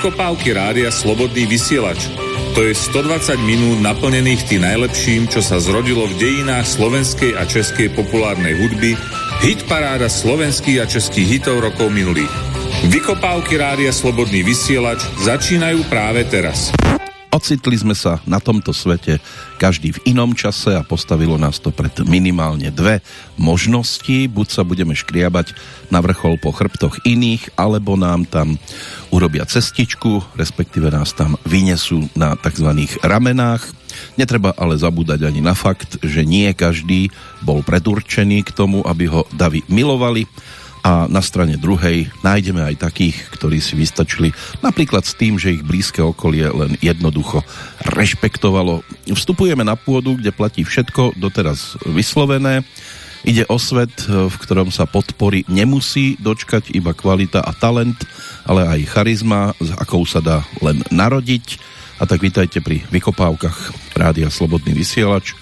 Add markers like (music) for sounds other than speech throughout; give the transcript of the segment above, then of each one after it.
Vykopávky rádia Slobodný vysielač. To je 120 minút naplnených tým najlepším, čo sa zrodilo v dejinách slovenskej a českej populárnej hudby, hit paráda slovenských a českých hitov rokov minulých. Vykopávky rádia Slobodný vysielač začínajú práve teraz. Ocitli sme sa na tomto svete každý v inom čase a postavilo nás to pred minimálne dve možnosti. Buď sa budeme škriabať na vrchol po chrbtoch iných, alebo nám tam urobia cestičku, respektíve nás tam vynesú na tzv. ramenách. Netreba ale zabúdať ani na fakt, že nie každý bol predurčený k tomu, aby ho davy milovali a na strane druhej nájdeme aj takých, ktorí si vystačili napríklad s tým, že ich blízke okolie len jednoducho rešpektovalo. Vstupujeme na pôdu, kde platí všetko doteraz vyslovené. Ide o svet, v ktorom sa podpory nemusí dočkať iba kvalita a talent, ale aj charizma, s akou sa dá len narodiť. A tak vítajte pri vykopávkach Rádia Slobodný vysielač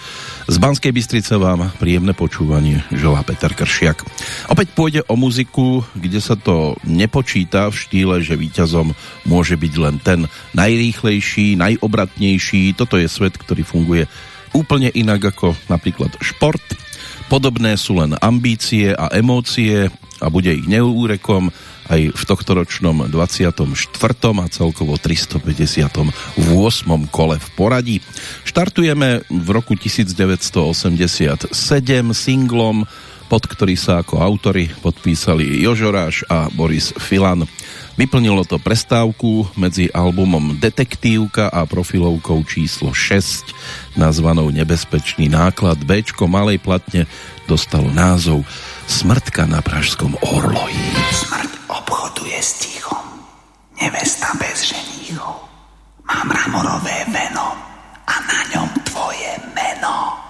z Banskej Bystrice vám príjemné počúvanie želá Peter Kršiak. Opäť pôjde o muziku, kde sa to nepočíta v štýle, že víťazom môže byť len ten najrýchlejší, najobratnejší. Toto je svet, ktorý funguje úplne inak ako napríklad šport. Podobné sú len ambície a emócie a bude ich neúrekom aj v tohtoročnom 24. a celkovo 358. kole v poradí. Štartujeme v roku 1987 singlom, pod ktorý sa ako autory podpísali Jožoráš a Boris Filan. Vyplnilo to prestávku medzi albumom Detektívka a profilovkou číslo 6 nazvanou Nebezpečný náklad. Bčko malej platne dostalo názov Smrtka na Pražskom orloji. Smrť obchoduje s tichom, nevesta bez ženíchov. Má mramorové veno a na ňom tvoje meno.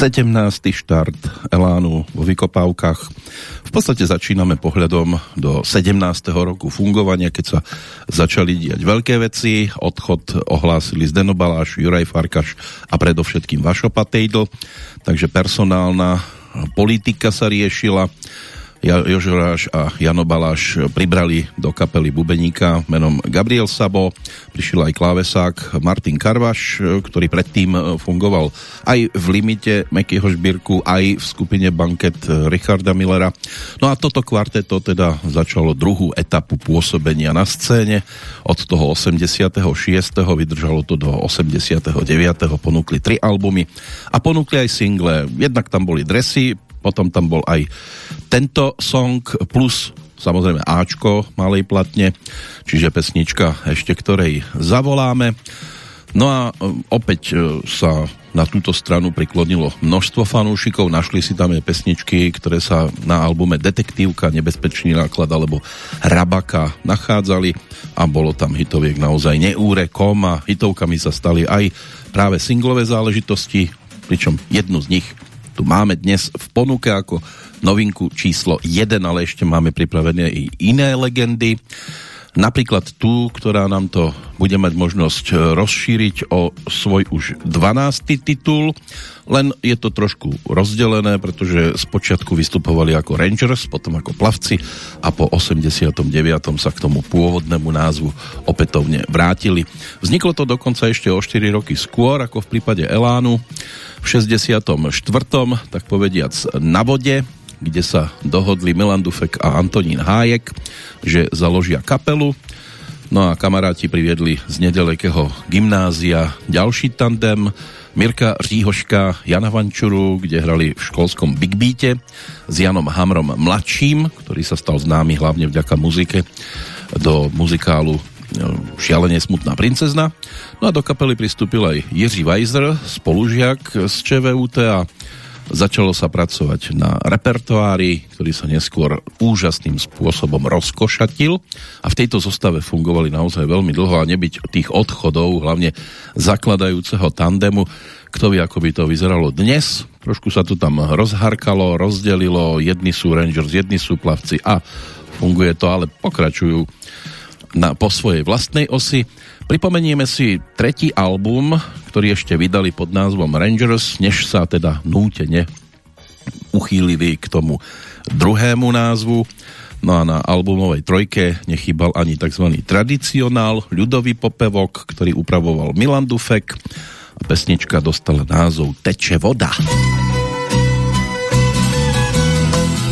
17. štart Elánu vo vykopávkach. V podstate začíname pohľadom do 17. roku fungovania, keď sa začali diať veľké veci. Odchod ohlásili Zdeno Baláš, Juraj Farkaš a predovšetkým Vašo Patejdl. Takže personálna politika sa riešila Jožoráš a Jano Baláš pribrali do kapely bubeníka menom Gabriel Sabo, prišiel aj klávesák Martin Karvaš, ktorý predtým fungoval aj v limite Mekyho Žbírku, aj v skupine Banket Richarda Millera. No a toto kvarteto teda začalo druhú etapu pôsobenia na scéne. Od toho 86. vydržalo to do 89. ponúkli tri albumy a ponúkli aj single. Jednak tam boli dresy, potom tam bol aj tento song plus samozrejme Ačko malej platne, čiže pesnička ešte ktorej zavoláme. No a e, opäť e, sa na túto stranu priklonilo množstvo fanúšikov, našli si tam aj pesničky, ktoré sa na albume Detektívka, Nebezpečný náklad alebo Rabaka nachádzali a bolo tam hitoviek naozaj neúre, kom a hitovkami sa stali aj práve singlové záležitosti, pričom jednu z nich tu máme dnes v ponuke ako novinku číslo 1, ale ešte máme pripravené i iné legendy. Napríklad tú, ktorá nám to bude mať možnosť e, rozšíriť o svoj už 12. titul, len je to trošku rozdelené, pretože spočiatku vystupovali ako Rangers, potom ako plavci a po 89. sa k tomu pôvodnému názvu opätovne vrátili. Vzniklo to dokonca ešte o 4 roky skôr, ako v prípade Elánu v 64. tak povediac na vode, kde sa dohodli Milan Dufek a Antonín Hájek, že založia kapelu. No a kamaráti priviedli z nedalekého gymnázia ďalší tandem, Mirka Říhoška, Jana Vančuru, kde hrali v školskom Big Beate s Janom Hamrom mladším, ktorý sa stal známy hlavne vďaka muzike do muzikálu Šialene smutná princezna. No a do kapely pristúpil aj Jiří Weiser, spolužiak z ČVUT a začalo sa pracovať na repertoári, ktorý sa neskôr úžasným spôsobom rozkošatil a v tejto zostave fungovali naozaj veľmi dlho a nebyť tých odchodov, hlavne zakladajúceho tandemu, kto vie, ako by to vyzeralo dnes. Trošku sa to tam rozharkalo, rozdelilo, jedni sú Rangers, jedni sú plavci a funguje to, ale pokračujú na, po svojej vlastnej osi. Pripomenieme si tretí album, ktorý ešte vydali pod názvom Rangers, než sa teda nútene uchýlili k tomu druhému názvu. No a na albumovej trojke nechýbal ani tzv. tradicionál, ľudový popevok, ktorý upravoval Milan Dufek a pesnička dostala názov Teče voda.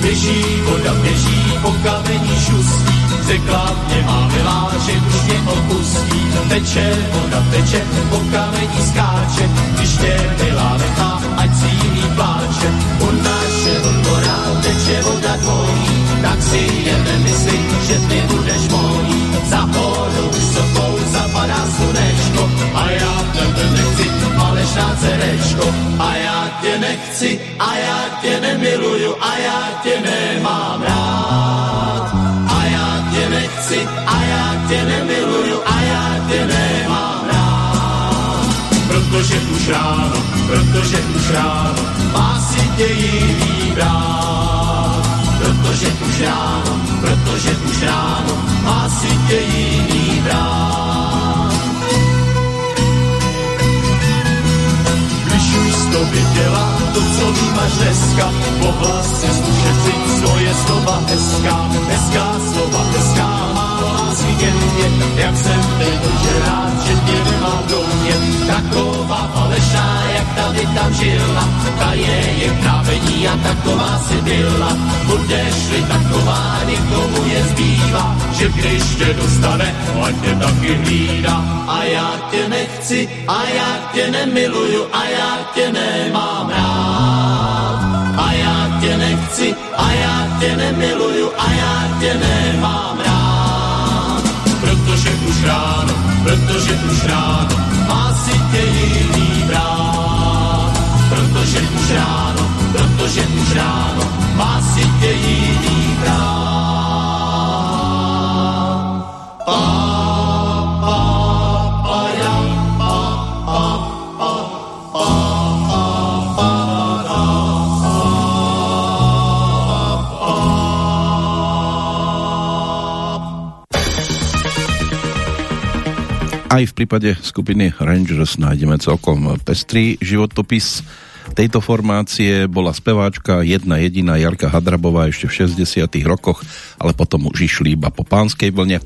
Beží voda, beží po kamení šustí, řekla mě má milá, že mě opustí. Teče voda, teče, po kamení skáče, když tě milá nechá, ať si jiný pláče. U našeho dvora teče voda tvojí, tak si jen nemysli, že ty budeš mojí. Za horou vysokou zapadá slunečko a já tebe nechci, falešná cerečko. A já tě nechci, a já tě nemiluju, a já tě nemám rád nechci a já tě nemiluju a já tě nemám rád. Protože už ráno, protože už ráno má si tě jiný brát. Protože už ráno, protože už ráno má si tě jiný brát. Když už to viděla, to, co máš dneska, mohla si ušetřit svoje slova hezká, hezká slova, hezká lásky ke mně, jak jsem teď že rád, že tě nemám do mě. Taková falešná, jak tady tam žila, ta je je právení a taková si byla. Budeš-li taková, někomu je zbývá, že když tě dostane, ať tě taky hlídá. A já tě nechci, a já tě nemiluju, a já tě nemám rád. A já tě nechci, a já tě nemiluju, a já tě nemám už ráno, protože už ráno má si tě jiný brát. Protože už ráno, protože už ráno má si tě jiný brát. Pa, Aj v prípade skupiny Rangers nájdeme celkom pestrý životopis. Tejto formácie bola speváčka jedna jediná Jarka Hadrabová ešte v 60 rokoch, ale potom už išli iba po pánskej vlne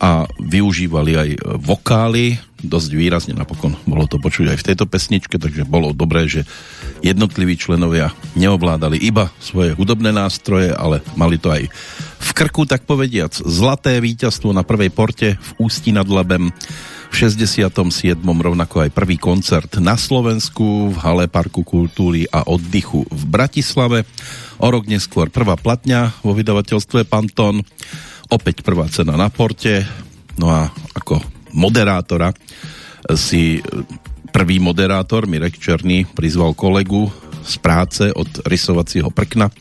a využívali aj vokály, dosť výrazne napokon bolo to počuť aj v tejto pesničke, takže bolo dobré, že jednotliví členovia neovládali iba svoje hudobné nástroje, ale mali to aj v krku, tak povediac, zlaté víťazstvo na prvej porte v Ústi nad Labem v 67. rovnako aj prvý koncert na Slovensku v Hale Parku kultúry a oddychu v Bratislave. O rok neskôr prvá platňa vo vydavateľstve Panton, opäť prvá cena na porte, no a ako moderátora si prvý moderátor Mirek Černý prizval kolegu z práce od rysovacieho prkna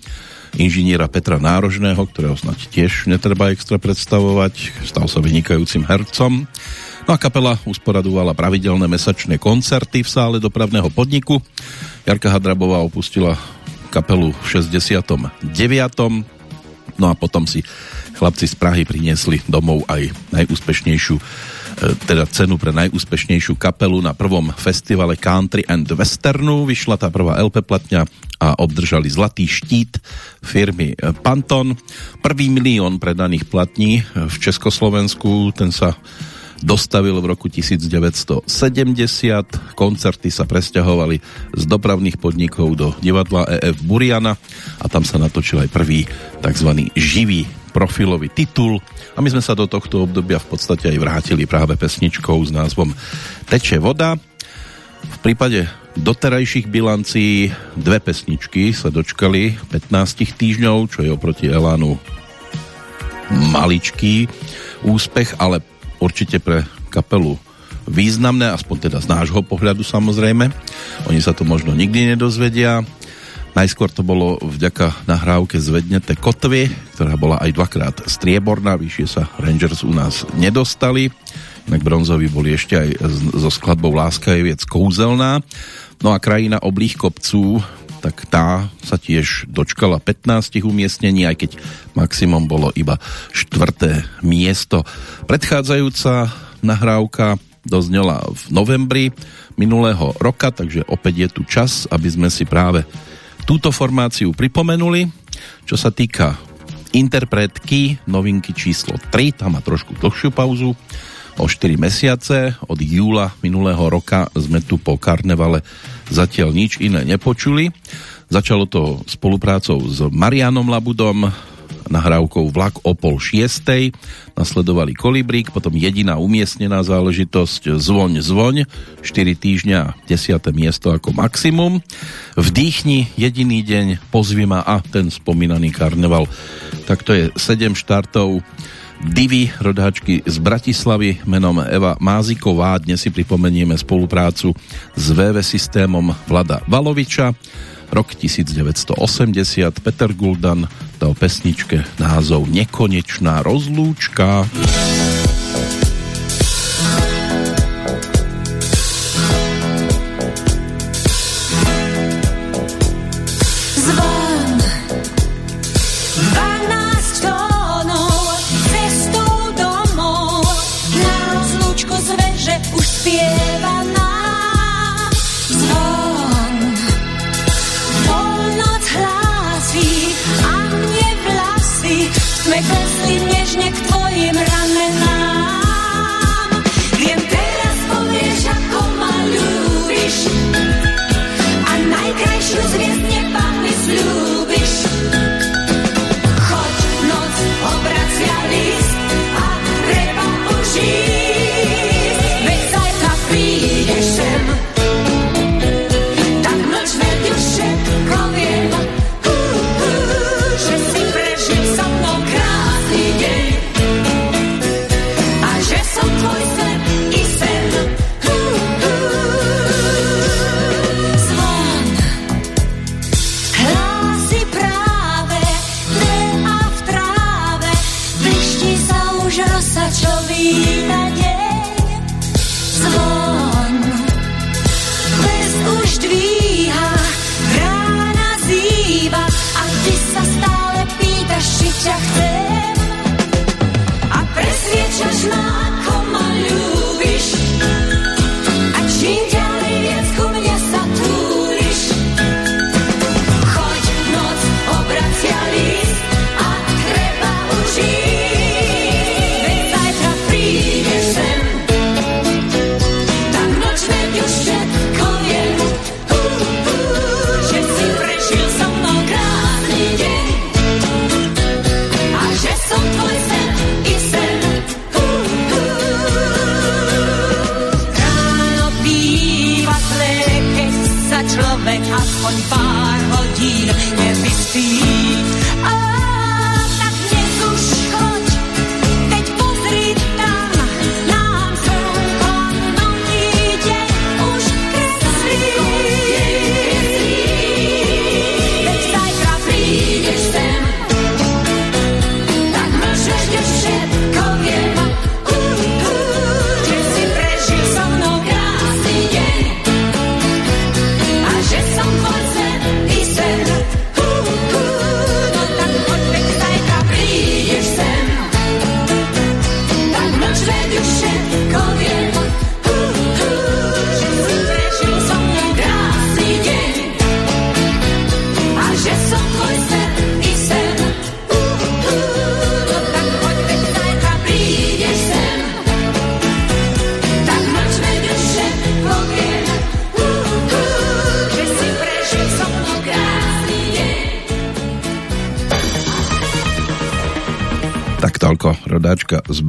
inžiniera Petra Nárožného, ktorého snad tiež netreba extra predstavovať, stal sa vynikajúcim hercom No a kapela usporadovala pravidelné mesačné koncerty v sále dopravného podniku. Jarka Hadrabová opustila kapelu v 69. No a potom si chlapci z Prahy priniesli domov aj najúspešnejšiu e, teda cenu pre najúspešnejšiu kapelu na prvom festivale Country and Westernu. Vyšla tá prvá LP platňa a obdržali zlatý štít firmy Panton. Prvý milión predaných platní v Československu, ten sa dostavil v roku 1970. Koncerty sa presťahovali z dopravných podnikov do divadla EF Buriana a tam sa natočil aj prvý tzv. živý profilový titul a my sme sa do tohto obdobia v podstate aj vrátili práve pesničkou s názvom Teče voda. V prípade doterajších bilancií dve pesničky sa dočkali 15 týždňov, čo je oproti Elánu maličký úspech, ale určite pre kapelu významné, aspoň teda z nášho pohľadu samozrejme. Oni sa to možno nikdy nedozvedia. Najskôr to bolo vďaka nahrávke Zvednete kotvy, ktorá bola aj dvakrát strieborná, vyššie sa Rangers u nás nedostali. Inak bronzoví boli ešte aj so skladbou Láska je viec kouzelná. No a krajina oblých kopců tak tá sa tiež dočkala 15 umiestnení, aj keď maximum bolo iba štvrté miesto. Predchádzajúca nahrávka doznela v novembri minulého roka, takže opäť je tu čas, aby sme si práve túto formáciu pripomenuli. Čo sa týka interpretky, novinky číslo 3, tam má trošku dlhšiu pauzu, o 4 mesiace. Od júla minulého roka sme tu po karnevale zatiaľ nič iné nepočuli. Začalo to spoluprácou s Marianom Labudom, nahrávkou Vlak o pol šiestej, nasledovali Kolibrík, potom jediná umiestnená záležitosť Zvoň, zvoň, 4 týždňa, 10. miesto ako maximum. Vdýchni jediný deň, pozvi ma a ten spomínaný karneval. Tak to je 7 štartov Divy, rodáčky z Bratislavy menom Eva Máziková. Dnes si pripomenieme spoluprácu s VV systémom Vlada Valoviča. Rok 1980 Peter Guldan dal pesničke názov Nekonečná rozlúčka. Nekonečná rozlúčka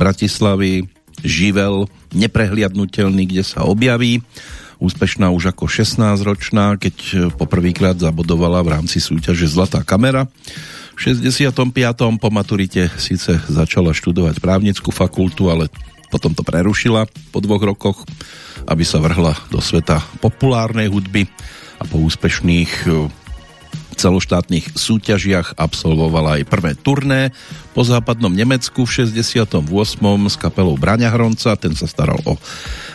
Bratislavy, živel, neprehliadnutelný, kde sa objaví. Úspešná už ako 16-ročná, keď poprvýkrát zabodovala v rámci súťaže Zlatá kamera. V 65. po maturite síce začala študovať právnickú fakultu, ale potom to prerušila po dvoch rokoch, aby sa vrhla do sveta populárnej hudby a po úspešných celoštátnych súťažiach absolvovala aj prvé turné po západnom Nemecku v 68. s kapelou Braňa Hronca, ten sa staral o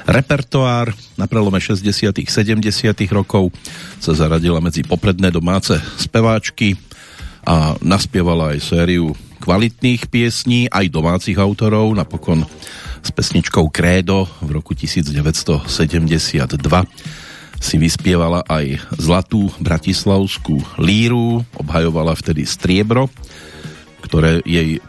repertoár. Na prelome 60. 70. rokov sa zaradila medzi popredné domáce speváčky a naspievala aj sériu kvalitných piesní, aj domácich autorov, napokon s pesničkou Krédo v roku 1972 si vyspievala aj zlatú bratislavskú líru, obhajovala vtedy striebro, ktoré jej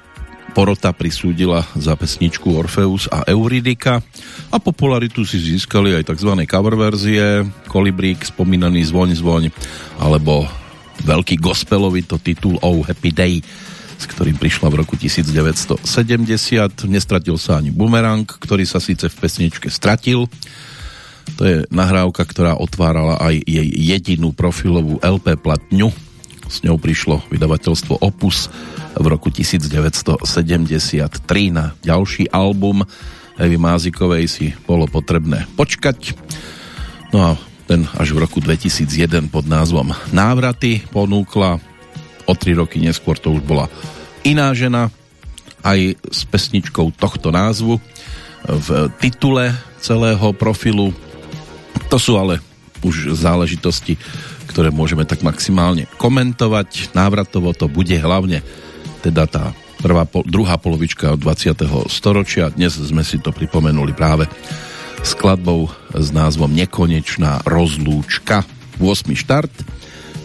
porota prisúdila za pesničku Orfeus a Euridika a popularitu si získali aj tzv. cover verzie, Kolibrík, spomínaný Zvoň zvoň alebo veľký gospelový to titul Oh Happy Day s ktorým prišla v roku 1970. Nestratil sa ani bumerang, ktorý sa síce v pesničke stratil, to je nahrávka, ktorá otvárala aj jej jedinú profilovú LP platňu. S ňou prišlo vydavateľstvo Opus v roku 1973 na ďalší album Evy Mázikovej si bolo potrebné počkať. No a ten až v roku 2001 pod názvom Návraty ponúkla. O tri roky neskôr to už bola iná žena, aj s pesničkou tohto názvu v titule celého profilu to sú ale už záležitosti, ktoré môžeme tak maximálne komentovať. Návratovo to bude hlavne teda tá prvá, druhá polovička 20. storočia. Dnes sme si to pripomenuli práve skladbou s názvom Nekonečná rozlúčka. 8. štart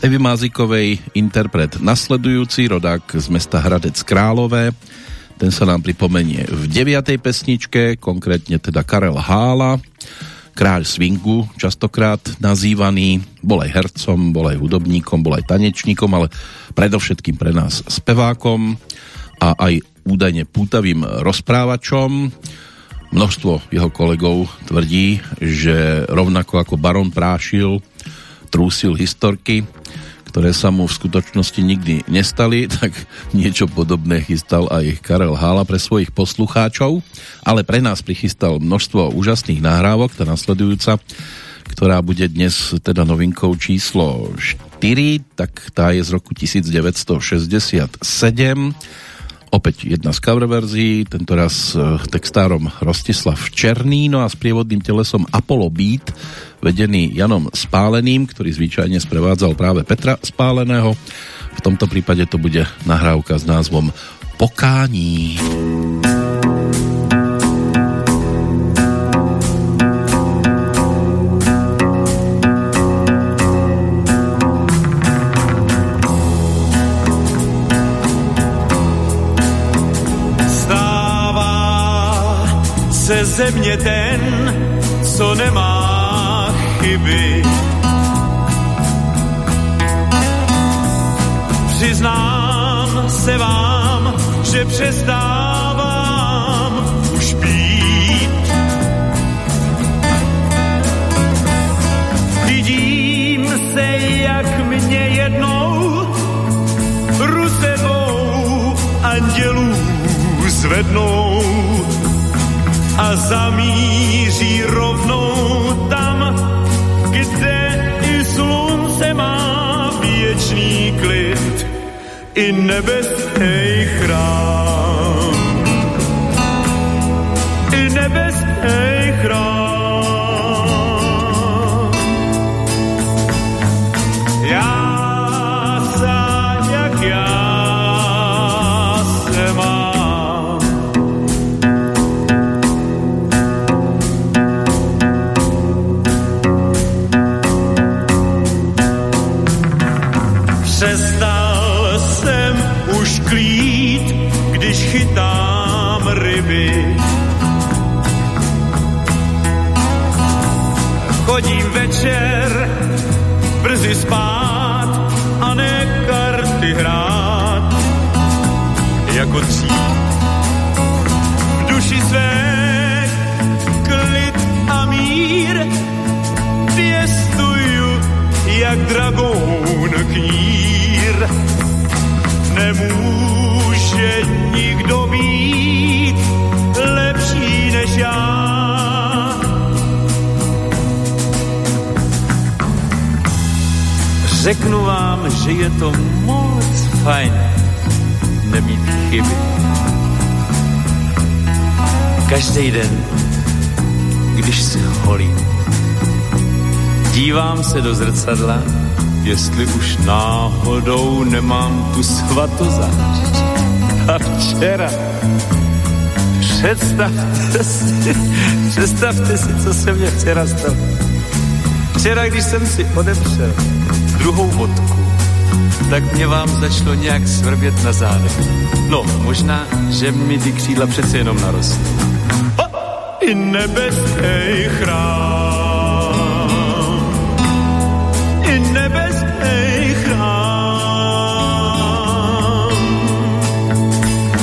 Evy Mázikovej interpret nasledujúci, rodák z mesta Hradec Králové. Ten sa nám pripomenie v 9. pesničke, konkrétne teda Karel Hála kráľ swingu, častokrát nazývaný, bol aj hercom, bol aj hudobníkom, bol aj tanečníkom, ale predovšetkým pre nás spevákom a aj údajne pútavým rozprávačom. Množstvo jeho kolegov tvrdí, že rovnako ako baron Prášil trúsil historky, ktoré sa mu v skutočnosti nikdy nestali, (laughs) tak niečo podobné chystal aj Karel Hála pre svojich poslucháčov, ale pre nás prichystal množstvo úžasných nahrávok, tá nasledujúca, ktorá bude dnes teda novinkou číslo 4, tak tá je z roku 1967 Opäť jedna z cover verzií, tentoraz eh, textárom Rostislav Černý, no a s prievodným telesom Apollo Beat, vedený Janom Spáleným, ktorý zvyčajne sprevádzal práve Petra Spáleného. V tomto prípade to bude nahrávka s názvom Pokání. Pokání. Země ten, co nemá chyby. Přiznám se vám, že přestávám už být. Vidím se, jak mě jednou rusevou andělů zvednou a zamíří rovnou tam, kde i slunce má věčný klid, i nebeský chrám. Jak dragoun knír. Nemůže nikdo být lepší než já. Řeknu vám, že je to moc fajn nemít chyby. Každý den, když si holím, dívám se do zrcadla, jestli už náhodou nemám tu svatozář. (laughs) A včera, představte si, představte si, co se mě včera stalo. Včera, když jsem si odepřel druhou vodku, tak mě vám začalo nějak svrbět na zádech. No, možná, že mi ty křídla přece jenom narostly. I nebeský chrám,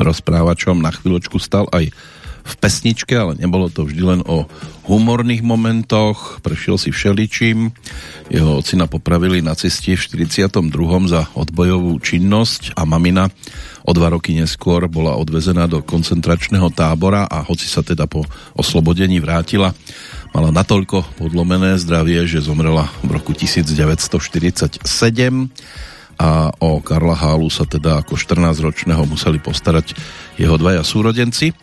rozprávačom na chvíľočku stal aj v pesničke, ale nebolo to vždy len o humorných momentoch, prešiel si všeličím. Jeho ocina popravili nacisti v 42. za odbojovú činnosť a mamina o dva roky neskôr bola odvezená do koncentračného tábora a hoci sa teda po oslobodení vrátila, mala natoľko podlomené zdravie, že zomrela v roku 1947 a o Karla Hálu sa teda ako 14-ročného museli postarať jeho dvaja súrodenci.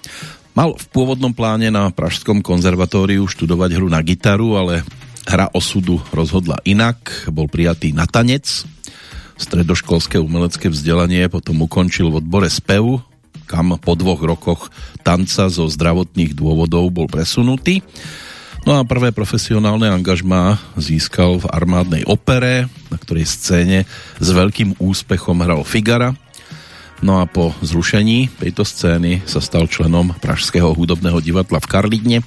Mal v pôvodnom pláne na Pražskom konzervatóriu študovať hru na gitaru, ale hra osudu rozhodla inak. Bol prijatý na tanec. Stredoškolské umelecké vzdelanie potom ukončil v odbore spevu, kam po dvoch rokoch tanca zo zdravotných dôvodov bol presunutý. No a prvé profesionálne angažmá získal v armádnej opere, na ktorej scéne s veľkým úspechom hral Figara. No a po zrušení tejto scény sa stal členom Pražského hudobného divadla v Karlídne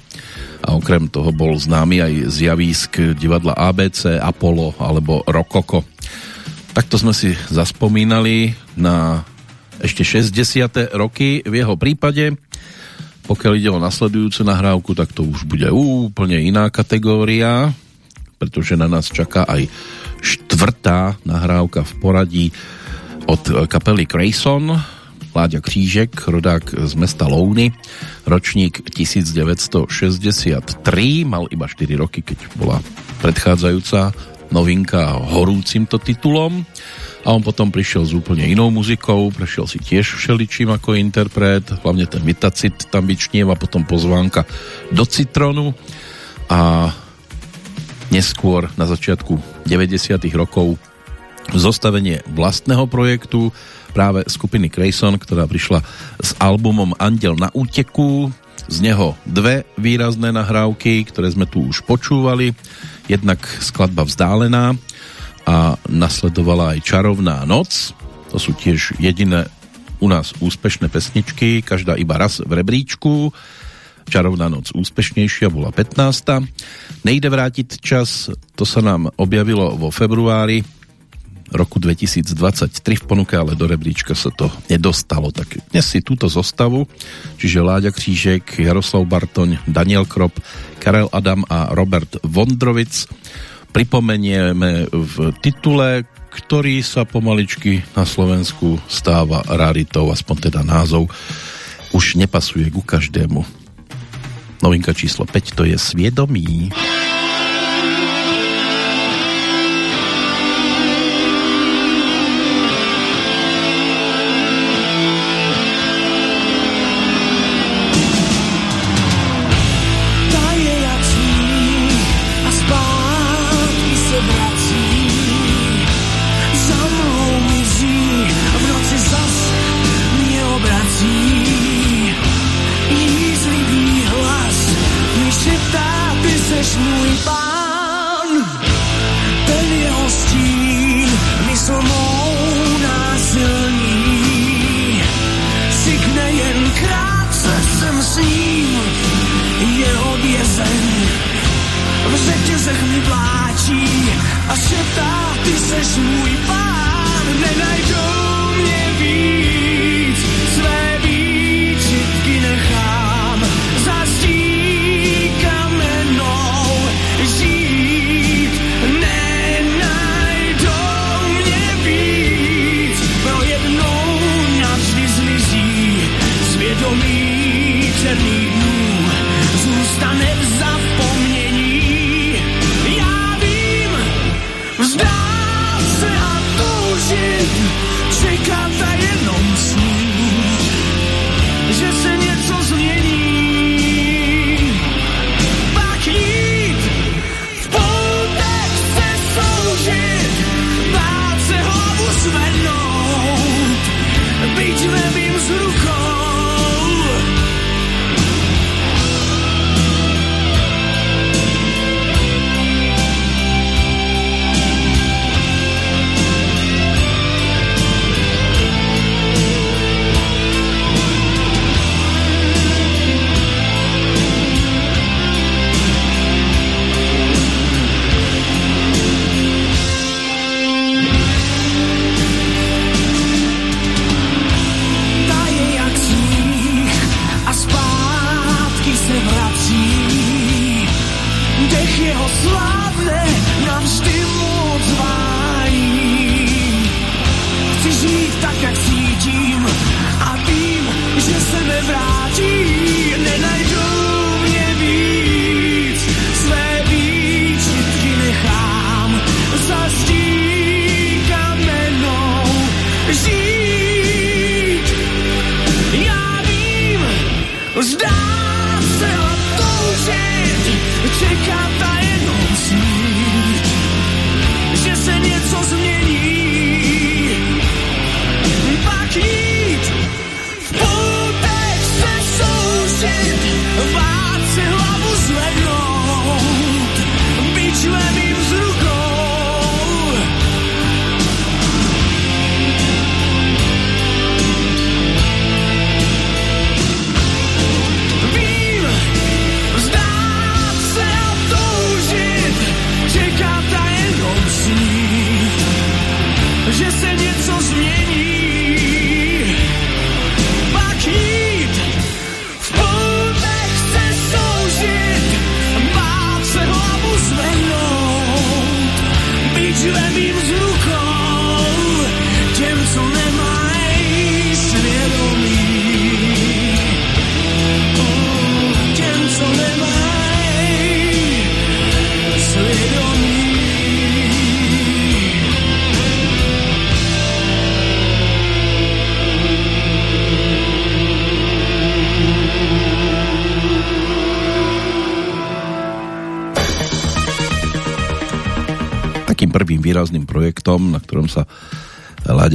a okrem toho bol známy aj z javísk divadla ABC, Apollo alebo Rokoko. Takto sme si zaspomínali na ešte 60. roky v jeho prípade. Pokiaľ ide o nasledujúcu nahrávku, tak to už bude úplne iná kategória, pretože na nás čaká aj štvrtá nahrávka v poradí od kapely Grayson, Láďa Křížek, rodák z mesta Louny, ročník 1963, mal iba 4 roky, keď bola predchádzajúca novinka horúcim to titulom a on potom prišiel s úplne inou muzikou, prešiel si tiež všeličím ako interpret, hlavne ten Vitacit tam vyčnieva, potom pozvánka do Citronu a neskôr na začiatku 90 rokov zostavenie vlastného projektu práve skupiny Grayson, ktorá prišla s albumom Andel na úteku, z neho dve výrazné nahrávky, ktoré sme tu už počúvali. Jednak skladba Vzdálená a nasledovala aj Čarovná noc. To sú tiež jediné u nás úspešné pesničky, každá iba raz v rebríčku. Čarovná noc úspešnejšia bola 15. Nejde vrátiť čas, to sa nám objavilo vo februári roku 2023 v ponuke, ale do rebríčka sa to nedostalo. Tak dnes si túto zostavu, čiže Láďa Křížek, Jaroslav Bartoň, Daniel Krop, Karel Adam a Robert Vondrovic pripomenieme v titule, ktorý sa pomaličky na Slovensku stáva raritou, aspoň teda názov už nepasuje ku každému. Novinka číslo 5 to je Sviedomí. výrazným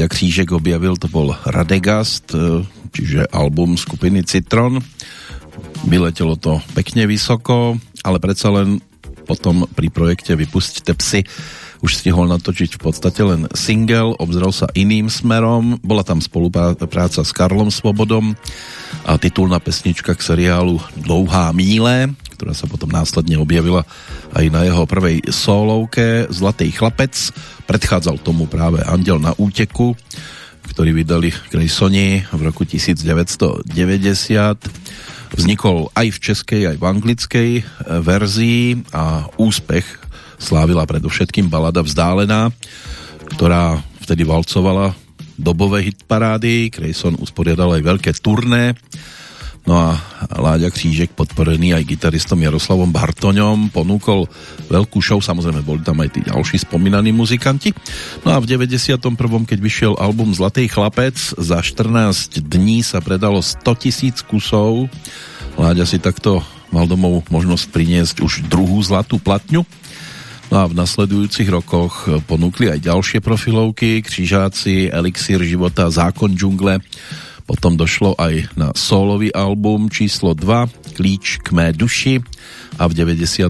Láďa Křížek objavil, to bol Radegast, e, čiže album skupiny Citron. Vyletelo to pekne vysoko, ale predsa len potom pri projekte Vypustíte psy už stihol natočiť v podstate len single, obzrel sa iným smerom, bola tam spolupráca s Karlom Svobodom a titulná pesnička k seriálu Dlouhá míle, ktorá sa potom následne objavila aj na jeho prvej solovke Zlatý chlapec. Predchádzal tomu práve Andel na úteku, ktorý vydali Graysoni v roku 1990. Vznikol aj v českej, aj v anglickej eh, verzii a úspech slávila predovšetkým balada Vzdálená, ktorá vtedy valcovala dobové hitparády. Grayson usporiadal aj veľké turné No a Láďa Křížek, podporený aj gitaristom Jaroslavom Bartoňom, ponúkol veľkú show, samozrejme boli tam aj tí ďalší spomínaní muzikanti. No a v 91. keď vyšiel album Zlatý chlapec, za 14 dní sa predalo 100 tisíc kusov. Láďa si takto mal domov možnosť priniesť už druhú zlatú platňu. No a v nasledujúcich rokoch ponúkli aj ďalšie profilovky, Křižáci, Elixír života, Zákon džungle, potom došlo aj na solový album číslo 2 Klíč k mé duši a v 94.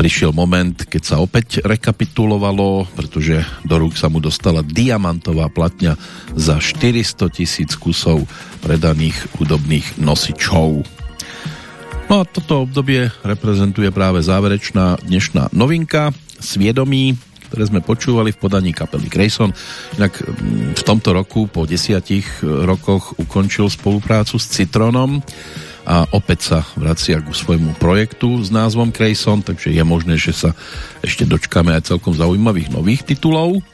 prišiel moment, keď sa opäť rekapitulovalo, pretože do rúk sa mu dostala diamantová platňa za 400 tisíc kusov predaných hudobných nosičov. No a toto obdobie reprezentuje práve záverečná dnešná novinka Sviedomí, ktoré sme počúvali v podaní kapely Grayson. Inak mm, v tomto roku, po desiatich rokoch, ukončil spoluprácu s Citronom a opäť sa vracia ku svojmu projektu s názvom Grayson, takže je možné, že sa ešte dočkáme aj celkom zaujímavých nových titulov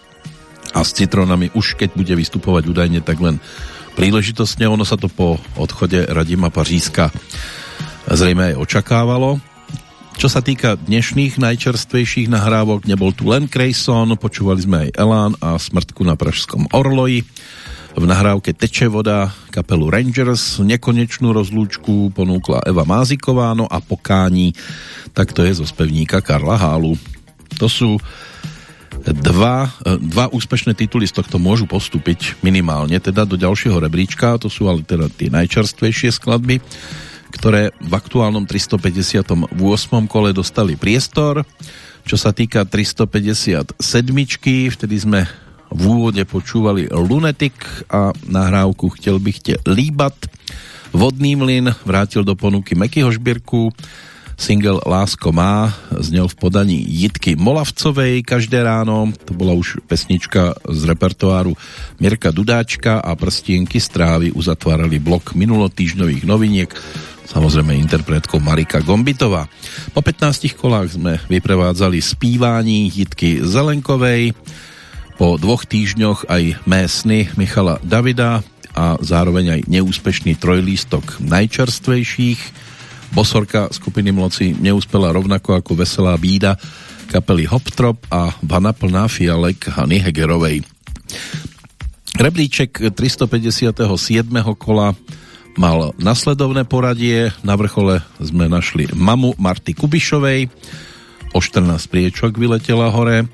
a s Citronami už keď bude vystupovať údajne, tak len príležitostne, ono sa to po odchode Radima Pařízka zrejme aj očakávalo. Čo sa týka dnešných najčerstvejších nahrávok, nebol tu len Krejson, počúvali sme aj Elán a Smrtku na Pražskom Orloji. V nahrávke Teče voda kapelu Rangers nekonečnú rozlúčku ponúkla Eva Máziková, no a pokání tak to je zo spevníka Karla Hálu. To sú dva, dva úspešné tituly z tohto môžu postúpiť minimálne teda do ďalšieho rebríčka, to sú ale teda tie najčerstvejšie skladby ktoré v aktuálnom 358. kole dostali priestor. Čo sa týka 357. vtedy sme v úvode počúvali Lunatic a nahrávku Chtěl bych te líbat. Vodný mlyn vrátil do ponuky Mekyho Žbírku. Single Lásko má znel v podaní Jitky Molavcovej každé ráno. To bola už pesnička z repertoáru Mirka Dudáčka a prstienky strávy uzatvárali blok minulotýžňových noviniek samozrejme interpretkou Marika Gombitová. Po 15 kolách sme vyprevádzali spívání Jitky Zelenkovej, po dvoch týždňoch aj mé sny Michala Davida a zároveň aj neúspešný trojlístok najčerstvejších. Bosorka skupiny Mloci neúspela rovnako ako Veselá bída kapely Hoptrop a Vana plná fialek Hany Hegerovej. Rebríček 357. kola mal nasledovné poradie. Na vrchole sme našli mamu Marty Kubišovej. O 14 priečok vyletela hore.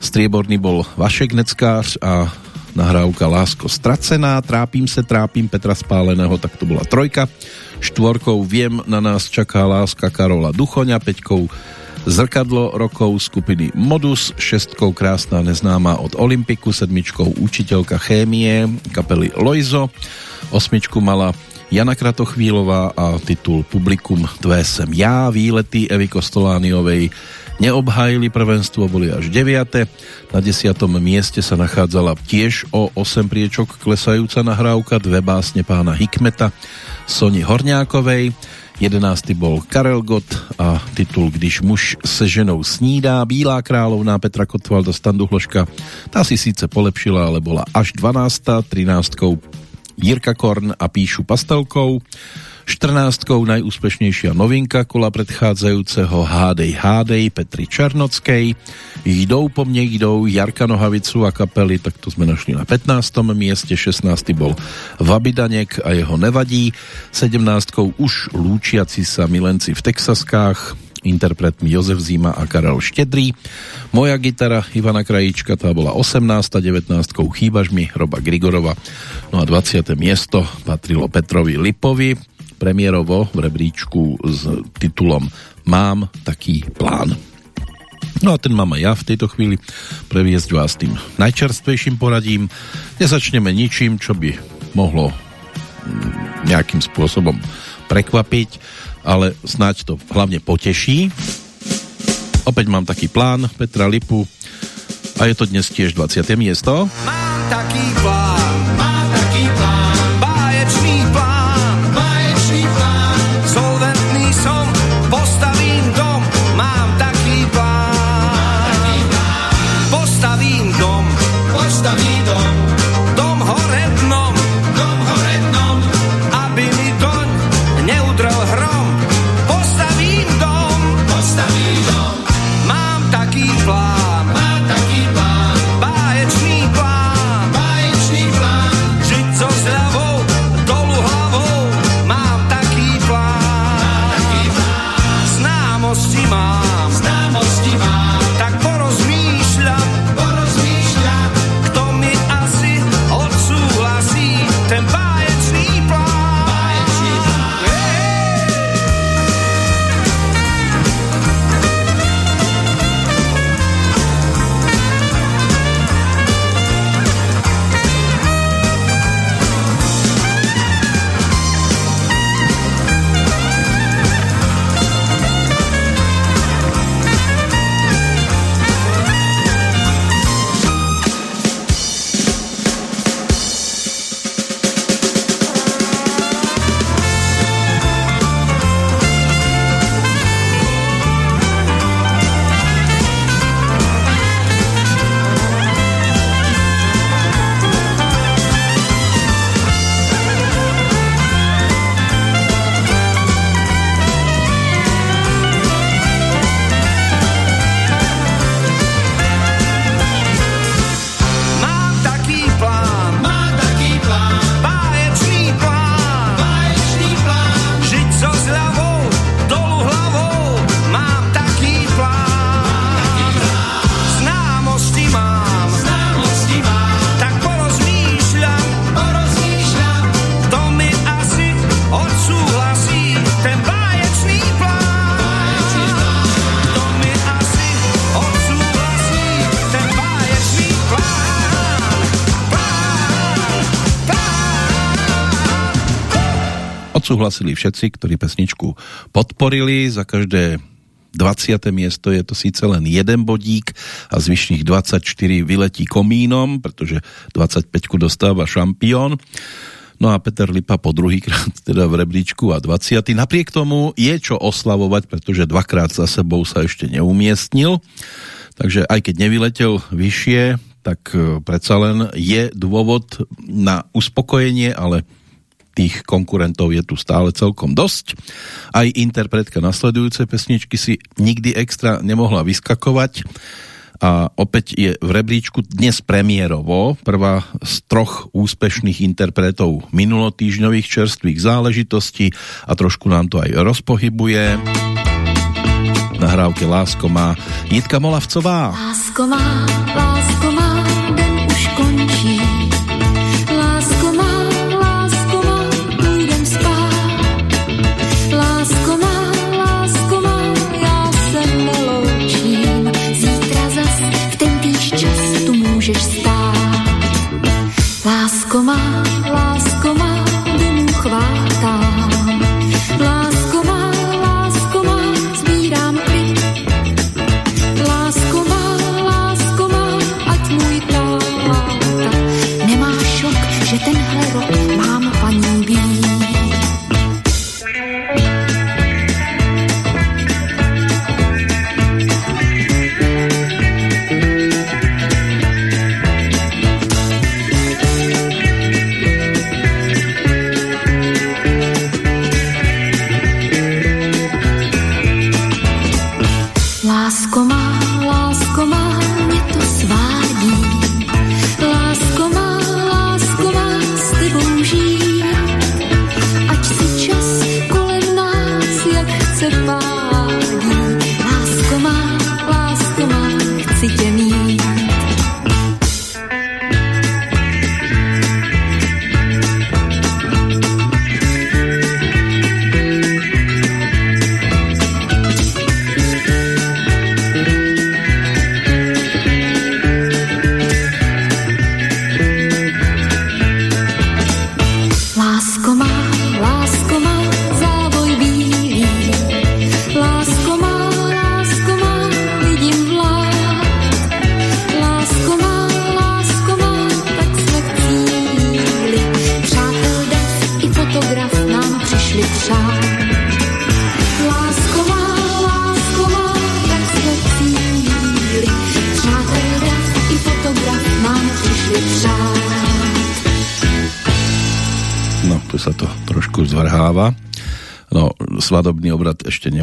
Strieborný bol Vašek Neckář a nahrávka Lásko stracená. Trápím se, trápím Petra Spáleného, tak to bola trojka. Štvorkou Viem, na nás čaká láska Karola Duchoňa, peťkou Zrkadlo rokov skupiny Modus, šestkou Krásna neznáma od Olympiku, sedmičkou Učiteľka chémie kapely Loizo, osmičku mala Jana Kratochvílová a titul Publikum Tvé sem já, výlety Evy Kostolániovej neobhájili prvenstvo, boli až 9. Na 10. mieste sa nachádzala tiež o 8 priečok klesajúca nahrávka Dve básne pána Hikmeta Soni Horňákovej. 11. bol Karel Gott a titul Když muž se ženou snídá, Bílá královná Petra Kotvalda Standuhloška. Tá si síce polepšila, ale bola až 12. 13. Jirka Korn a píšu pastelkou. 14. najúspešnejšia novinka kola predchádzajúceho Hádej Hádej Petri Černockej. Jdou po mne jdou Jarka Nohavicu a kapely, tak to sme našli na 15. mieste, 16. bol Vabidanek a jeho nevadí, 17. už lúčiaci sa milenci v Texaskách, interpretmi Jozef Zima a Karel Štedrý. Moja gitara Ivana Krajíčka, tá bola 18. 19. Chýbaš mi Roba Grigorova. No a 20. miesto patrilo Petrovi Lipovi, premiérovo v rebríčku s titulom Mám taký plán. No a ten mám aj ja v tejto chvíli previesť vás tým najčerstvejším poradím. Nezačneme ničím, čo by mohlo mm, nejakým spôsobom prekvapiť ale snáď to hlavne poteší. Opäť mám taký plán Petra Lipu a je to dnes tiež 20. miesto. Mám taký plán, odsúhlasili všetci, ktorí pesničku podporili. Za každé 20. miesto je to síce len jeden bodík a zvyšných 24 vyletí komínom, pretože 25 dostáva šampión. No a Peter Lipa po druhýkrát (laughs) teda v rebríčku a 20. Napriek tomu je čo oslavovať, pretože dvakrát za sebou sa ešte neumiestnil. Takže aj keď nevyletel vyššie, tak e, predsa len je dôvod na uspokojenie, ale tých konkurentov je tu stále celkom dosť. Aj interpretka nasledujúcej pesničky si nikdy extra nemohla vyskakovať a opäť je v rebríčku dnes premiérovo prvá z troch úspešných interpretov minulotýžňových čerstvých záležitostí a trošku nám to aj rozpohybuje. Nahrávke Lásko má Jitka Molavcová. Lásko má, lásko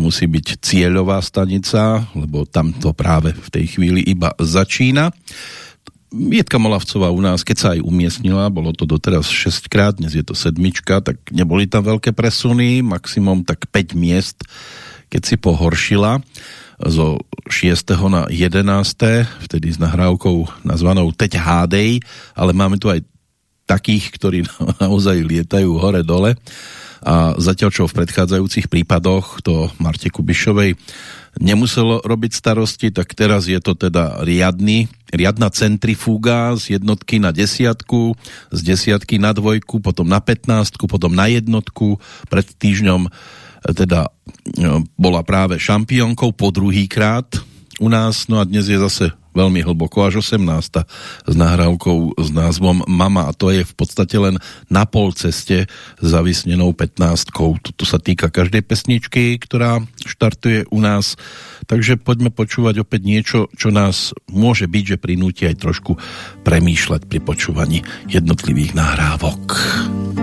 nemusí byť cieľová stanica, lebo tam to práve v tej chvíli iba začína. Jietka Molavcová u nás, keď sa aj umiestnila, bolo to doteraz 6 krát, dnes je to sedmička, tak neboli tam veľké presuny, maximum tak 5 miest, keď si pohoršila zo 6. na 11. vtedy s nahrávkou nazvanou Teď hádej, ale máme tu aj takých, ktorí (laughs) naozaj lietajú hore-dole a zatiaľ čo v predchádzajúcich prípadoch to Marte Kubišovej nemuselo robiť starosti, tak teraz je to teda riadny, riadna centrifúga z jednotky na desiatku, z desiatky na dvojku, potom na petnáctku, potom na jednotku. Pred týždňom e, teda e, bola práve šampiónkou po druhý krát u nás, no a dnes je zase veľmi hlboko, až 18. s nahrávkou s názvom Mama a to je v podstate len na pol ceste za vysnenou 15. Toto sa týka každej pesničky, ktorá štartuje u nás. Takže poďme počúvať opäť niečo, čo nás môže byť, že prinúti aj trošku premýšľať pri počúvaní jednotlivých nahrávok.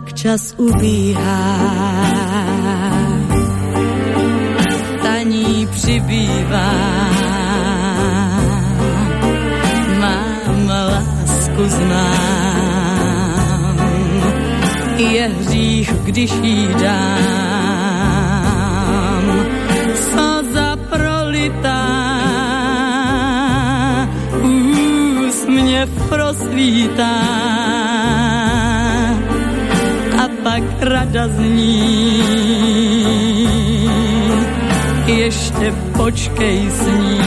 Pak čas ubíhá. Staní přibývá. Mám lásku znám. Je hřích, když jí dám. Slza prolitá. Úsměv pro pak rada zní. Ještě počkej s ní.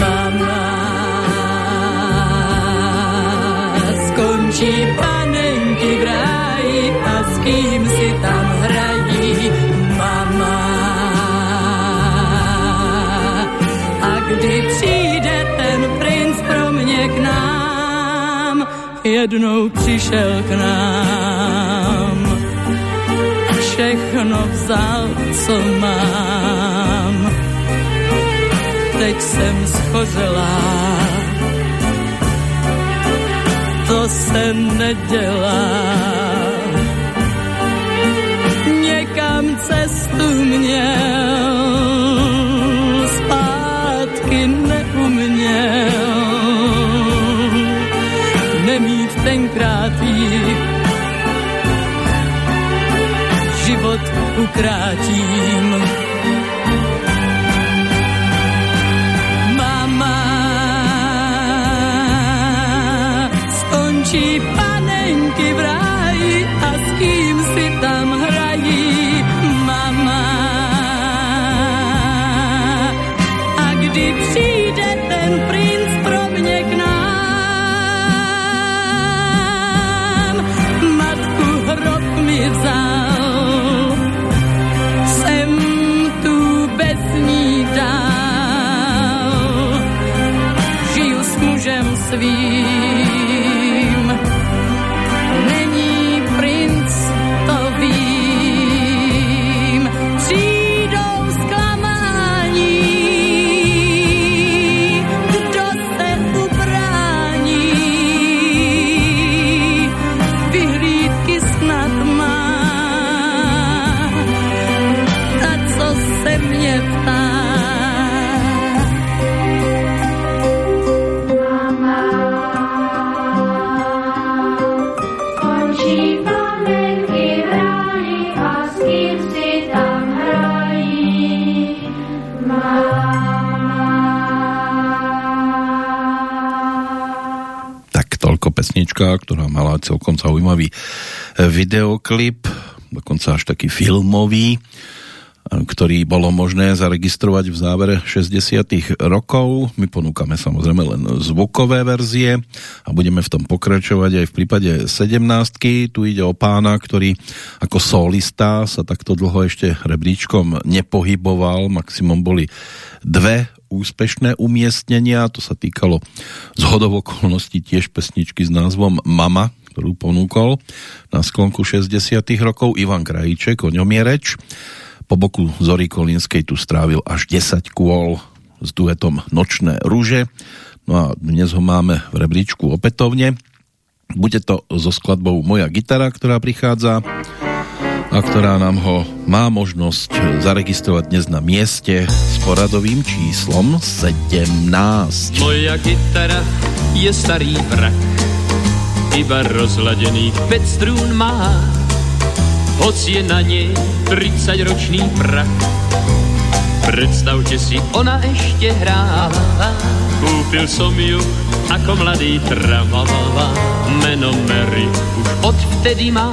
Mama skončí panenky jednou přišel k nám. Všechno vzal, co mám. Teď jsem schořelá, to se nedělá. Někam cestu měl, zpátky neuměl. Tenkrát jí, život ukrátím. Celkom zaujímavý e, videoklip, dokonca až taký filmový, e, ktorý bolo možné zaregistrovať v závere 60 rokov. My ponúkame samozrejme len zvukové verzie a budeme v tom pokračovať aj v prípade 17 Tu ide o pána, ktorý ako solista sa takto dlho ešte rebríčkom nepohyboval. Maximum boli dve úspešné umiestnenia, to sa týkalo z hodov okolností tiež pesničky s názvom Mama, ktorú ponúkol na sklonku 60 rokov Ivan Krajíček, o ňom je reč. Po boku Zory Kolínskej tu strávil až 10 kôl s duetom Nočné rúže. No a dnes ho máme v rebríčku opätovne. Bude to so skladbou Moja gitara, ktorá prichádza a ktorá nám ho má možnosť zaregistrovať dnes na mieste s poradovým číslom 17. Moja gitara je starý vrak, iba rozladených 5 strún má. Hoc je na nej 30 ročný prach, predstavte si, ona ešte hráva. Kúpil som ju ako mladý travava, meno Mary už odvtedy má.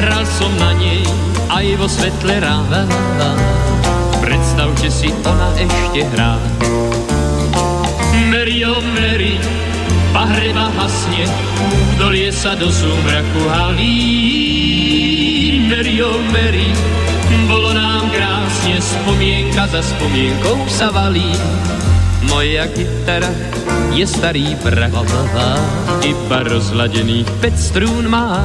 Hral som na nej aj vo svetle ráva. Predstavte si, ona ešte hrá. Mary, oh Mary, pahreba hasne, dolie sa do súmraku halí. Mary, oh Mary, krásne, spomienka za spomienkou sa valí. Moja gitara je starý prach, iba rozladených 5 strún má.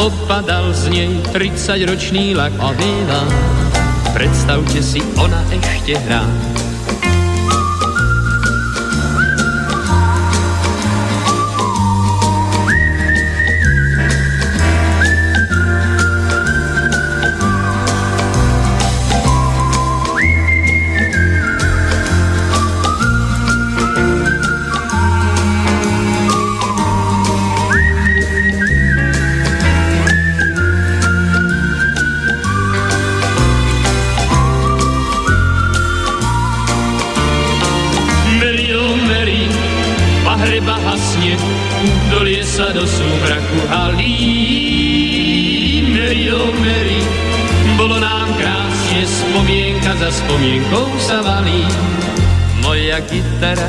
Opadal z nej 30 ročný lak, predstavte si, ona ešte hrá. Za spomienkou sa valí. Moja gitara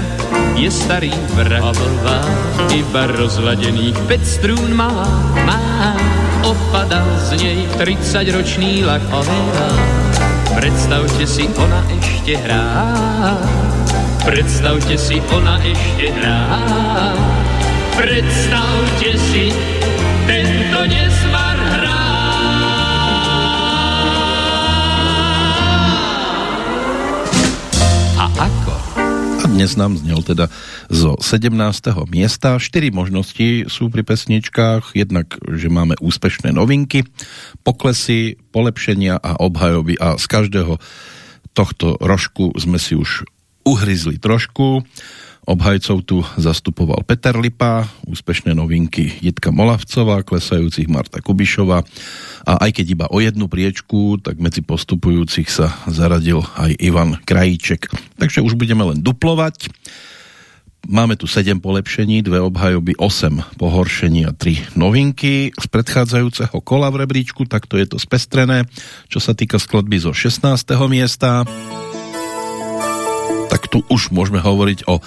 je starý vrahová, iba rozladených 5 strún má, má. Opadal z nej 30-ročný laková. Predstavte si, ona ešte hrá. Predstavte si, ona ešte hrá. Predstavte si, dnes nám znel teda zo 17. miesta. Štyri možnosti sú pri pesničkách. Jednak, že máme úspešné novinky, poklesy, polepšenia a obhajoby. A z každého tohto rožku sme si už uhryzli trošku. Obhajcov tu zastupoval Peter Lipa, úspešné novinky Jitka Molavcová, klesajúcich Marta Kubišova a aj keď iba o jednu priečku, tak medzi postupujúcich sa zaradil aj Ivan Krajíček. Takže už budeme len duplovať. Máme tu 7 polepšení, dve obhajoby, 8 pohoršení a 3 novinky z predchádzajúceho kola v rebríčku, takto je to spestrené. Čo sa týka skladby zo 16. miesta, tak tu už môžeme hovoriť o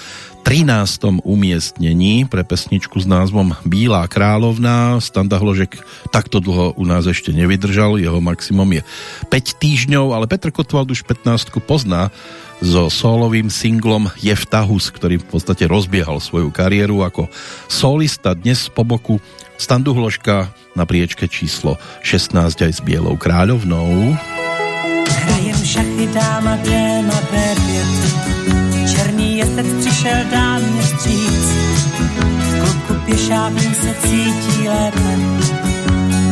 13. umiestnení pre pesničku s názvom Bílá královná. Standa Hložek takto dlho u nás ešte nevydržal, jeho maximum je 5 týždňov, ale Petr Kotwald už 15 pozná so solovým singlom Jeftahus, ktorý v podstate rozbiehal svoju kariéru ako solista dnes po boku Standu Hložka na priečke číslo 16 aj s Bielou kráľovnou. Hrajem šachy, dáma jde na B5. Černý jezdec přišel dál mě stříc. Kluku pěšáků se cítí lépe.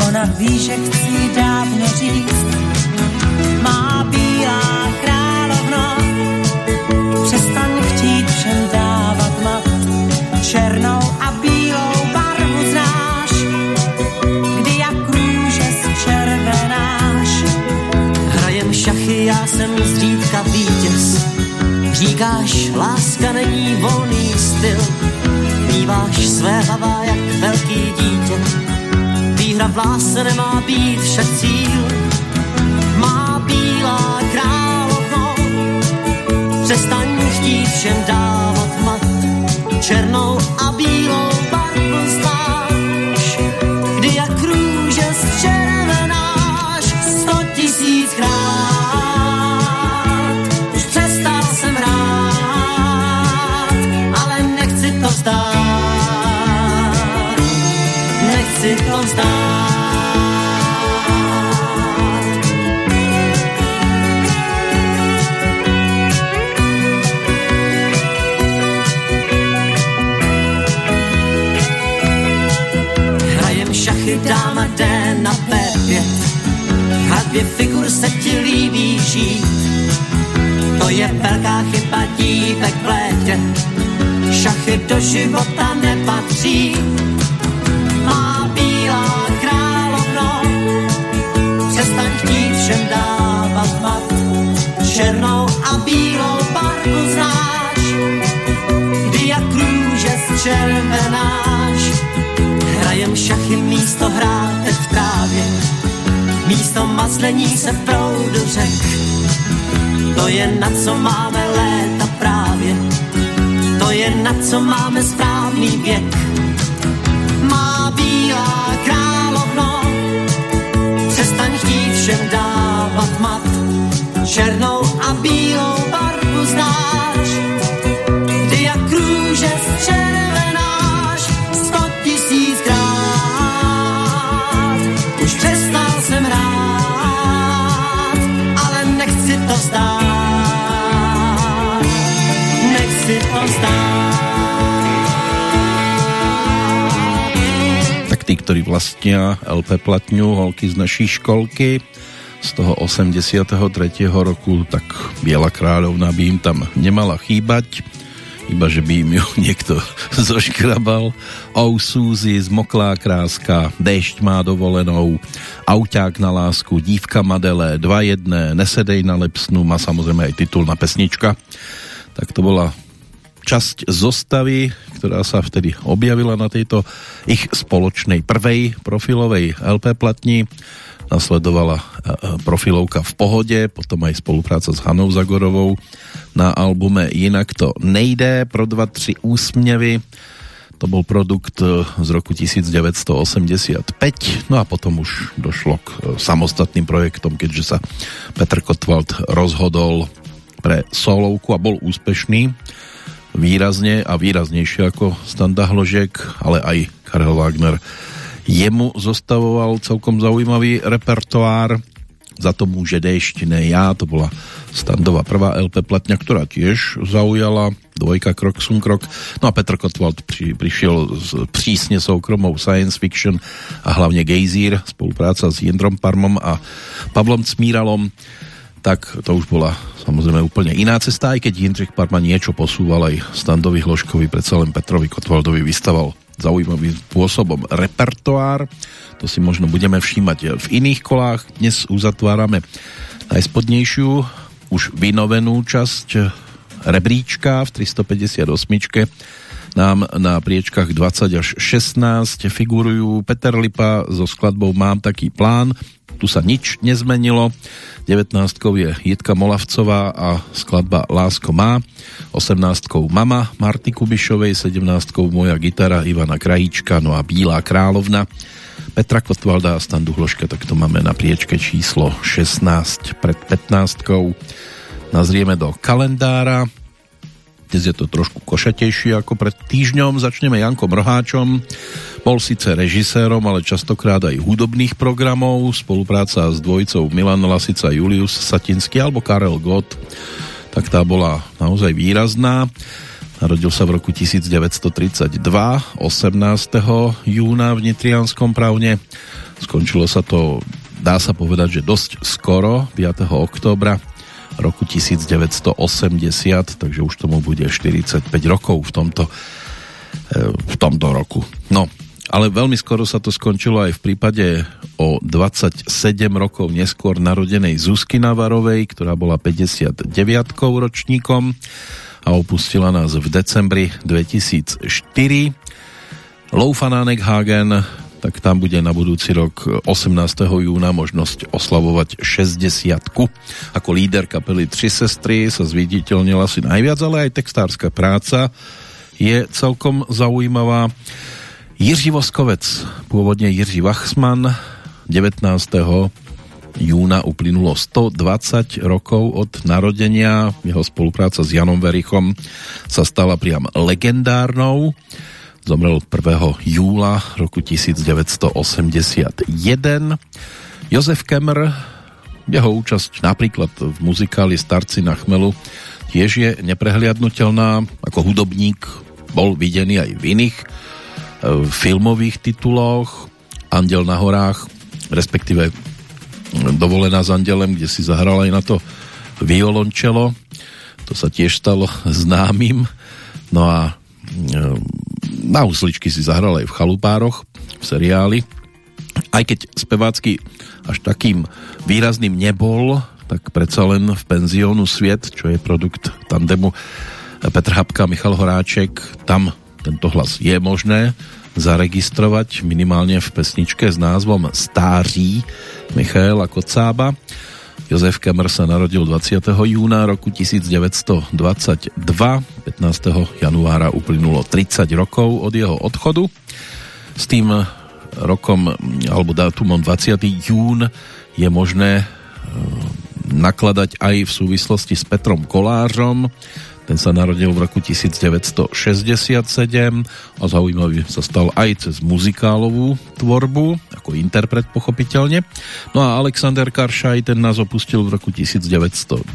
Ona ví, že chci dávno říct. Má bílá královno, přestaň chtít všem dávat mat. Černou a bílou barvu znáš, kdy jak růže zčervenáš. Hrajem šachy, já jsem zřídka vítěz. Říkáš, láska není volný styl. Míváš své hlava jak velký dítě. Výhra v lásce nemá být však cíl. Má bílá královno, přestaň chtít všem dávat mat. Černou a bílou létě. Šachy do života nepatří. Má bílá královno, přestaň chtít všem dávat mat. Černou a bílou barvu znáš, kdy jak růže zčervenáš. Hrajem šachy místo hrátek v trávě, místo mazlení se proudu řek. To je na co máme léta právě, to je na co máme správný věk. Má bílá královno, přestaň chtít všem dávat mat. Černou a bílou barvu znáš, ktorí vlastnia LP platňu Holky z naší školky z toho 83. roku, tak Biela kráľovna by im tam nemala chýbať, iba že by im ju (laughs) niekto zoškrabal. Oh Suzy, zmoklá kráska, Dešť má dovolenou, Auťák na lásku, Dívka Madele, Dva jedné, Nesedej na lepsnu, má samozrejme aj titulná pesnička. Tak to bola časť zostavy, ktorá sa vtedy objavila na tejto ich spoločnej prvej profilovej LP platni. Nasledovala e, e, profilovka v pohode, potom aj spolupráca s Hanou Zagorovou na albume Jinak to nejde, pro dva, tři úsměvy. To bol produkt e, z roku 1985, no a potom už došlo k samostatným projektom, keďže sa Petr Kotwald rozhodol pre solovku a bol úspešný výrazne a výraznejšie ako Standa Hložek, ale aj Karel Wagner. Jemu zostavoval celkom zaujímavý repertoár. Za to môže dešť, ne ja, to bola standová prvá LP platňa, ktorá tiež zaujala, dvojka krok sum krok, no a Petr Kotwald pri, prišiel s prísne soukromou science fiction a hlavne Gejzír, spolupráca s Jendrom Parmom a Pavlom Cmíralom, tak to už bola samozrejme úplne iná cesta, aj keď Jindřich Parma niečo posúval aj Standovi Hloškovi, predsa len Petrovi Kotvaldovi vystaval zaujímavým spôsobom repertoár. To si možno budeme všímať v iných kolách. Dnes uzatvárame najspodnejšiu, už vynovenú časť rebríčka v 358 nám na priečkach 20 až 16 figurujú Peter Lipa so skladbou Mám taký plán, tu sa nič nezmenilo. 19 je Jitka Molavcová a skladba Lásko má. 18 Mama Marty Kubišovej 17 Moja gitara Ivana Krajíčka no a Bílá královna. Petra Kotvalda a Standu Hloška tak to máme na priečke číslo 16 pred 15 nazrieme do kalendára dnes je to trošku košatejšie ako pred týždňom. Začneme Jankom Roháčom. Bol síce režisérom, ale častokrát aj hudobných programov. Spolupráca s dvojicou Milan Lasica, Julius Satinsky alebo Karel Gott, tak tá bola naozaj výrazná. Narodil sa v roku 1932, 18. júna v Nitrianskom právne. Skončilo sa to, dá sa povedať, že dosť skoro, 5. októbra roku 1980, takže už tomu bude 45 rokov v tomto, e, v tomto roku. No, ale veľmi skoro sa to skončilo aj v prípade o 27 rokov neskôr narodenej Zuzky Navarovej, ktorá bola 59 ročníkom a opustila nás v decembri 2004. Loufanánek Hagen tak tam bude na budúci rok 18. júna možnosť oslavovať 60 Ako líder kapely Tři sestry sa zviditeľnila si najviac, ale aj textárska práca je celkom zaujímavá. Jiří Voskovec, pôvodne Jiří Wachsman, 19. júna uplynulo 120 rokov od narodenia. Jeho spolupráca s Janom Verichom sa stala priam legendárnou. Zomrel 1. júla roku 1981. Jozef Kemmer, jeho účasť napríklad v muzikáli Starci na chmelu tiež je neprehliadnutelná. Ako hudobník bol videný aj v iných e, filmových tituloch. Andel na horách, respektíve Dovolená s andelem, kde si zahral aj na to violončelo. To sa tiež stalo (laughs) známym. No a na husličky si zahral aj v chalupároch, v seriáli. Aj keď spevácky až takým výrazným nebol, tak predsa len v penziónu Sviet, čo je produkt tandemu Petr Habka, Michal Horáček, tam tento hlas je možné zaregistrovať minimálne v pesničke s názvom Stáří Michaela Kocába. Jozef Kemmer sa narodil 20. júna roku 1922. 15. januára uplynulo 30 rokov od jeho odchodu. S tým rokom alebo dátumom 20. jún je možné e, nakladať aj v súvislosti s Petrom Kolářom, ten sa narodil v roku 1967 a zaujímavý sa stal aj cez muzikálovú tvorbu, ako interpret pochopiteľne. No a Alexander Karšaj, ten nás opustil v roku 1992,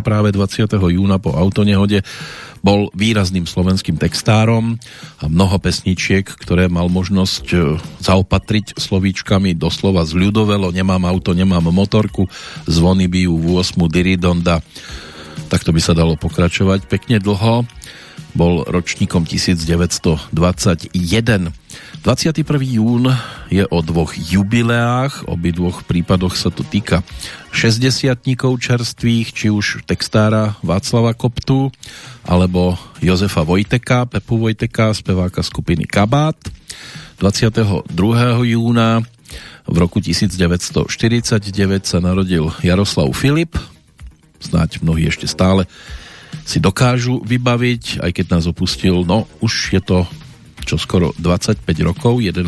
práve 20. júna po autonehode bol výrazným slovenským textárom a mnoho pesničiek, ktoré mal možnosť e, zaopatriť slovíčkami doslova z ľudovelo, nemám auto, nemám motorku, zvony bijú v 8 diridonda, Takto by sa dalo pokračovať pekne dlho. Bol ročníkom 1921. 21. jún je o dvoch jubileách, obidvoch prípadoch sa to týka 60 čerstvých, či už textára Václava Koptu, alebo Jozefa Vojteka, Pepu Vojteka, speváka skupiny Kabát. 22. júna v roku 1949 sa narodil Jaroslav Filip, snáď mnohí ešte stále si dokážu vybaviť, aj keď nás opustil, no už je to čo skoro 25 rokov, 11.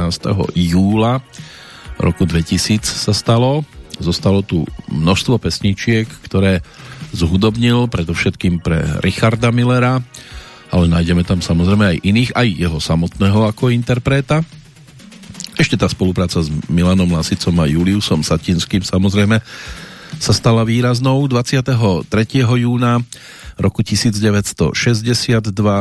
júla roku 2000 sa stalo. Zostalo tu množstvo pesničiek, ktoré zhudobnil predovšetkým pre Richarda Millera, ale nájdeme tam samozrejme aj iných, aj jeho samotného ako interpreta. Ešte tá spolupráca s Milanom Lasicom a Juliusom Satinským samozrejme sa stala výraznou. 23. júna roku 1962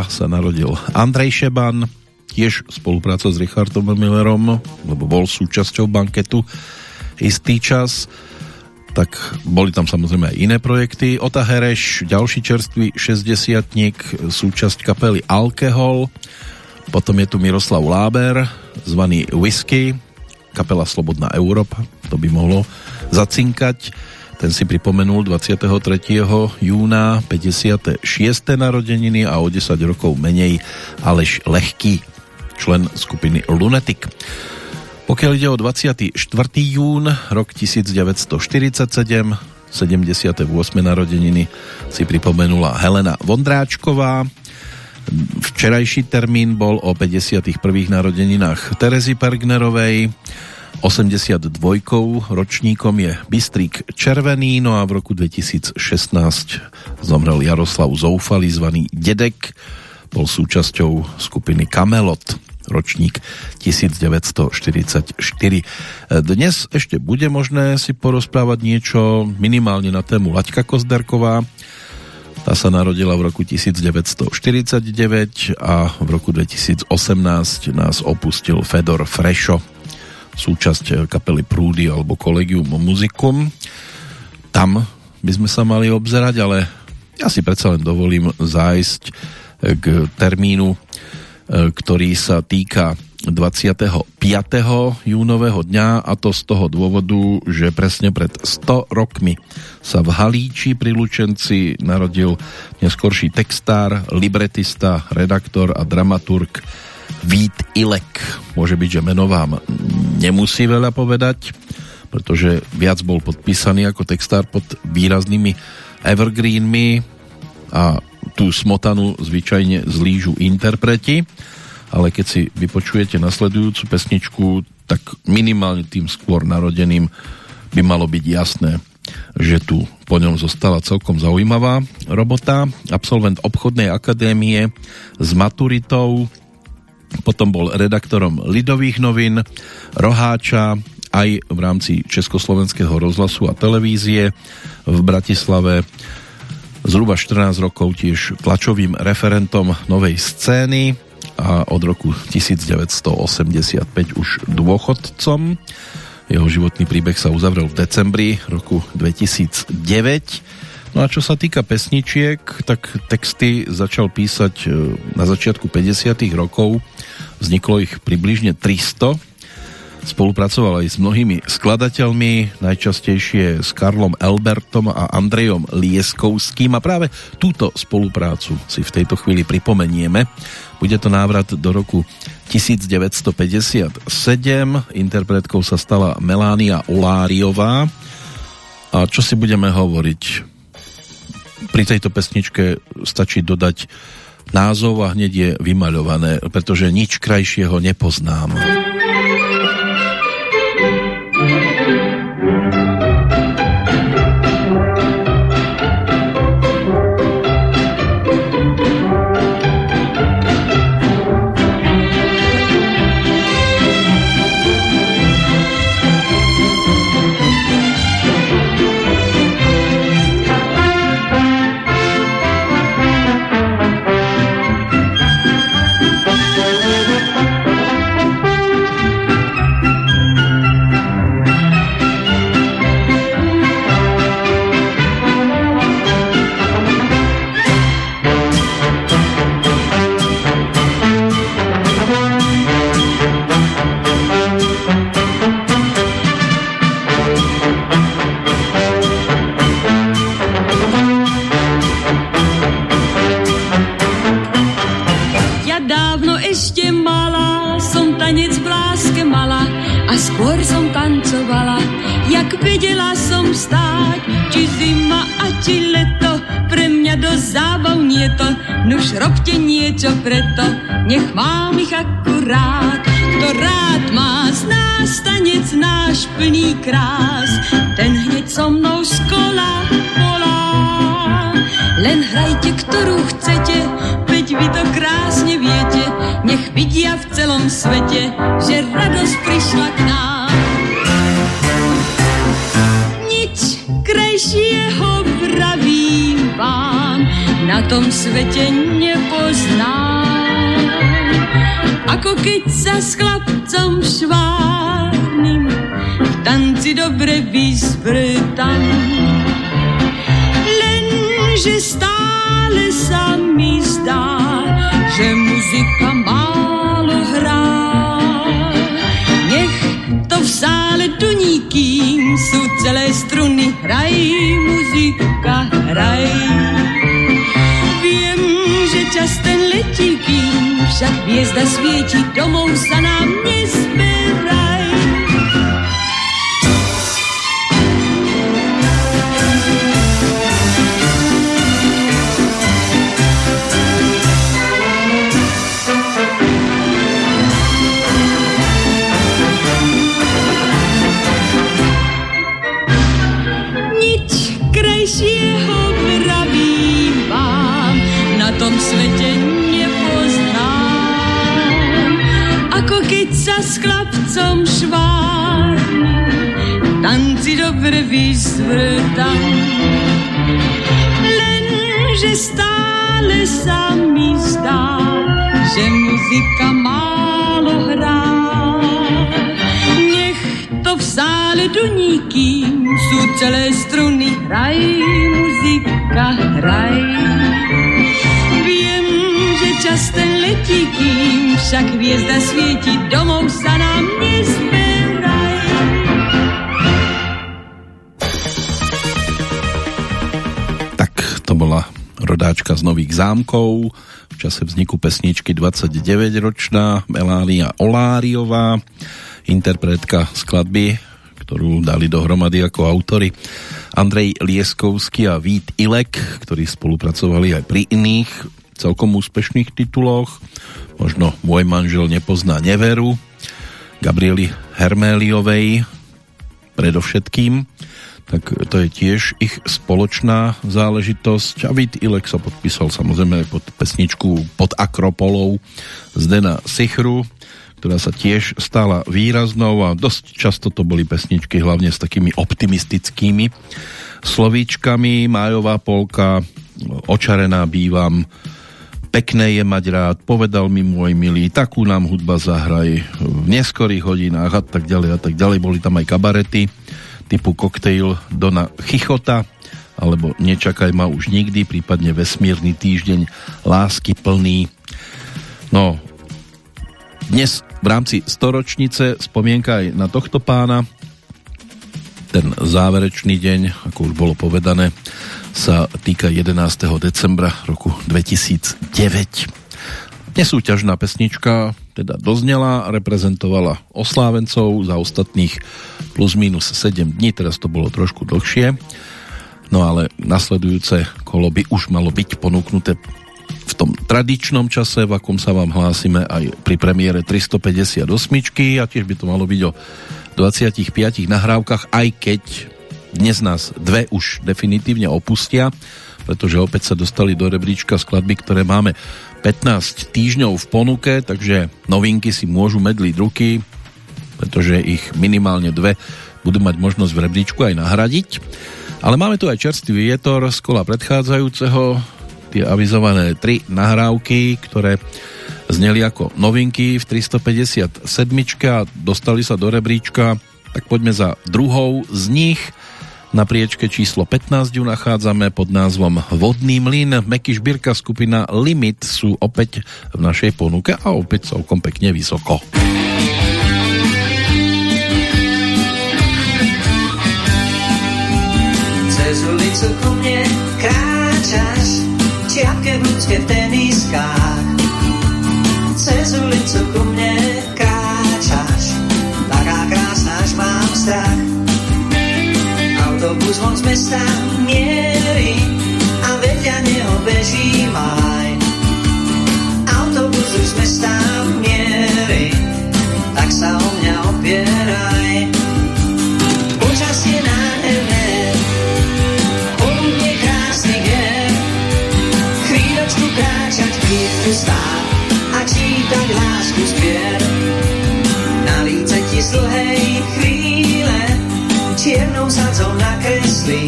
sa narodil Andrej Šeban, tiež spolupráca s Richardom Millerom, lebo bol súčasťou banketu istý čas, tak boli tam samozrejme aj iné projekty. Ota Hereš, ďalší čerstvý 60 súčasť kapely Alkohol, potom je tu Miroslav Láber, zvaný Whisky, kapela Slobodná Európa, to by mohlo zacinkať. Ten si pripomenul 23. júna 56. narodeniny a o 10 rokov menej Aleš Lehký člen skupiny Lunatic. Pokiaľ ide o 24. jún, rok 1947, 78. narodeniny si pripomenula Helena Vondráčková. Včerajší termín bol o 51. narodeninách Terezy Pergnerovej. 82. ročníkom je Bystrík Červený, no a v roku 2016 zomrel Jaroslav Zoufalý, zvaný Dedek, bol súčasťou skupiny Kamelot ročník 1944. Dnes ešte bude možné si porozprávať niečo minimálne na tému Laďka Kozderková. Tá sa narodila v roku 1949 a v roku 2018 nás opustil Fedor Frešo, súčasť kapely Prúdy alebo Collegium Musicum. Tam by sme sa mali obzerať, ale ja si predsa len dovolím zájsť k termínu E, ktorý sa týka 25. júnového dňa a to z toho dôvodu, že presne pred 100 rokmi sa v Halíči pri Lučenci narodil neskorší textár, libretista, redaktor a dramaturg Vít Ilek. Môže byť, že meno vám nemusí veľa povedať, pretože viac bol podpísaný ako textár pod výraznými evergreenmi a tú smotanu zvyčajne zlížu interpreti, ale keď si vypočujete nasledujúcu pesničku, tak minimálne tým skôr narodeným by malo byť jasné, že tu po ňom zostala celkom zaujímavá robota. Absolvent obchodnej akadémie s maturitou, potom bol redaktorom Lidových novín, Roháča, aj v rámci Československého rozhlasu a televízie v Bratislave zhruba 14 rokov tiež tlačovým referentom novej scény a od roku 1985 už dôchodcom. Jeho životný príbeh sa uzavrel v decembri roku 2009. No a čo sa týka pesničiek, tak texty začal písať e, na začiatku 50. rokov. Vzniklo ich približne 300 Spolupracoval aj s mnohými skladateľmi, najčastejšie s Karlom Elbertom a Andrejom Lieskovským a práve túto spoluprácu si v tejto chvíli pripomenieme. Bude to návrat do roku 1957. Interpretkou sa stala Melánia Oláriová. A čo si budeme hovoriť? Pri tejto pesničke stačí dodať názov a hneď je vymaľované, pretože nič krajšieho nepoznám. Krás, ten hneď so mnou z kola volá. Len hrajte, ktorú chcete, veď vy to krásne viete, nech vidia v celom svete, že radosť prišla k nám. Nič krajšieho vravím vám, na tom svete nepoznám. Ako keď sa s tanci dobre vyzvrtam. Lenže stále sa mi zdá, že muzika málo hrá. Nech to v sále duní, kým sú celé struny, hraj, muzika, hraj. Viem, že čas ten letí, kým však hviezda svieti, domov sa nám nezberaj. Dobre vyzvrtam. Lenže stále sa mi zdá, že muzika málo hrá. Nech to v sále duní, kým sú celé struny, hraj, muzika, hraj. Viem, že čas ten letí, kým však hviezda svieti, domov sa nám z Nových zámkov v čase vzniku pesničky 29-ročná Melánia Oláriová, interpretka skladby, ktorú dali dohromady ako autory Andrej Lieskovský a Vít Ilek, ktorí spolupracovali aj pri iných celkom úspešných tituloch. Možno Môj manžel nepozná neveru, Gabrieli Herméliovej predovšetkým tak to je tiež ich spoločná záležitosť a Vít Ilek sa podpísal samozrejme pod pesničku pod Akropolou Zdena Sichru, ktorá sa tiež stala výraznou a dosť často to boli pesničky hlavne s takými optimistickými slovíčkami. Májová polka, očarená bývam, pekné je mať rád, povedal mi môj milý, takú nám hudba zahraj v neskorých hodinách a tak ďalej a tak ďalej. Boli tam aj kabarety typu koktejl Dona Chichota alebo Nečakaj ma už nikdy, prípadne Vesmírny týždeň Lásky plný. No, dnes v rámci storočnice spomienka aj na tohto pána. Ten záverečný deň, ako už bolo povedané, sa týka 11. decembra roku 2009. Nesúťažná pesnička teda doznela, reprezentovala oslávencov za ostatných plus minus 7 dní, teraz to bolo trošku dlhšie. No ale nasledujúce kolo by už malo byť ponúknuté v tom tradičnom čase, v akom sa vám hlásime aj pri premiére 358 a tiež by to malo byť o 25 nahrávkach, aj keď dnes nás dve už definitívne opustia, pretože opäť sa dostali do rebríčka skladby, ktoré máme 15 týždňov v ponuke, takže novinky si môžu medliť ruky, pretože ich minimálne dve budú mať možnosť v rebríčku aj nahradiť. Ale máme tu aj čerstvý vietor z kola predchádzajúceho, tie avizované tri nahrávky, ktoré zneli ako novinky v 357 a dostali sa do rebríčka, tak poďme za druhou z nich – na priečke číslo 15 ju nachádzame pod názvom Vodný mlyn. Meky Šbírka skupina Limit sú opäť v našej ponuke a opäť celkom pekne vysoko. Cez ulicu ku mne kráčaš, čiapke v ľudské v teniskách. Cez ulicu ku mne uzlom z mesta mierí a vedľa neho beží maj. Autobus už z mesta mierí, tak sa o mňa opieraj. Počasie nádherné, poludne krásny gen, chvíľočku kráčať chvíľku stáť a čítať lásku spier. Na líce ti z dlhej chvíli čiernou sadzou nakreslí.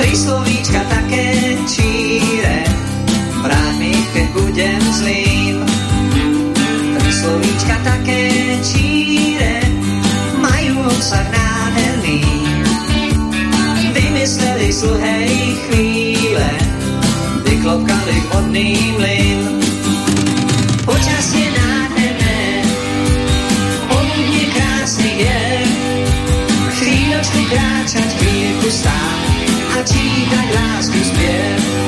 Tri slovíčka také číre, vráť mi ich, keď budem zlým. Tri slovíčka také číre, majú obsah nádherný. Vymysleli sluhej chvíle, vyklopkali vodný mlyn. Kráčať, chvíľku stáť a čítať lásku spiev.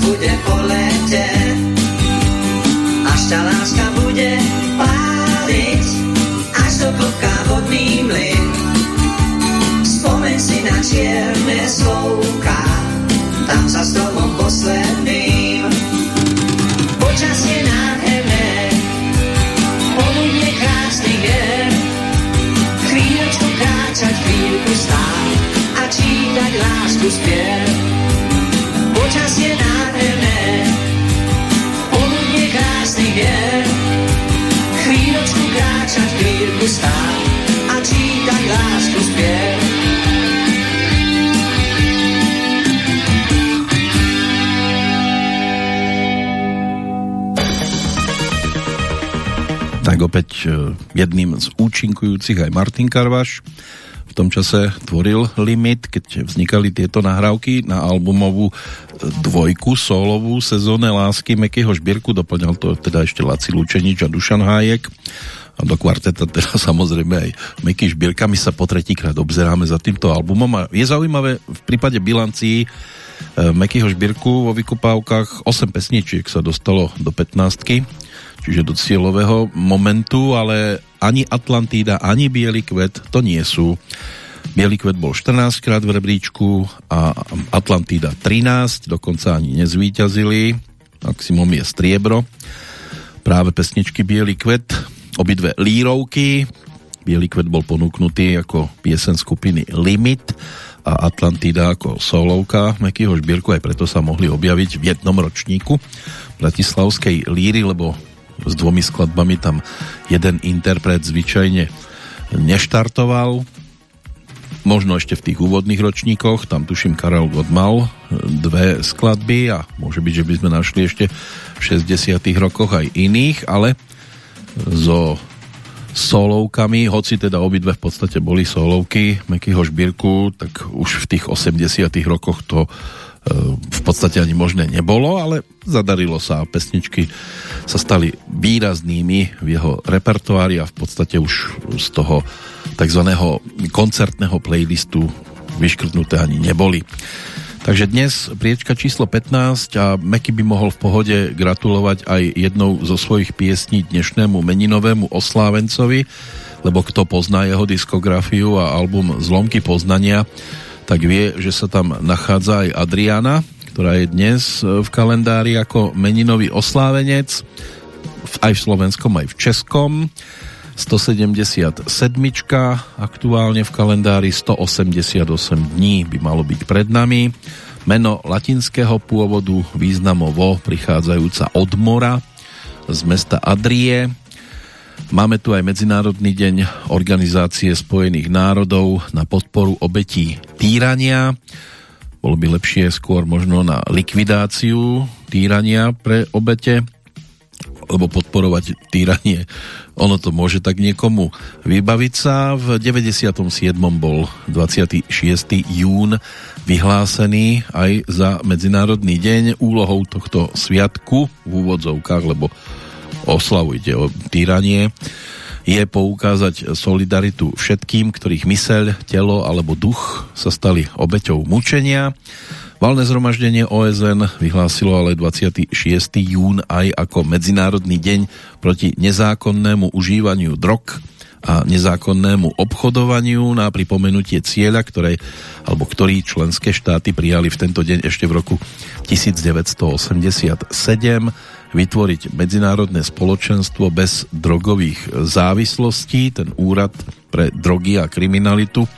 Bude po lete. Až tá láska bude páliť, až do klopka vodný mlyn. Spomeň si na čierne slovka, tam za stromom posledným. Počasie nádherné, poludne krásny je, chvíľočku kráčať, chvíľku stáť a čítať lásku spiev. Chvíľočku kráčať, chvíľku stáť a čítať lásku spiev. Tak opäť e, jedným z účinkujúcich aj Martin Karvaš. V tom čase tvoril limit, keď vznikali tieto nahrávky na albumovú e, dvojku solovú sezóne lásky Mekyho Žbírku. Doplňal to teda ešte Laci Lučenič a Dušan Hájek. A do kvarteta teda (laughs) samozrejme aj Meky Žbírka. My sa po tretíkrát obzeráme za týmto albumom a je zaujímavé v prípade bilancií e, Mekyho Žbírku vo vykupávkach 8 pesničiek sa dostalo do 15 čiže do cieľového momentu, ale ani Atlantída, ani Bielý kvet to nie sú. Bielý kvet bol 14 krát v rebríčku a Atlantída 13, dokonca ani nezvíťazili. Maximum je striebro. Práve pesničky Bielý kvet, obidve lírovky. Bielý kvet bol ponúknutý ako piesen skupiny Limit a Atlantída ako solovka Mekyho Žbírku, aj preto sa mohli objaviť v jednom ročníku Bratislavskej líry, lebo s dvomi skladbami tam jeden interpret zvyčajne neštartoval. Možno ešte v tých úvodných ročníkoch, tam tuším Karel Gott mal dve skladby a môže byť, že by sme našli ešte v 60 rokoch aj iných, ale so solovkami, hoci teda obidve v podstate boli solovky Mekyho Žbírku, tak už v tých 80 rokoch to v podstate ani možné nebolo, ale zadarilo sa a pesničky sa stali výraznými v jeho repertoári a v podstate už z toho tzv. koncertného playlistu vyškrtnuté ani neboli. Takže dnes priečka číslo 15 a Meky by mohol v pohode gratulovať aj jednou zo svojich piesní dnešnému meninovému oslávencovi, lebo kto pozná jeho diskografiu a album Zlomky poznania, tak vie, že sa tam nachádza aj Adriana, ktorá je dnes v kalendári ako meninový oslávenec, aj v slovenskom, aj v českom. 177 aktuálne v kalendári 188 dní by malo byť pred nami. Meno latinského pôvodu významovo prichádzajúca od mora z mesta Adrie, Máme tu aj Medzinárodný deň Organizácie spojených národov na podporu obetí týrania. Bolo by lepšie skôr možno na likvidáciu týrania pre obete. Lebo podporovať týranie. Ono to môže tak niekomu vybaviť sa. V 97. bol 26. jún vyhlásený aj za Medzinárodný deň úlohou tohto sviatku v úvodzovkách, lebo oslavujte o týranie je poukázať solidaritu všetkým, ktorých myseľ, telo alebo duch sa stali obeťou mučenia Valné zhromaždenie OSN vyhlásilo ale 26. jún aj ako Medzinárodný deň proti nezákonnému užívaniu drog a nezákonnému obchodovaniu na pripomenutie cieľa, ktoré, alebo ktorý členské štáty prijali v tento deň ešte v roku 1987 vytvoriť medzinárodné spoločenstvo bez drogových závislostí. Ten úrad pre drogy a kriminalitu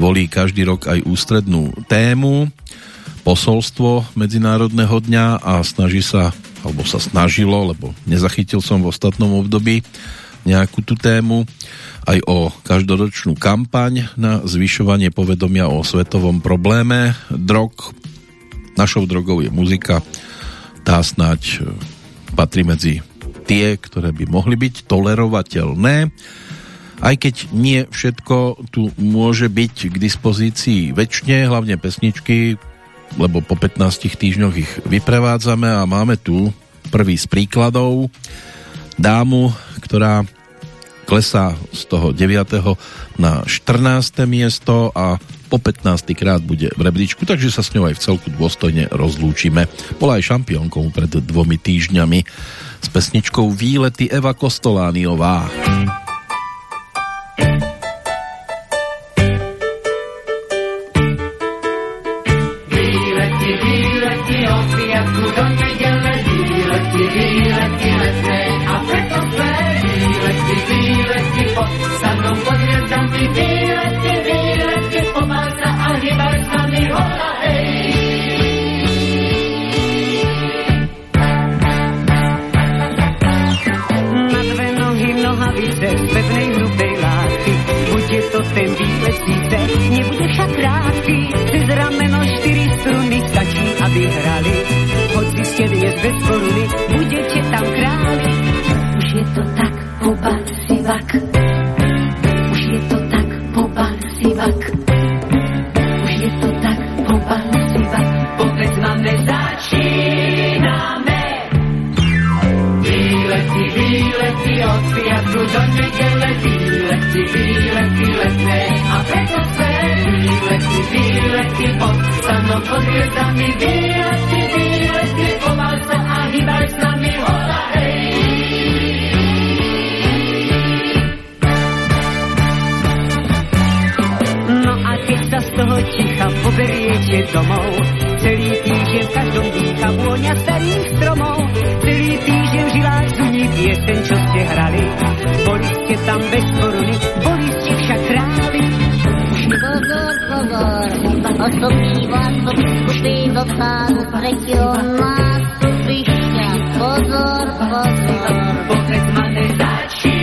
volí každý rok aj ústrednú tému posolstvo Medzinárodného dňa a snaží sa, alebo sa snažilo, lebo nezachytil som v ostatnom období nejakú tú tému, aj o každoročnú kampaň na zvyšovanie povedomia o svetovom probléme drog. Našou drogou je muzika. Tá snáď e, patrí medzi tie, ktoré by mohli byť tolerovateľné. Aj keď nie všetko tu môže byť k dispozícii väčšine, hlavne pesničky, lebo po 15 týždňoch ich vyprevádzame a máme tu prvý z príkladov dámu, ktorá klesá z toho 9. na 14. miesto a po 15. krát bude v rebríčku, takže sa s ňou aj v celku dôstojne rozlúčime. Bola aj šampiónkou pred dvomi týždňami s pesničkou Výlety Eva Kostolániová. ten výlet síce nebude však krátky, cez rameno čtyři struny stačí, aby hrali. Hoci ste dnes bez koruny, budete tam králi. Už je to tak, oba sivak. Už je to tak, oba sivak. ti oci, a pružati gele Bileti, bileti, letne, a preko sve Bileti, bileti, pod, samo pod gledami Bileti, beriete domov. Celý týždeň v každom dýcha vôňa starých stromov. Celý týždeň v žilách zuní pieseň, čo ste hrali. Boli ste tam bez koruny, boli ste však králi. Pozor, pozor, osobný vládcom, už ty do sálu tretího nástupišťa. Pozor, pozor, pochec ma nezačí.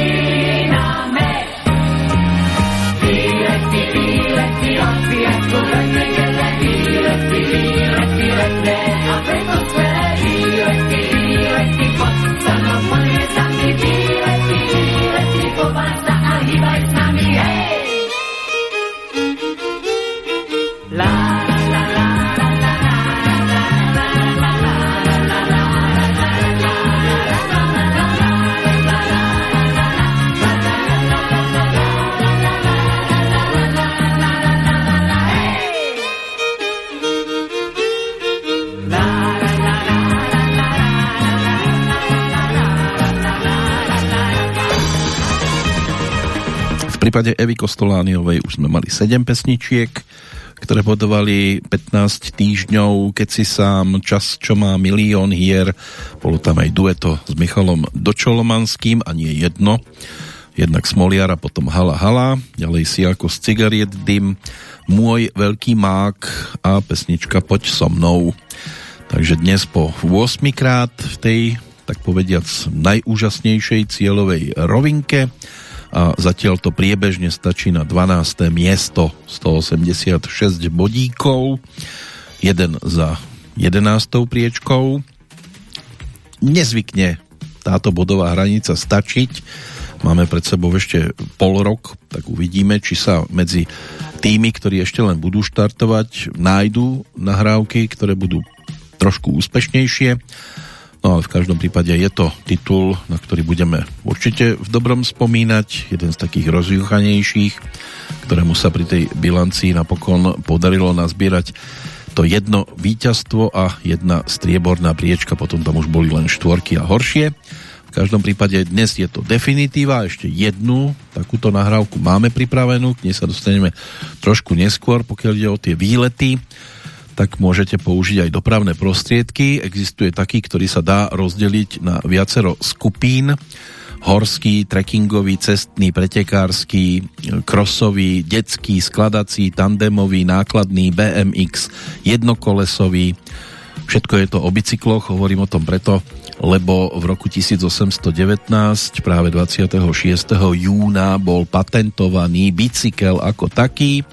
Prípade Evy Kostolániovej už sme mali 7 pesničiek, ktoré bodovali 15 týždňov, keď si sám čas, čo má milión hier. Bolo tam aj dueto s Michalom Dočolomanským a nie jedno. Jednak Smoliara, potom Hala Hala, ďalej si ako z cigariet dym, Môj veľký mák a pesnička Poď so mnou. Takže dnes po 8 krát v tej, tak povediac, najúžasnejšej cieľovej rovinke a zatiaľ to priebežne stačí na 12. miesto 186 bodíkov jeden za 11. priečkou nezvykne táto bodová hranica stačiť. Máme pred sebou ešte pol rok, tak uvidíme, či sa medzi tými, ktorí ešte len budú štartovať, nájdú nahrávky, ktoré budú trošku úspešnejšie. No ale v každom prípade je to titul, na ktorý budeme určite v dobrom spomínať, jeden z takých rozjuchanejších, ktorému sa pri tej bilancii napokon podarilo nazbierať to jedno víťazstvo a jedna strieborná priečka, potom tam už boli len štvorky a horšie. V každom prípade dnes je to definitíva, ešte jednu takúto nahrávku máme pripravenú, k nej sa dostaneme trošku neskôr, pokiaľ ide o tie výlety tak môžete použiť aj dopravné prostriedky. Existuje taký, ktorý sa dá rozdeliť na viacero skupín. Horský, trekkingový, cestný, pretekársky, krosový, detský, skladací, tandemový, nákladný, BMX, jednokolesový. Všetko je to o bicykloch, hovorím o tom preto, lebo v roku 1819, práve 26. júna, bol patentovaný bicykel ako taký,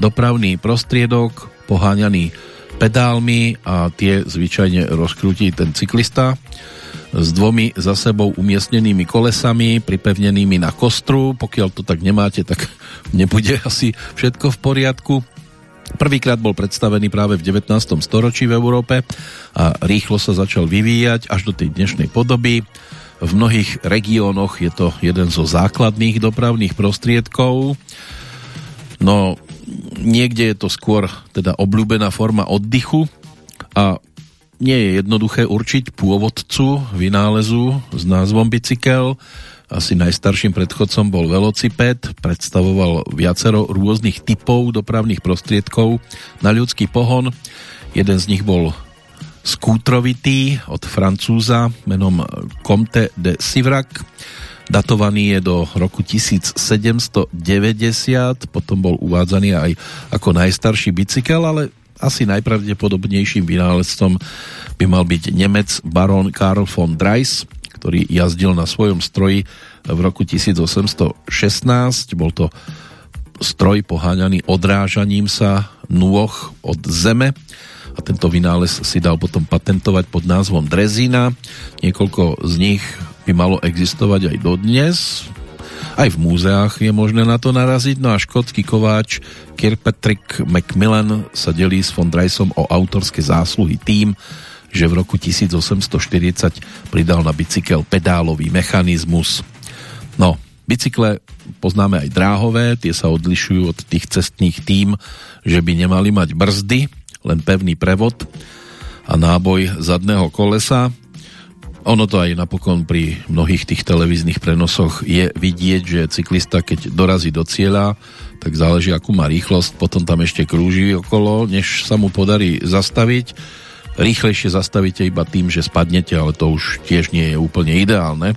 dopravný prostriedok, poháňaný pedálmi a tie zvyčajne rozkrúti ten cyklista s dvomi za sebou umiestnenými kolesami pripevnenými na kostru. Pokiaľ to tak nemáte, tak (laughs) nebude asi všetko v poriadku. Prvýkrát bol predstavený práve v 19. storočí v Európe a rýchlo sa začal vyvíjať až do tej dnešnej podoby. V mnohých regiónoch je to jeden zo základných dopravných prostriedkov. No, niekde je to skôr teda obľúbená forma oddychu a nie je jednoduché určiť pôvodcu vynálezu s názvom bicykel. Asi najstarším predchodcom bol velociped, predstavoval viacero rôznych typov dopravných prostriedkov na ľudský pohon. Jeden z nich bol skútrovitý od Francúza menom Comte de Sivrak datovaný je do roku 1790, potom bol uvádzaný aj ako najstarší bicykel, ale asi najpravdepodobnejším vynálezcom by mal byť Nemec baron Karl von Dreis, ktorý jazdil na svojom stroji v roku 1816. Bol to stroj poháňaný odrážaním sa nôh od zeme a tento vynález si dal potom patentovať pod názvom Drezina. Niekoľko z nich by malo existovať aj dodnes. Aj v múzeách je možné na to naraziť. No a škótsky kováč Kirkpatrick Macmillan sa delí s von Dreisom o autorské zásluhy tým, že v roku 1840 pridal na bicykel pedálový mechanizmus. No, bicykle poznáme aj dráhové, tie sa odlišujú od tých cestných tým, že by nemali mať brzdy, len pevný prevod a náboj zadného kolesa. Ono to aj napokon pri mnohých tých televíznych prenosoch je vidieť, že cyklista, keď dorazí do cieľa, tak záleží, akú má rýchlosť, potom tam ešte krúži okolo, než sa mu podarí zastaviť. Rýchlejšie zastavíte iba tým, že spadnete, ale to už tiež nie je úplne ideálne.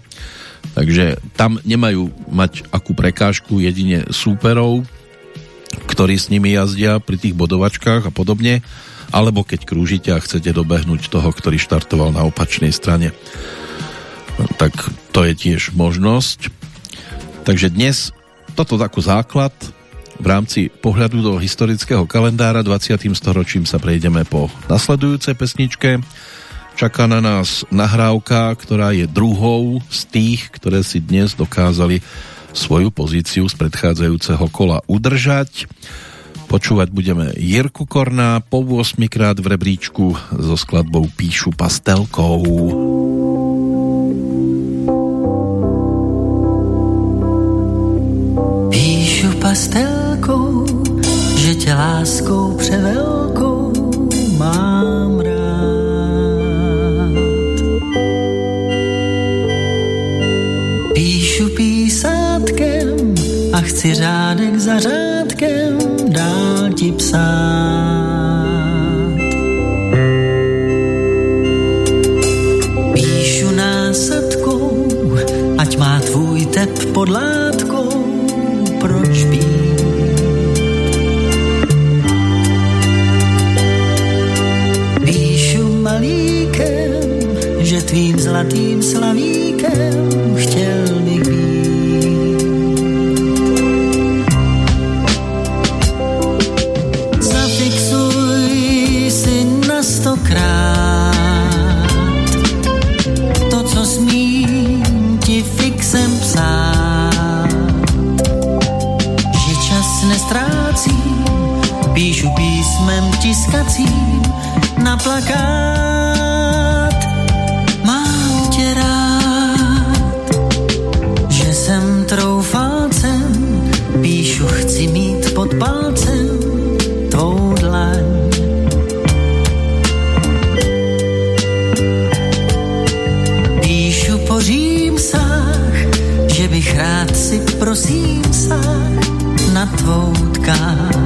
Takže tam nemajú mať akú prekážku jedine súperov, ktorí s nimi jazdia pri tých bodovačkách a podobne alebo keď krúžite a chcete dobehnúť toho, ktorý štartoval na opačnej strane. Tak to je tiež možnosť. Takže dnes toto takú základ v rámci pohľadu do historického kalendára 20. storočím sa prejdeme po nasledujúcej pesničke. Čaká na nás nahrávka, ktorá je druhou z tých, ktoré si dnes dokázali svoju pozíciu z predchádzajúceho kola udržať. Počúvať budeme Jirku Korná po 8 krát v rebríčku so skladbou Píšu pastelkou. Píšu pastelkou, že tě láskou převelkou mám rád. Píšu písátkem a chci řádek za ti psát. Píšu násadkou, ať má tvůj tep pod látkou, proč být? Píšu malíkem, že tvým zlatým slavíkem chtěl prosím na plakát. Mám tě rád, že jsem troufalcem, píšu, chci mít pod palcem tvou dlaň. Píšu po římsách, že bych rád si prosím sáh na tvou tkáň.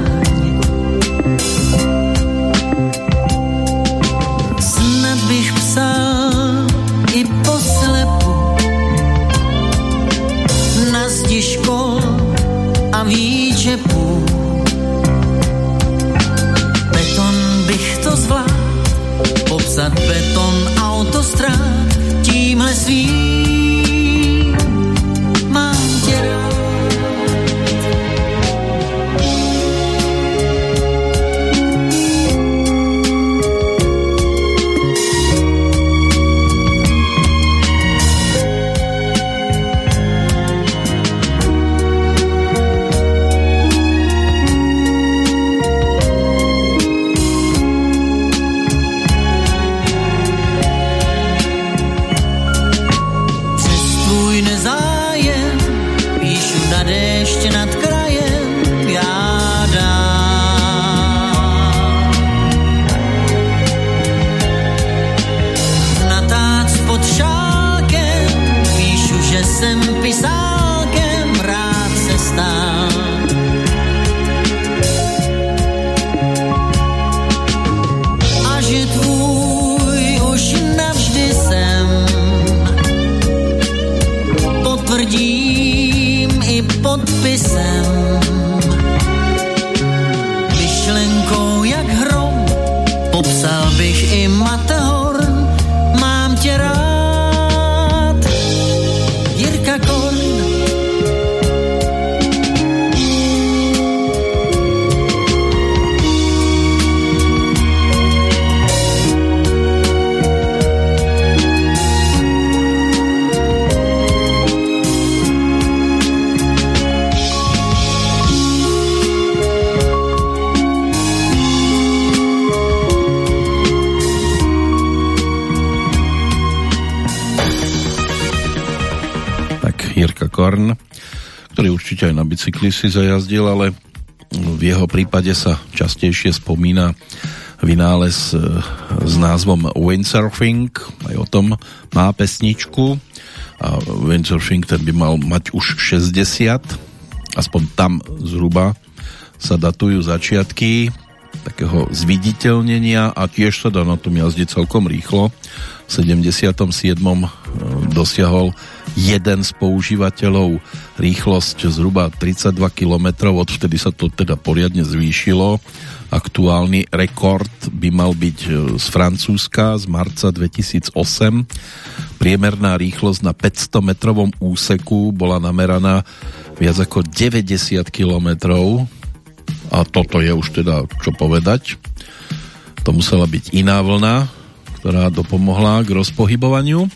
Popsat beton autostrát tímhle svým. Korn, ktorý určite aj na bicykli si zajazdil, ale v jeho prípade sa častejšie spomína vynález e, s názvom windsurfing, aj o tom má pesničku a windsurfing ten by mal mať už 60, aspoň tam zhruba sa datujú začiatky takého zviditeľnenia a tiež sa dá na tom jazdiť celkom rýchlo. V 77. dosiahol jeden z používateľov rýchlosť zhruba 32 km, odvtedy sa to teda poriadne zvýšilo. Aktuálny rekord by mal byť e, z Francúzska z marca 2008. Priemerná rýchlosť na 500 metrovom úseku bola nameraná viac ako 90 kilometrov a toto je už teda čo povedať. To musela byť iná vlna, ktorá dopomohla k rozpohybovaniu.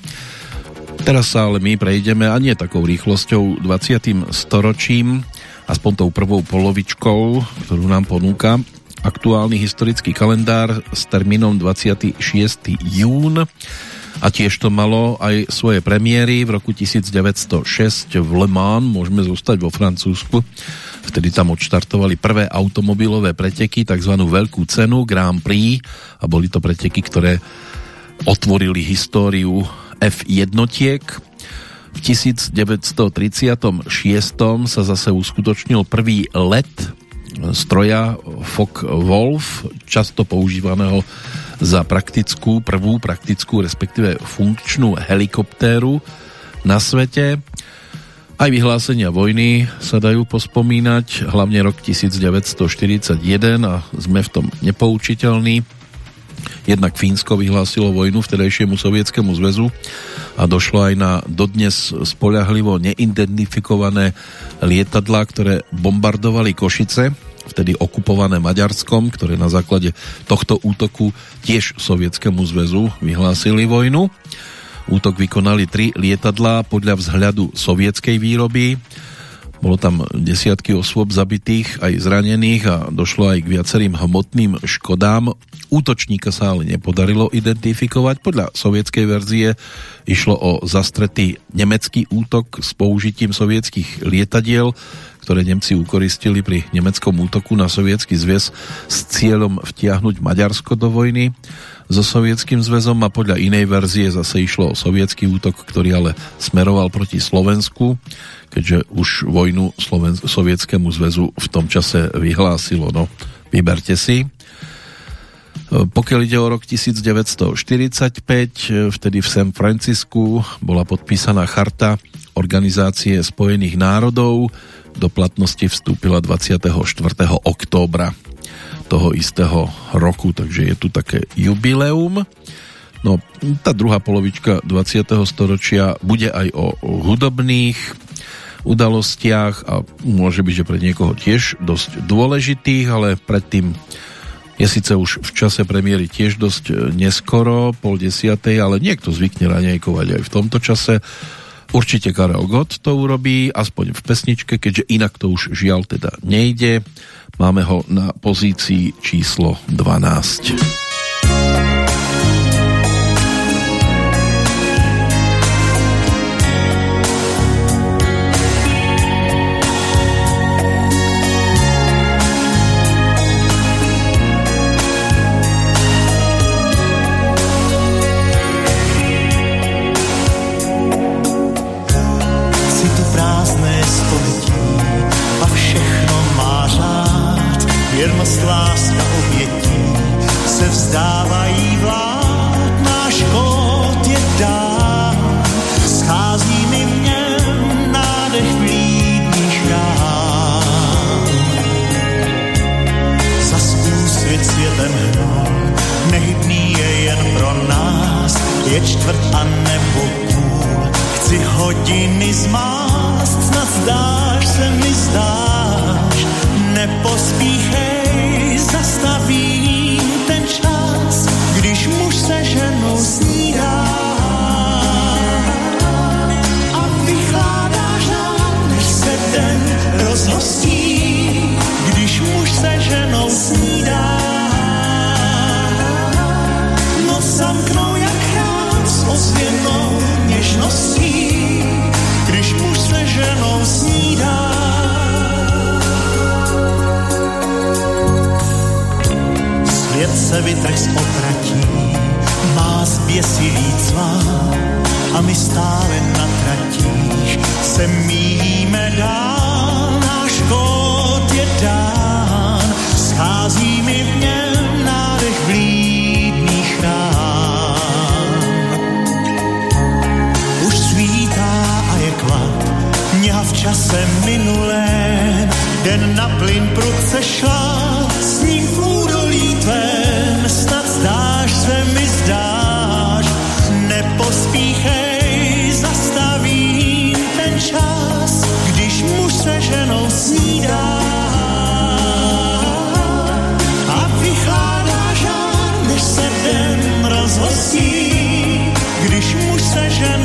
Teraz sa ale my prejdeme a nie takou rýchlosťou 20. storočím, aspoň tou prvou polovičkou, ktorú nám ponúka aktuálny historický kalendár s termínom 26. jún a tiež to malo aj svoje premiéry v roku 1906 v Le Mans, môžeme zostať vo Francúzsku vtedy tam odštartovali prvé automobilové preteky, tzv. veľkú cenu Grand Prix a boli to preteky, ktoré otvorili históriu F1 v 1936 sa zase uskutočnil prvý let stroja Fock Wolf, často používaného za praktickú, prvú praktickú, respektíve funkčnú helikoptéru na svete. Aj vyhlásenia vojny sa dajú pospomínať, hlavne rok 1941 a sme v tom nepoučiteľní. Jednak Fínsko vyhlásilo vojnu vtedajšiemu sovietskému zväzu a došlo aj na dodnes spoľahlivo neidentifikované lietadlá, ktoré bombardovali Košice, vtedy okupované Maďarskom, ktoré na základe tohto útoku tiež sovietskému zväzu vyhlásili vojnu. Útok vykonali tri lietadlá podľa vzhľadu sovietskej výroby. Bolo tam desiatky osôb zabitých, aj zranených a došlo aj k viacerým hmotným škodám. Útočníka sa ale nepodarilo identifikovať. Podľa sovietskej verzie išlo o zastretý nemecký útok s použitím sovietských lietadiel, ktoré Nemci ukoristili pri nemeckom útoku na sovietský zväz s cieľom vtiahnuť Maďarsko do vojny so sovietským zväzom a podľa inej verzie zase išlo o sovietský útok, ktorý ale smeroval proti Slovensku keďže už vojnu Sloven- Sovietskému zväzu v tom čase vyhlásilo. No, vyberte si. E, pokiaľ ide o rok 1945, vtedy v San Francisku bola podpísaná charta Organizácie spojených národov. Do platnosti vstúpila 24. októbra toho istého roku, takže je tu také jubileum. No, tá druhá polovička 20. storočia bude aj o hudobných udalostiach a môže byť, že pre niekoho tiež dosť dôležitých, ale predtým je síce už v čase premiéry tiež dosť e, neskoro, pol desiatej, ale niekto zvykne raňajkovať aj v tomto čase. Určite Karel Gott to urobí, aspoň v pesničke, keďže inak to už žiaľ teda nejde. Máme ho na pozícii číslo 12.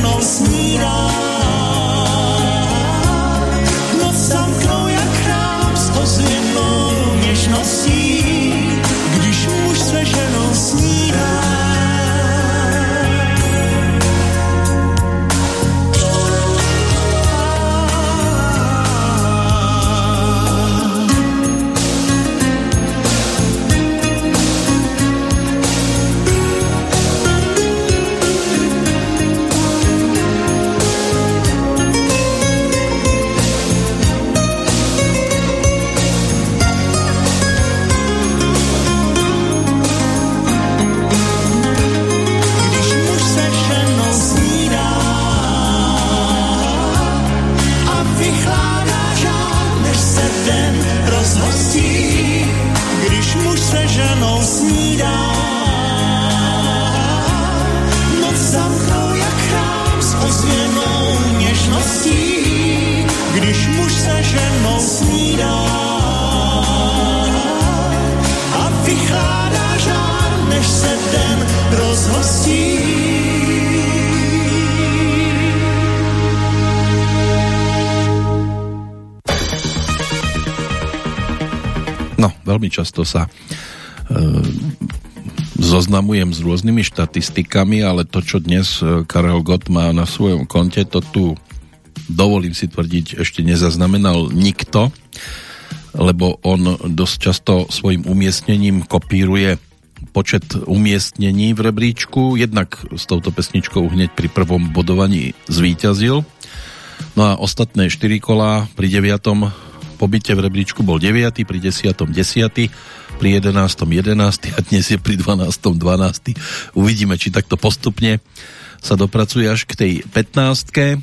Noc zamknou jak veľmi často sa e, zoznamujem s rôznymi štatistikami, ale to, čo dnes e, Karel Gott má na svojom konte, to tu dovolím si tvrdiť, ešte nezaznamenal nikto, lebo on dosť často svojim umiestnením kopíruje počet umiestnení v rebríčku, jednak s touto pesničkou hneď pri prvom bodovaní zvíťazil. No a ostatné 4 kola pri 9. pobyte v rebríčku bol 9, pri 10. 10, pri 11. 11 a dnes je pri 12. 12. Uvidíme, či takto postupne sa dopracuje až k tej 15.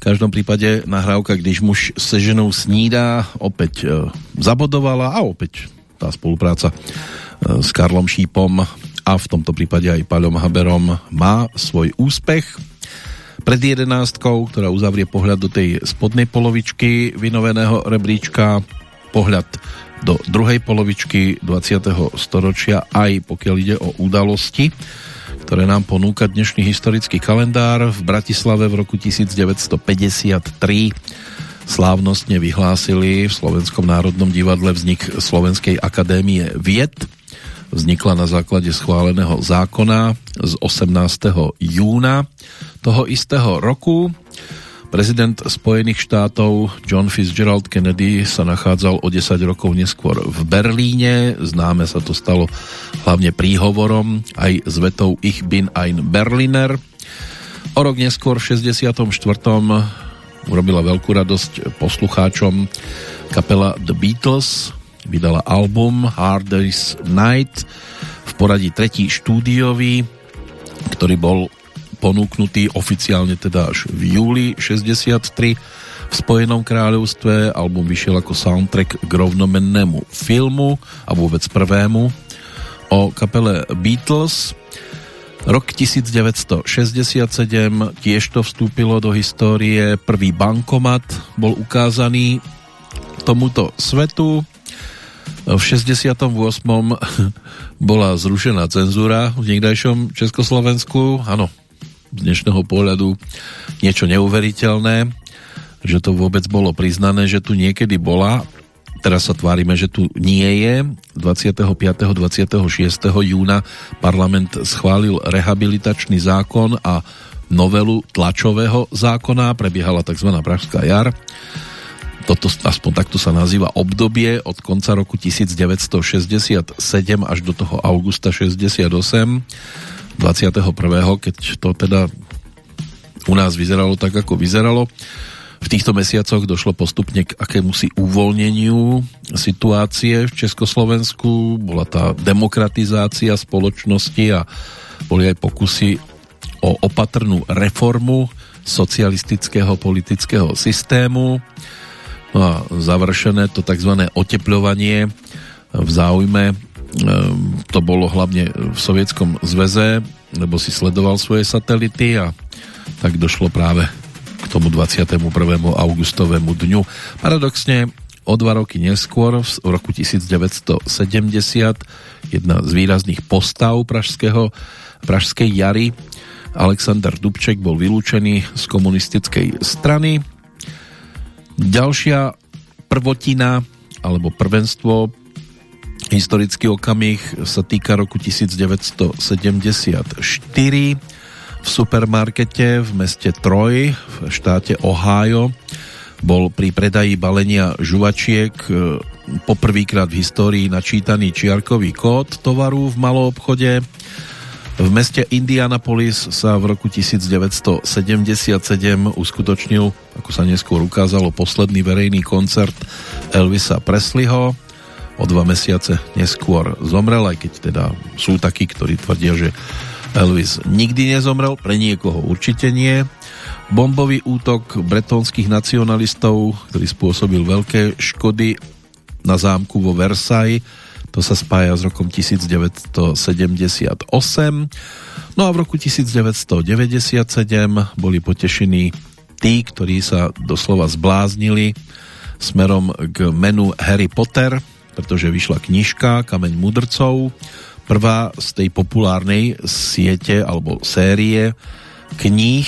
V každom prípade nahrávka, když muž se ženou snídá, opäť e, zabodovala a opäť tá spolupráca e, s Karlom Šípom a v tomto prípade aj Paľom Haberom má svoj úspech. Pred jedenáctkou, ktorá uzavrie pohľad do tej spodnej polovičky vynoveného rebríčka, pohľad do druhej polovičky 20. storočia, aj pokiaľ ide o udalosti, ktoré nám ponúka dnešný historický kalendár. V Bratislave v roku 1953 slávnostne vyhlásili v Slovenskom národnom divadle vznik Slovenskej akadémie vied. Vznikla na základe schváleného zákona z 18. júna toho istého roku. Prezident Spojených štátov John Fitzgerald Kennedy sa nachádzal o 10 rokov neskôr v Berlíne. Známe sa to stalo hlavne príhovorom aj s vetou Ich bin ein Berliner. O rok neskôr v 64. urobila veľkú radosť poslucháčom kapela The Beatles. Vydala album Hard Night v poradí tretí štúdiový, ktorý bol ponúknutý oficiálne teda až v júli 63 v Spojenom kráľovstve. Album vyšiel ako soundtrack k rovnomennému filmu a vôbec prvému o kapele Beatles. Rok 1967 tiež to vstúpilo do histórie. Prvý bankomat bol ukázaný tomuto svetu. V 68. (laughs) bola zrušená cenzúra v niekdajšom Československu. Áno, z dnešného pohľadu niečo neuveriteľné, že to vôbec bolo priznané, že tu niekedy bola. Teraz sa tvárime, že tu nie je. 25. 26. júna parlament schválil rehabilitačný zákon a novelu tlačového zákona. Prebiehala tzv. Pražská jar. Toto aspoň takto sa nazýva obdobie od konca roku 1967 až do toho augusta 68 21. keď to teda u nás vyzeralo tak, ako vyzeralo. V týchto mesiacoch došlo postupne k akémusi uvoľneniu situácie v Československu. Bola tá demokratizácia spoločnosti a boli aj pokusy o opatrnú reformu socialistického politického systému. No a završené to tzv. oteplovanie v záujme Ehm, to bolo hlavne v Sovietskom zväze, lebo si sledoval svoje satelity a tak došlo práve k tomu 21. augustovému dňu. Paradoxne o dva roky neskôr, v roku 1970, jedna z výrazných postav pražského, pražskej jary, Alexander Dubček bol vylúčený z komunistickej strany. Ďalšia prvotina alebo prvenstvo Historický okamih sa týka roku 1974 v supermarkete v meste Troy v štáte Ohio bol pri predaji balenia žuvačiek e, poprvýkrát v histórii načítaný čiarkový kód tovaru v malom obchode. V meste Indianapolis sa v roku 1977 uskutočnil, ako sa neskôr ukázalo, posledný verejný koncert Elvisa Presleyho o dva mesiace neskôr zomrel, aj keď teda sú takí, ktorí tvrdia, že Elvis nikdy nezomrel, pre niekoho určite nie. Bombový útok bretonských nacionalistov, ktorý spôsobil veľké škody na zámku vo Versailles, to sa spája s rokom 1978. No a v roku 1997 boli potešení tí, ktorí sa doslova zbláznili smerom k menu Harry Potter, pretože vyšla knižka Kameň mudrcov, prvá z tej populárnej siete alebo série kníh,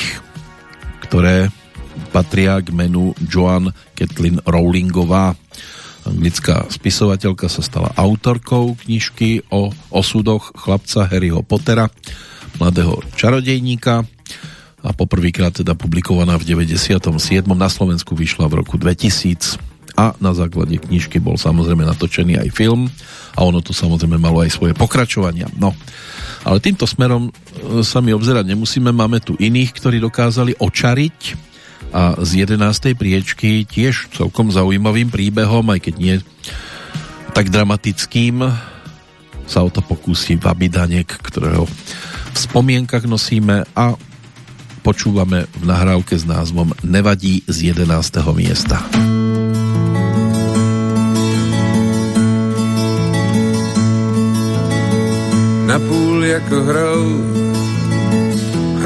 ktoré patria k menu Joan Kathleen Rowlingová. Anglická spisovateľka sa stala autorkou knižky o osudoch chlapca Harryho Pottera, mladého čarodejníka a poprvýkrát teda publikovaná v 97. Na Slovensku vyšla v roku 2000 a na základe knižky bol samozrejme natočený aj film a ono to samozrejme malo aj svoje pokračovania. No, ale týmto smerom e, sa my obzerať nemusíme, máme tu iných, ktorí dokázali očariť a z 11. priečky tiež celkom zaujímavým príbehom, aj keď nie tak dramatickým, sa o to pokusí Vabidanek, ktorého v spomienkach nosíme a počúvame v nahrávke s názvom Nevadí z 11. miesta. napůl jako hrou a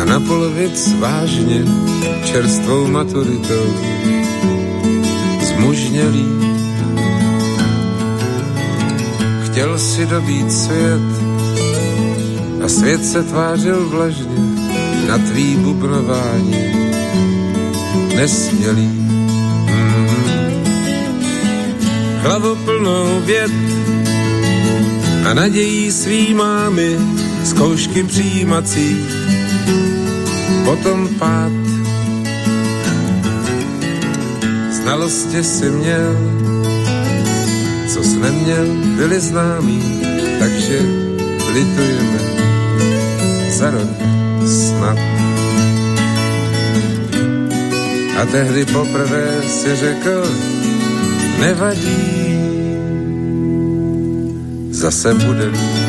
na polovic vážně čerstvou maturitou zmužnělý. Chtěl si dobít svět a svět se tvářil vlažně na tvý bubnování nesmělý. Mm-hmm. Hlavu plnou věd a nadějí svý mámy zkoušky přijímací, potom pád. Znalosti si měl, co jsi neměl, byli známí, takže litujeme za rok snad. A tehdy poprvé si řekl, nevadí, zase bude líp.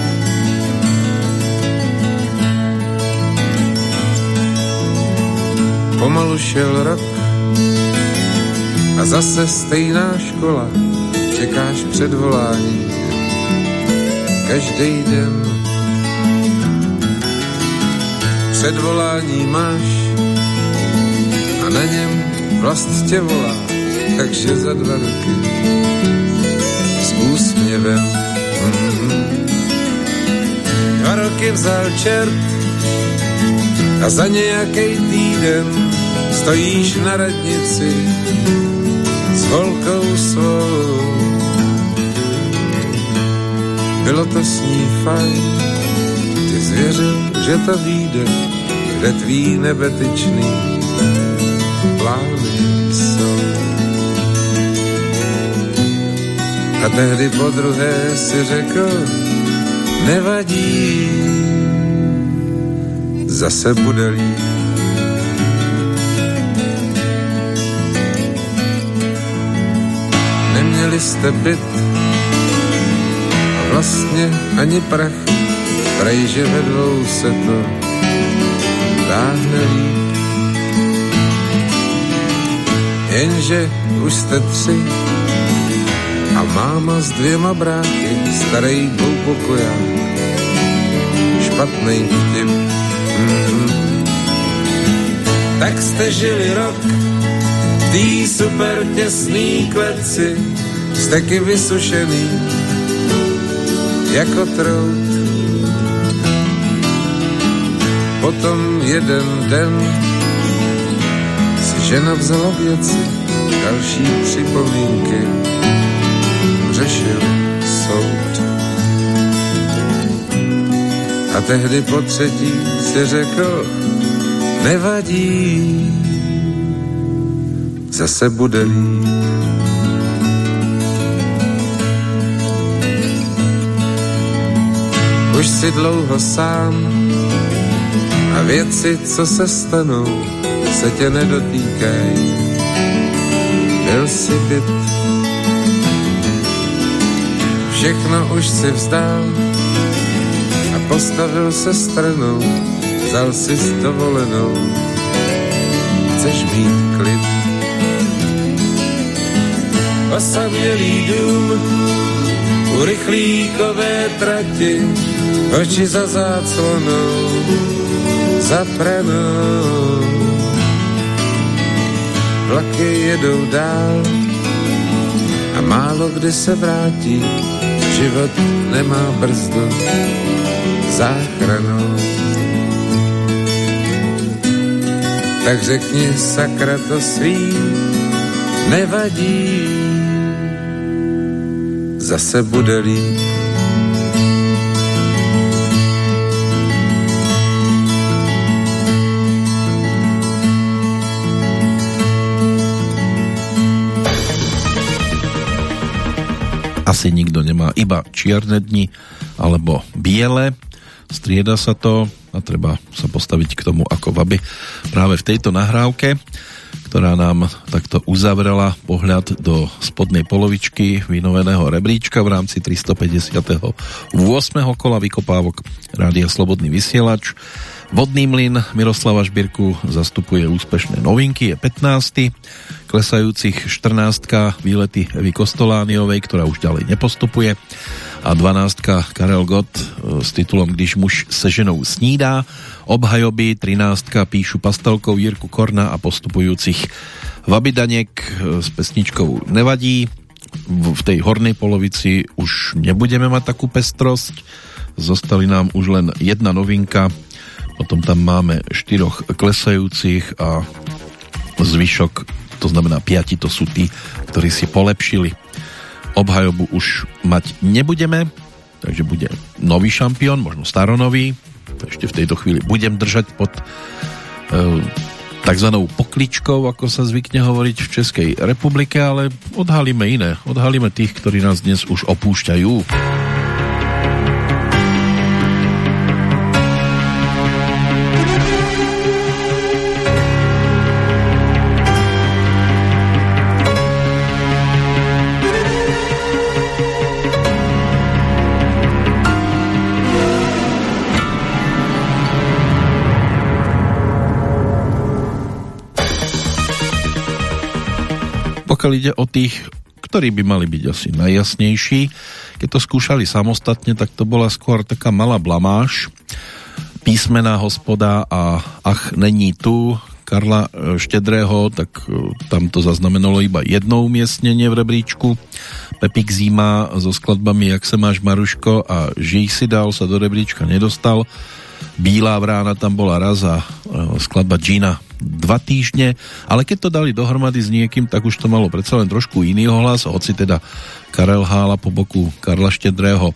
Pomalu šel rok. A zase stejná škola, čekáš předvolání každý den. Předvolání máš a na něm vlast tě volá, takže za dva roky s úsměvem. Dva roky vzal čert a za nějaký týden stojíš na radnici s holkou svou. Bylo to s ní fajn, ty zvěřil, že to vyjde, kde tvý nebetyčný plány jsou. A tehdy po druhé si řekl, nevadí, zase bude líp. Neměli jste byt a vlastně ani prach, prej, že ve dvou se to táhne líp. Jenže už jste tři a máma s dvěma bráky, starý dvoupokoják, špatný vtip. Tak jste žili rok, tý super těsný kleci, steky vysušený, jako trout. Potom jeden den si žena vzala věci, další připomínky řešil soud. A tehdy po třetí si řekl, nevadí, zase bude líp. Už si dlouho sám a věci, co se stanou, se tě nedotýkají. Byl si byt Všechno už si vzdal a postavil se stranou, vzal si s dovolenou. Chceš mít klid. Osamělý dům u rychlíkové trati, oči za záclonou, za pranou. Vlaky jedou dál a málo kdy se vrátí život nemá brzdu záchranou. Tak řekni sakra to svý, nevadí, zase bude líp. Asi nikto nemá iba čierne dni alebo biele. Strieda sa to a treba sa postaviť k tomu ako vaby práve v tejto nahrávke ktorá nám takto uzavrela pohľad do spodnej polovičky vynoveného rebríčka v rámci 358. kola vykopávok Rádia Slobodný vysielač. Vodný mlyn Miroslava Šbírku zastupuje úspešné novinky, je 15. Klesajúcich 14. výlety Evy Kostolániovej, ktorá už ďalej nepostupuje a 12. Karel Gott e, s titulom Když muž se ženou snídá obhajoby 13 píšu pastelkou Jirku Korna a postupujúcich Vabidaniek e, s pesničkou Nevadí. V tej hornej polovici už nebudeme mať takú pestrosť. Zostali nám už len jedna novinka, potom tam máme štyroch klesajúcich a zvyšok, to znamená piati, to sú tí, ktorí si polepšili. Obhajobu už mať nebudeme, takže bude nový šampión, možno staronový, ešte v tejto chvíli budem držať pod e, takzvanou pokličkou, ako sa zvykne hovoriť v Českej republike, ale odhalíme iné. Odhalíme tých, ktorí nás dnes už opúšťajú. Pokiaľ ide o tých, ktorí by mali byť asi najjasnejší, keď to skúšali samostatne, tak to bola skôr taká malá blamáž. Písmená hospoda a ach, není tu, Karla e, Štedrého, tak e, tam to zaznamenalo iba jedno umiestnenie v rebríčku. Pepik Zima so skladbami Jak se máš Maruško a Žij si dal sa do rebríčka nedostal. Bílá vrána tam bola raz a e, skladba Gina dva týždne, ale keď to dali dohromady s niekým, tak už to malo predsa len trošku iný hlas, hoci teda Karel Hála po boku Karla Štedrého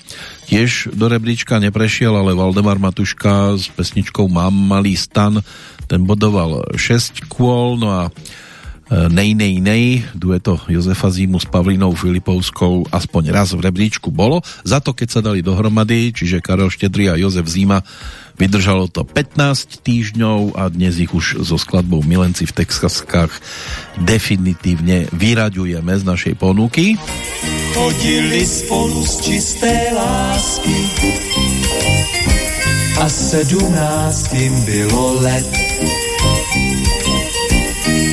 tiež do rebríčka neprešiel, ale Valdemar Matuška s pesničkou Mám malý stan, ten bodoval 6 kôl, no a e, Nej, nej, nej, dueto Jozefa Zímu s Pavlinou Filipovskou aspoň raz v rebríčku bolo. Za to, keď sa dali dohromady, čiže Karel Štedrý a Jozef Zíma Vydržalo to 15 týždňov a dnes ich už so skladbou Milenci v Texaskách definitívne vyraďujeme z našej ponuky. Chodili spolu z čisté lásky a sedmnáctým bylo let.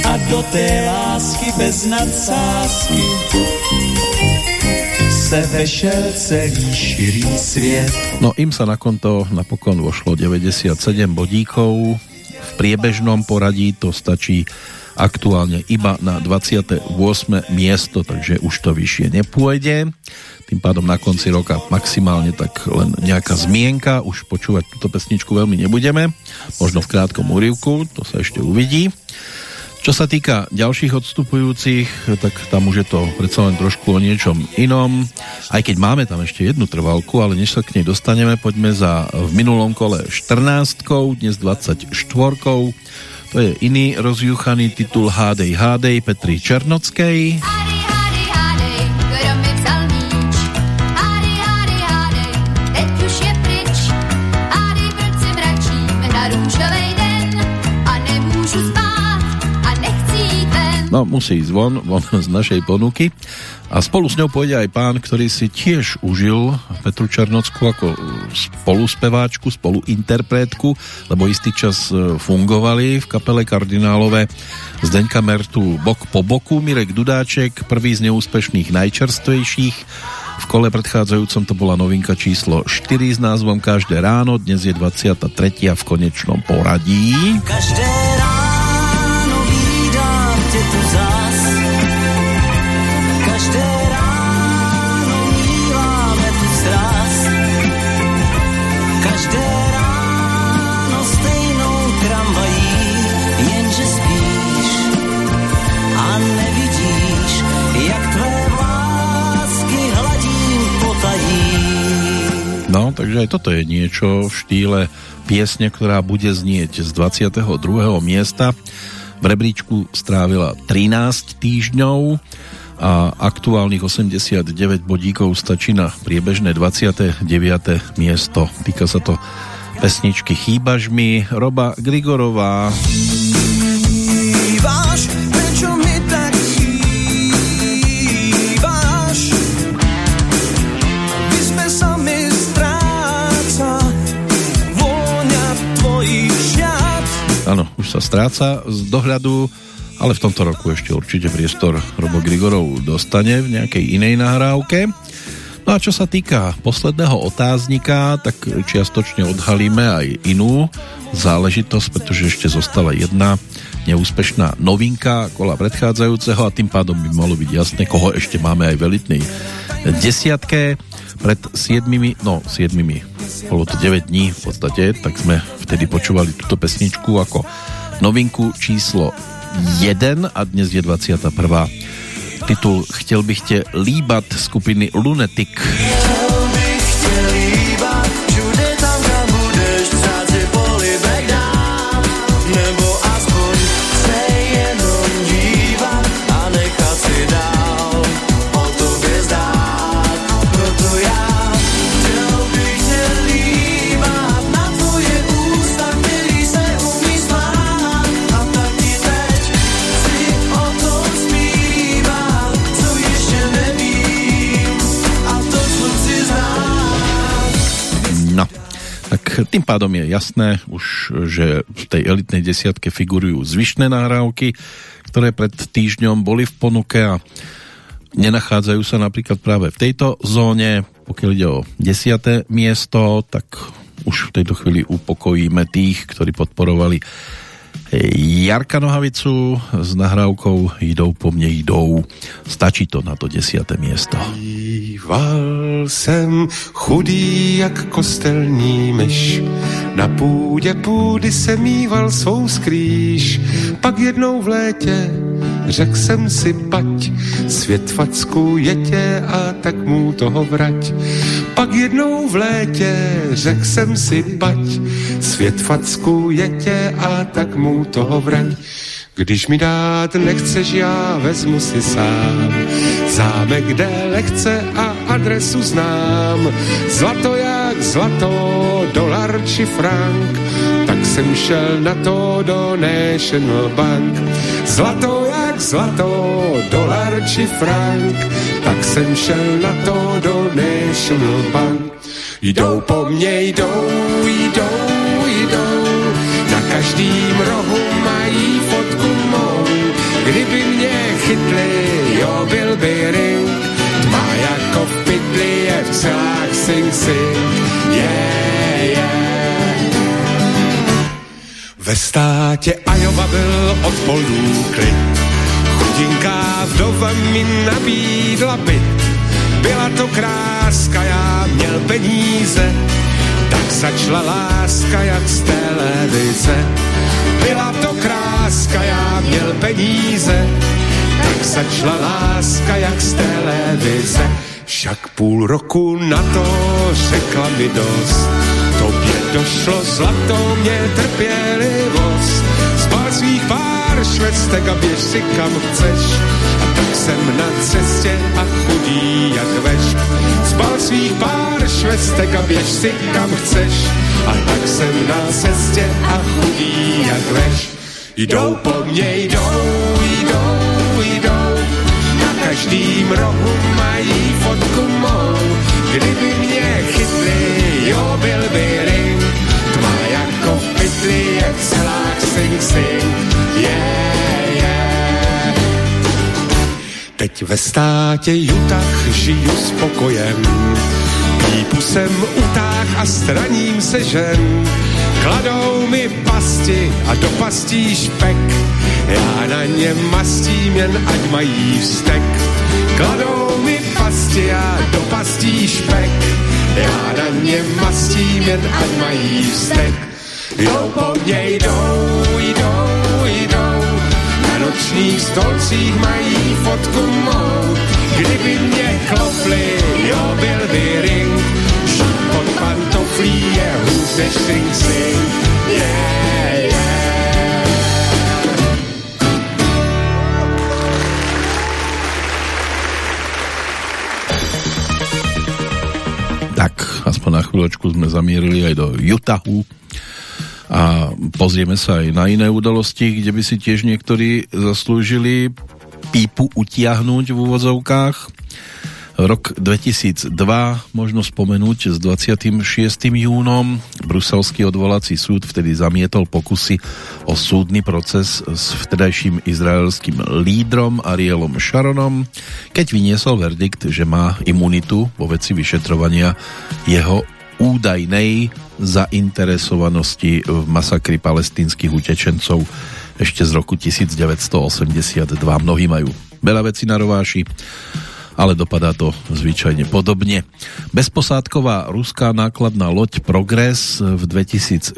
A do té lásky bez nadsázky se vešel celý širý svět. No im sa na konto napokon vošlo 97 bodíkov. V priebežnom poradí to stačí aktuálne iba na 28. miesto, takže už to vyššie nepôjde. Tým pádom na konci roka maximálne tak len nejaká zmienka, už počúvať túto pesničku veľmi nebudeme, možno v krátkom úrivku, to sa ešte uvidí. Čo sa týka ďalších odstupujúcich, tak tam už je to predsa len trošku o niečom inom. Aj keď máme tam ešte jednu trvalku, ale než sa k nej dostaneme, poďme za v minulom kole 14, dnes 24. To je iný rozjuchaný titul Hádej, hádej Petri Černockej. No, musí ísť von, von (laughs) z našej ponuky. A spolu s ňou pôjde aj pán, ktorý si tiež užil Petru Černocku ako spoluspeváčku, spoluinterpretku, lebo istý čas e, fungovali v kapele kardinálové Zdeňka Mertu bok po boku, Mirek Dudáček, prvý z neúspešných najčerstvejších. V kole predchádzajúcom to bola novinka číslo 4 s názvom Každé ráno, dnes je 23. v konečnom poradí. Každé takže aj toto je niečo v štýle piesne, ktorá bude znieť z 22. miesta. V rebríčku strávila 13 týždňov a aktuálnych 89 bodíkov stačí na priebežné 29. miesto. Týka sa to pesničky Chýbaš mi, Roba Grigorová. Chýbaš, prečo Áno, už sa stráca z dohľadu, ale v tomto roku ešte určite priestor Robo Grigorov dostane v nejakej inej nahrávke. No a čo sa týka posledného otáznika, tak čiastočne odhalíme aj inú záležitosť, pretože ešte zostala jedna neúspešná novinka kola predchádzajúceho a tým pádom by malo byť jasné, koho ešte máme aj v elitnej desiatke. Pred 7, no 7, bolo to 9 dní v podstate, tak sme vtedy počúvali túto pesničku ako novinku číslo 1 a dnes je 21 titul Chtěl bych tě líbat skupiny Lunatic. Chcel tým pádom je jasné už, že v tej elitnej desiatke figurujú zvyšné nahrávky, ktoré pred týždňom boli v ponuke a nenachádzajú sa napríklad práve v tejto zóne. Pokiaľ ide o desiaté miesto, tak už v tejto chvíli upokojíme tých, ktorí podporovali Jarka Nohavicu s nahrávkou Jdou po mne jdou. Stačí to na to desiate miesto. Býval jsem chudý jak kostelní myš, na půdě půdy se mýval svou skrýš, pak jednou v létě řekl jsem si pať, svět facku je tě a tak mu toho vrať. Pak jednou v létě řekl jsem si pať, svět facku je tě a tak mu toho vrať. Když mi dát nechceš, já vezmu si sám zámek, kde lehce a adresu znám. Zlato jak zlato, dolar či frank, tak jsem šel na to do National Bank. Zlato jak zlato, dolar či frank, tak jsem šel na to do National Bank. Jdou po mně, jdou, jdou, každým rohu mají fotku mou. Kdyby mě chytli, jo, byl by ring, tma jako v pytli je v celách Sing Sing, yeah, yeah. Ve státě Iowa byl od polů klid, chudinká vdova mi nabídla byt. Byla to kráska, já měl peníze, tak začala láska jak z televize. Byla to kráska, já měl peníze, tak začala láska jak z televize. Však půl roku na to řekla mi dost, tobě došlo zlato, mě trpělivost. Zbal svých pár švestek a běž si kam chceš, a tak jsem na cestě a chudý jak veš. Zbal svých pár švestek a běž si kam chceš, a tak jsem na cestě a chudý jak veš. Jdou po mně, jdou, jdou, jdou, na každým rohu mají fotku mou. Kdyby mě chytli, jo, byl by ring, tma jako v pytli, jak v celách sing sing, yeah, yeah. Teď ve státě Utah žiju s pokojem, pípu jsem utáh a straním se žen. Kladou mi pasti a do pastí špek, já na ně mastím jen ať mají vztek. Kladou mi pasti a do pastí špek, já na ně mastím jen ať mají vztek. Jdou po mně, jdou, jdou, jdou, na nočních stolcích mají fotku mou. Kdyby mě klopli, jo, byl by ring, yeah, who said sing sing yeah. Tak, aspoň na chvíľočku sme zamierili aj do Utahu a pozrieme sa aj na iné udalosti, kde by si tiež niektorí zaslúžili pípu utiahnuť v úvozovkách. Rok 2002 možno spomenúť s 26. júnom. Bruselský odvolací súd vtedy zamietol pokusy o súdny proces s vtedajším izraelským lídrom Arielom Sharonom, keď vyniesol verdikt, že má imunitu vo veci vyšetrovania jeho údajnej zainteresovanosti v masakri palestínskych utečencov ešte z roku 1982. Mnohí majú veľa vecí na rováši ale dopadá to zvyčajne podobne. Bezposádková ruská nákladná loď Progress v 2006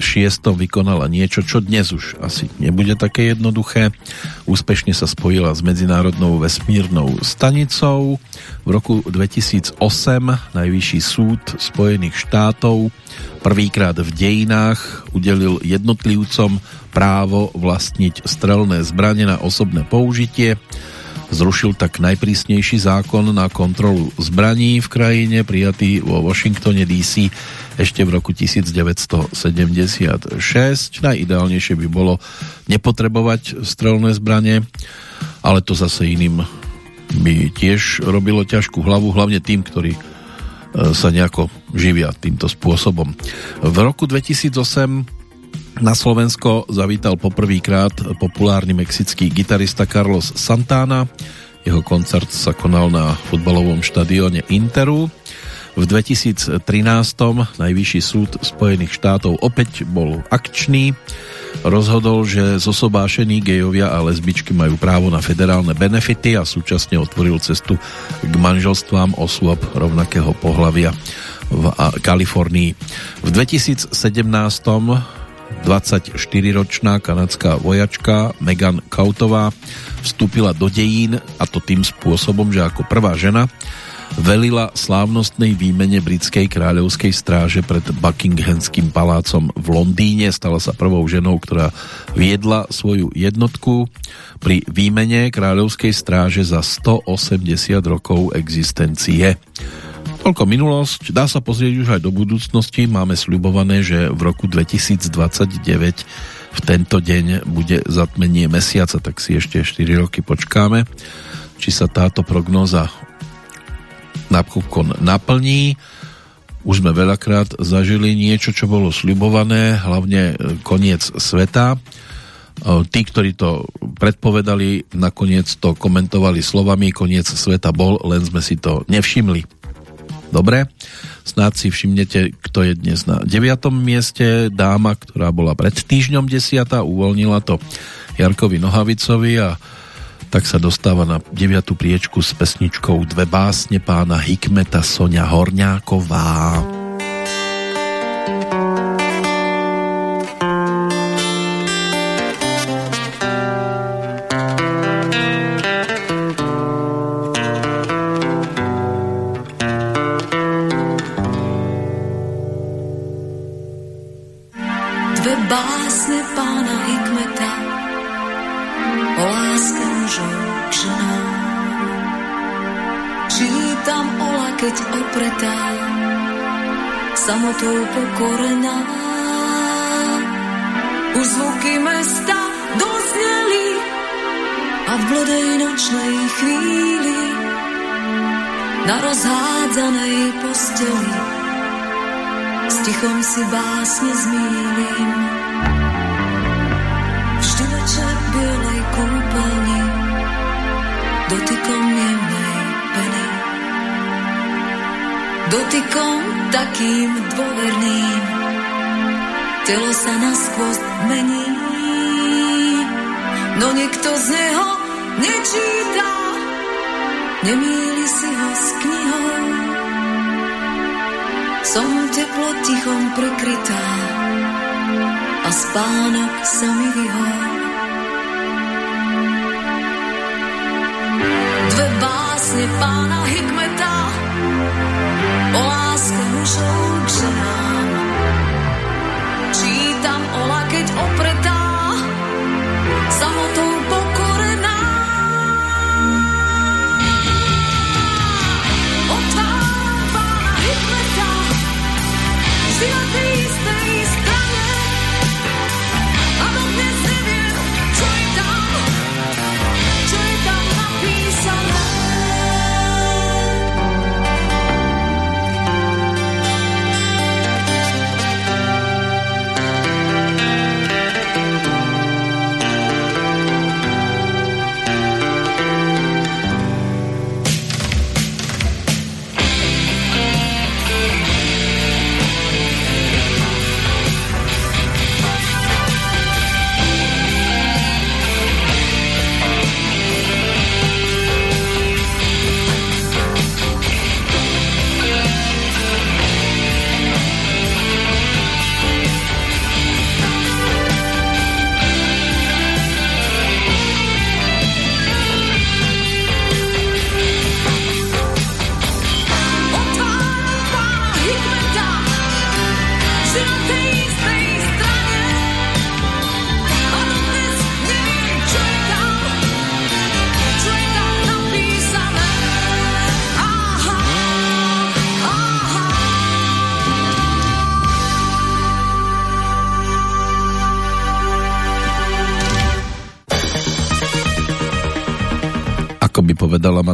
vykonala niečo, čo dnes už asi nebude také jednoduché. Úspešne sa spojila s Medzinárodnou vesmírnou stanicou. V roku 2008 Najvyšší súd Spojených štátov prvýkrát v dejinách udelil jednotlivcom právo vlastniť strelné zbranie na osobné použitie Zrušil tak najprísnejší zákon na kontrolu zbraní v krajine, prijatý vo Washingtone DC ešte v roku 1976. Najideálnejšie by bolo nepotrebovať strelné zbranie, ale to zase iným by tiež robilo ťažkú hlavu, hlavne tým, ktorí e, sa nejako živia týmto spôsobom. V roku 2008 na Slovensko zavítal poprvýkrát populárny mexický gitarista Carlos Santana. Jeho koncert sa konal na futbalovom štadióne Interu. V 2013. Najvyšší súd Spojených štátov opäť bol akčný. Rozhodol, že zosobášení gejovia a lesbičky majú právo na federálne benefity a súčasne otvoril cestu k manželstvám osôb rovnakého pohlavia v Kalifornii. V 2017 24-ročná kanadská vojačka Megan Kautová vstúpila do dejín a to tým spôsobom, že ako prvá žena velila slávnostnej výmene britskej kráľovskej stráže pred Buckinghamským palácom v Londýne. Stala sa prvou ženou, ktorá viedla svoju jednotku pri výmene kráľovskej stráže za 180 rokov existencie. Toľko minulosť, dá sa pozrieť už aj do budúcnosti. Máme sľubované, že v roku 2029 v tento deň bude zatmenie mesiaca, tak si ešte 4 roky počkáme, či sa táto prognóza napokon naplní. Už sme veľakrát zažili niečo, čo bolo sľubované, hlavne koniec sveta. Tí, ktorí to predpovedali, nakoniec to komentovali slovami, koniec sveta bol, len sme si to nevšimli. Dobre, snáď si všimnete, kto je dnes na 9. mieste. Dáma, ktorá bola pred týždňom 10. uvoľnila to Jarkovi Nohavicovi a tak sa dostáva na 9. priečku s pesničkou Dve básne pána Hikmeta Sonia Horňáková. Nočnej chvíli na rozhádzanej posteli s tichom si básne zmýlim. Vždy večer bielej kúpeľni dotykom jemnej peny dotykom takým dôverným. Telo sa naskôr mení, no nikto z neho nemýli si ho s knihou. Som teplo tichom prekrytá a spánok sa mi vyhol. Dve básne pána Hikmeta o láske mužov k ženám.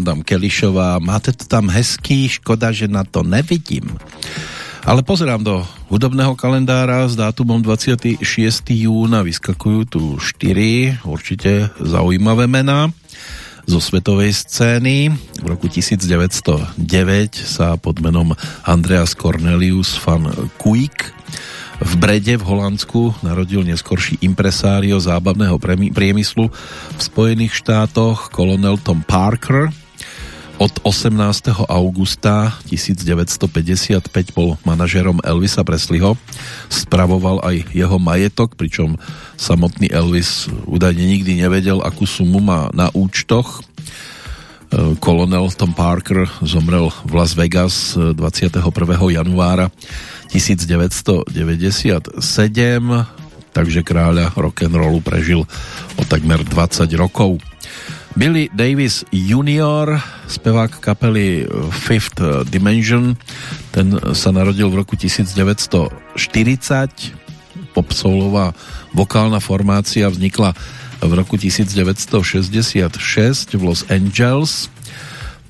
Madame Kelišová, máte to tam hezký, škoda, že na to nevidím. Ale pozerám do hudobného kalendára s dátumom 26. júna vyskakujú tu 4 určite zaujímavé mená zo svetovej scény. V roku 1909 sa pod menom Andreas Cornelius van Kuik v Brede v Holandsku narodil neskorší impresário zábavného priemyslu v Spojených štátoch kolonel Tom Parker, od 18. augusta 1955 bol manažerom Elvisa Presleyho, spravoval aj jeho majetok, pričom samotný Elvis údajne nikdy nevedel, akú sumu má na účtoch. E, kolonel Tom Parker zomrel v Las Vegas 21. januára 1997, takže kráľa rock'n'rollu prežil o takmer 20 rokov. Billy Davis Jr., spevák kapely Fifth Dimension, ten sa narodil v roku 1940. Popsoulová vokálna formácia vznikla v roku 1966 v Los Angeles.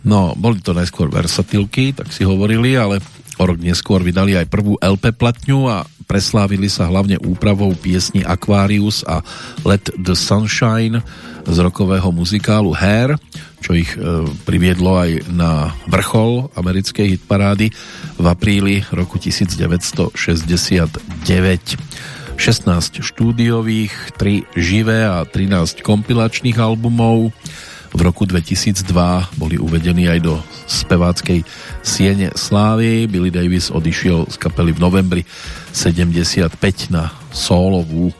No, boli to najskôr versatilky, tak si hovorili, ale o rok neskôr vydali aj prvú LP platňu a preslávili sa hlavne úpravou piesni Aquarius a Let the Sunshine z rokového muzikálu Hair, čo ich e, priviedlo aj na vrchol americkej hitparády v apríli roku 1969. 16 štúdiových, 3 živé a 13 kompilačných albumov. V roku 2002 boli uvedení aj do speváckej Siene Slávy. Billy Davis odišiel z kapely v novembri 75 na solovú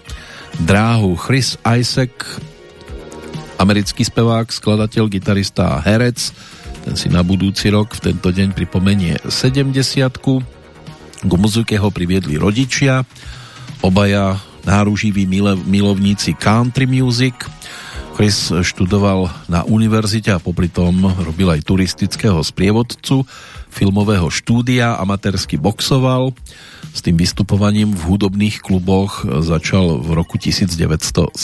dráhu. Chris Isaac americký spevák, skladateľ, gitarista a herec. Ten si na budúci rok v tento deň pripomenie 70 K muzike ho priviedli rodičia, obaja náruživí milovníci country music. Chris študoval na univerzite a popri tom robil aj turistického sprievodcu, filmového štúdia, amatérsky boxoval s tým vystupovaním v hudobných kluboch začal v roku 1979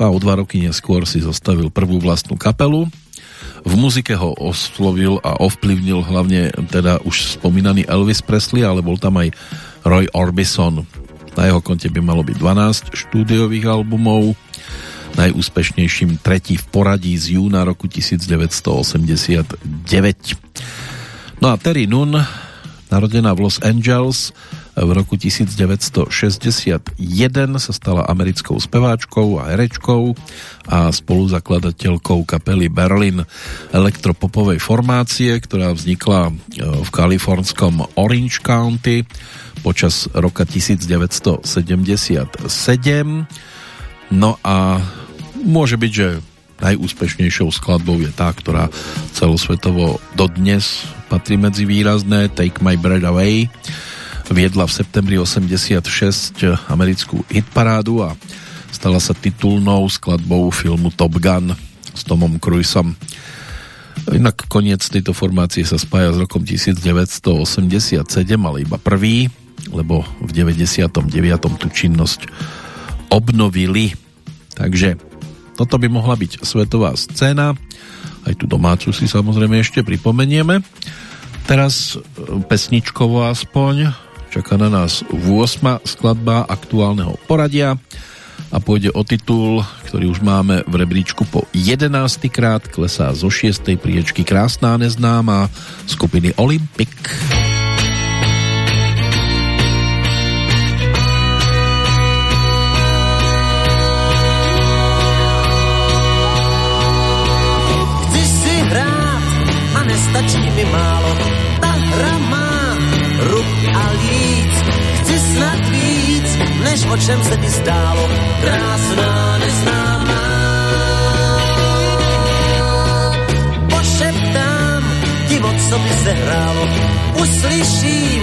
no a o dva roky neskôr si zostavil prvú vlastnú kapelu. V muzike ho oslovil a ovplyvnil hlavne teda už spomínaný Elvis Presley, ale bol tam aj Roy Orbison. Na jeho konte by malo byť 12 štúdiových albumov, najúspešnejším tretí v poradí z júna roku 1989. No a Terry Nunn Narodená v Los Angeles v roku 1961 sa stala americkou speváčkou a herečkou a spoluzakladateľkou kapely Berlin elektropopovej formácie, ktorá vznikla e, v kalifornskom Orange County počas roka 1977. No a môže byť, že najúspešnejšou skladbou je tá, ktorá celosvetovo dodnes patrí medzi výrazné Take My Breath Away viedla v septembri 86 americkú hitparádu a stala sa titulnou skladbou filmu Top Gun s Tomom Cruiseom. Inak koniec tejto formácie sa spája s rokom 1987, ale iba prvý, lebo v 99. tú činnosť obnovili. Takže toto by mohla byť svetová scéna aj tú domácu si samozrejme ešte pripomenieme. Teraz e, pesničkovo aspoň čaká na nás 8. skladba aktuálneho poradia a pôjde o titul, ktorý už máme v rebríčku po 11. krát, klesá zo 6. priečky Krásná neznáma skupiny Olympic. Olympic. Mi málo. Ta hra má rub a líc, chci snad víc, než o čem se ti zdálo. Krásná, neznámá. Pošeptám ti, o co by se hrálo. Uslyším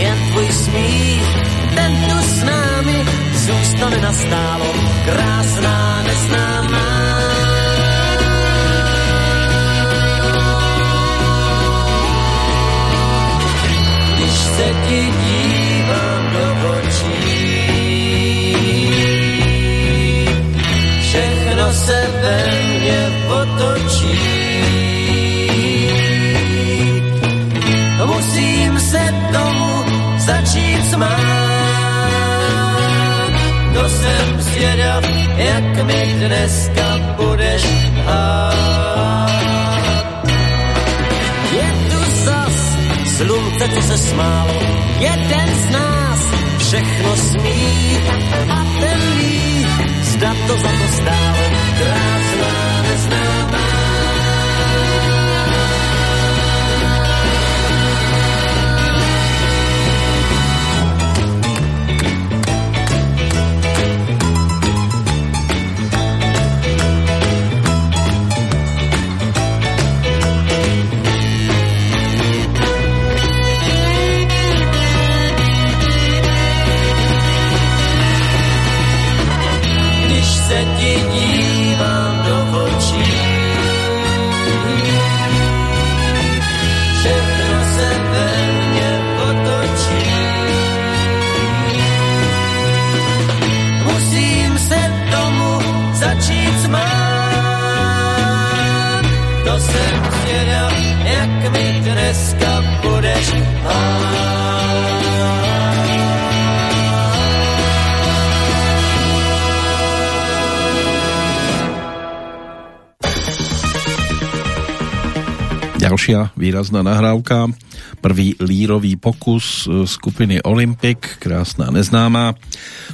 jen tvůj smích, ten tu s námi zůstane nastálo. Krásná, neznámá. se. Všechno se ve mně otočí. Musím se tomu začít smát. To jsem zvědav, jak mi dneska budeš hát. Slunce tu se smálo, jeden z nás všechno smí a ten ví, zda to za to stálo, krásná neznámá. Ďalšia výrazná nahrávka, prvý lírový pokus e, skupiny Olympic, krásna neznáma,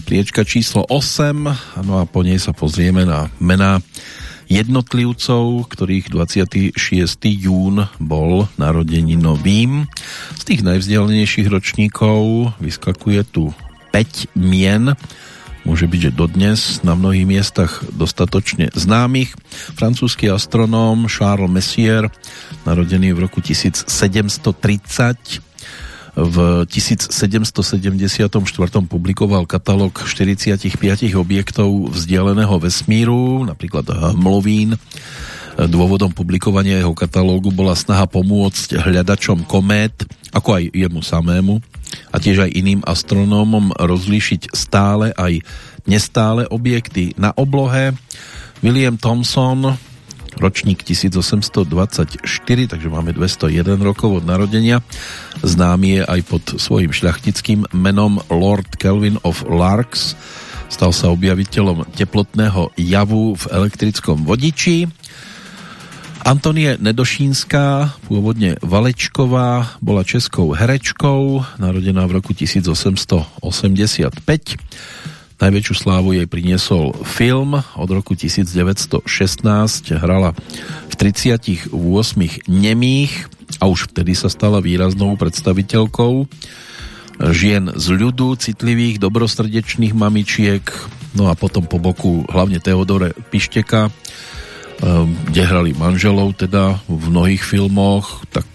priečka číslo 8, no a po nej sa pozrieme na mená jednotlivcov, ktorých 26. jún bol narodeninovým. Z tých najvzdialenejších ročníkov vyskakuje tu 5 mien, môže byť, že dodnes na mnohých miestach dostatočne známych. Francúzsky astronóm Charles Messier, narodený v roku 1730, v 1774 publikoval katalóg 45 objektov vzdialeného vesmíru, napríklad Hmlovín. Dôvodom publikovania jeho katalógu bola snaha pomôcť hľadačom komét, ako aj jemu samému, a tiež aj iným astronómom rozlíšiť stále aj nestále objekty na oblohe. William Thomson, ročník 1824, takže máme 201 rokov od narodenia. Známy je aj pod svojim šľachtickým menom Lord Kelvin of Larks. Stal sa objaviteľom teplotného javu v elektrickom vodiči. Antonie Nedošínská, pôvodne Valečková, bola českou herečkou, narodená v roku 1885. Najväčšiu slávu jej priniesol film od roku 1916. Hrala v 38 nemých a už vtedy sa stala výraznou predstaviteľkou žien z ľudu, citlivých, dobrosrdečných mamičiek, no a potom po boku hlavne Teodore Pišteka, kde hrali manželov teda v mnohých filmoch, tak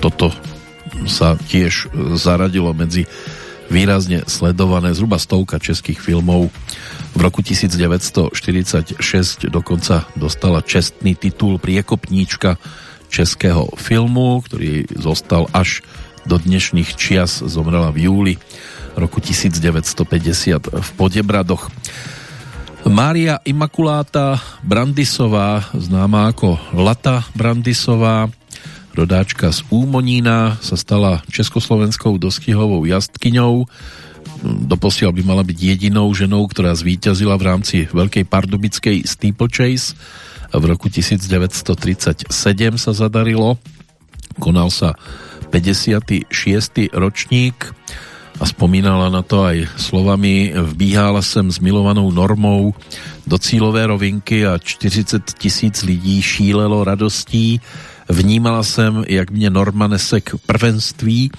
toto sa tiež zaradilo medzi výrazne sledované zhruba stovka českých filmov. V roku 1946 dokonca dostala čestný titul priekopníčka českého filmu, ktorý zostal až do dnešných čias, zomrela v júli roku 1950 v Podebradoch. Mária Imakuláta Brandisová, známa ako Lata Brandisová, rodáčka z Úmonína, sa stala československou dostihovou jazdkyňou. Doposiaľ by mala byť jedinou ženou, ktorá zvíťazila v rámci Veľkej pardubickej steeplechase. V roku 1937 sa zadarilo. Konal sa 56. ročník a spomínala na to aj slovami vbíhala sem s milovanou normou do cílové rovinky a 40 tisíc lidí šílelo radostí Vnímala jsem, jak mě Norma nese k prvenství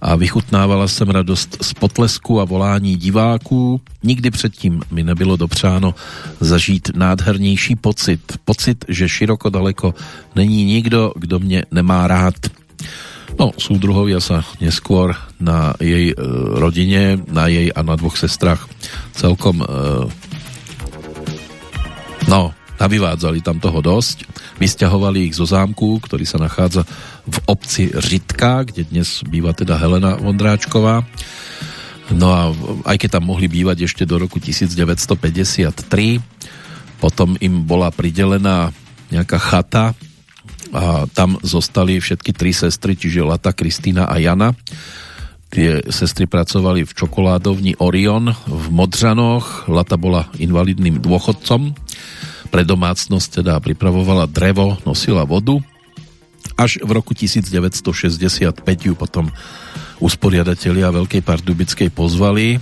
a vychutnávala jsem radost z potlesku a volání diváků. Nikdy předtím mi nebylo dopřáno zažít nádhernější pocit. Pocit, že široko daleko není nikdo, kdo mě nemá rád. No, súdruhovia sa neskôr na jej e, rodine, na jej a na dvoch sestrach celkom e, no, navyvádzali tam toho dosť. Vysťahovali ich zo zámku, ktorý sa nachádza v obci Řitka, kde dnes býva teda Helena Vondráčková. No a aj keď tam mohli bývať ešte do roku 1953, potom im bola pridelená nejaká chata a tam zostali všetky tri sestry, čiže Lata, Kristýna a Jana. Tie sestry pracovali v čokoládovni Orion v Modřanoch. Lata bola invalidným dôchodcom. Pre domácnosť teda pripravovala drevo, nosila vodu. Až v roku 1965 ju potom usporiadatelia Veľkej Pardubickej pozvali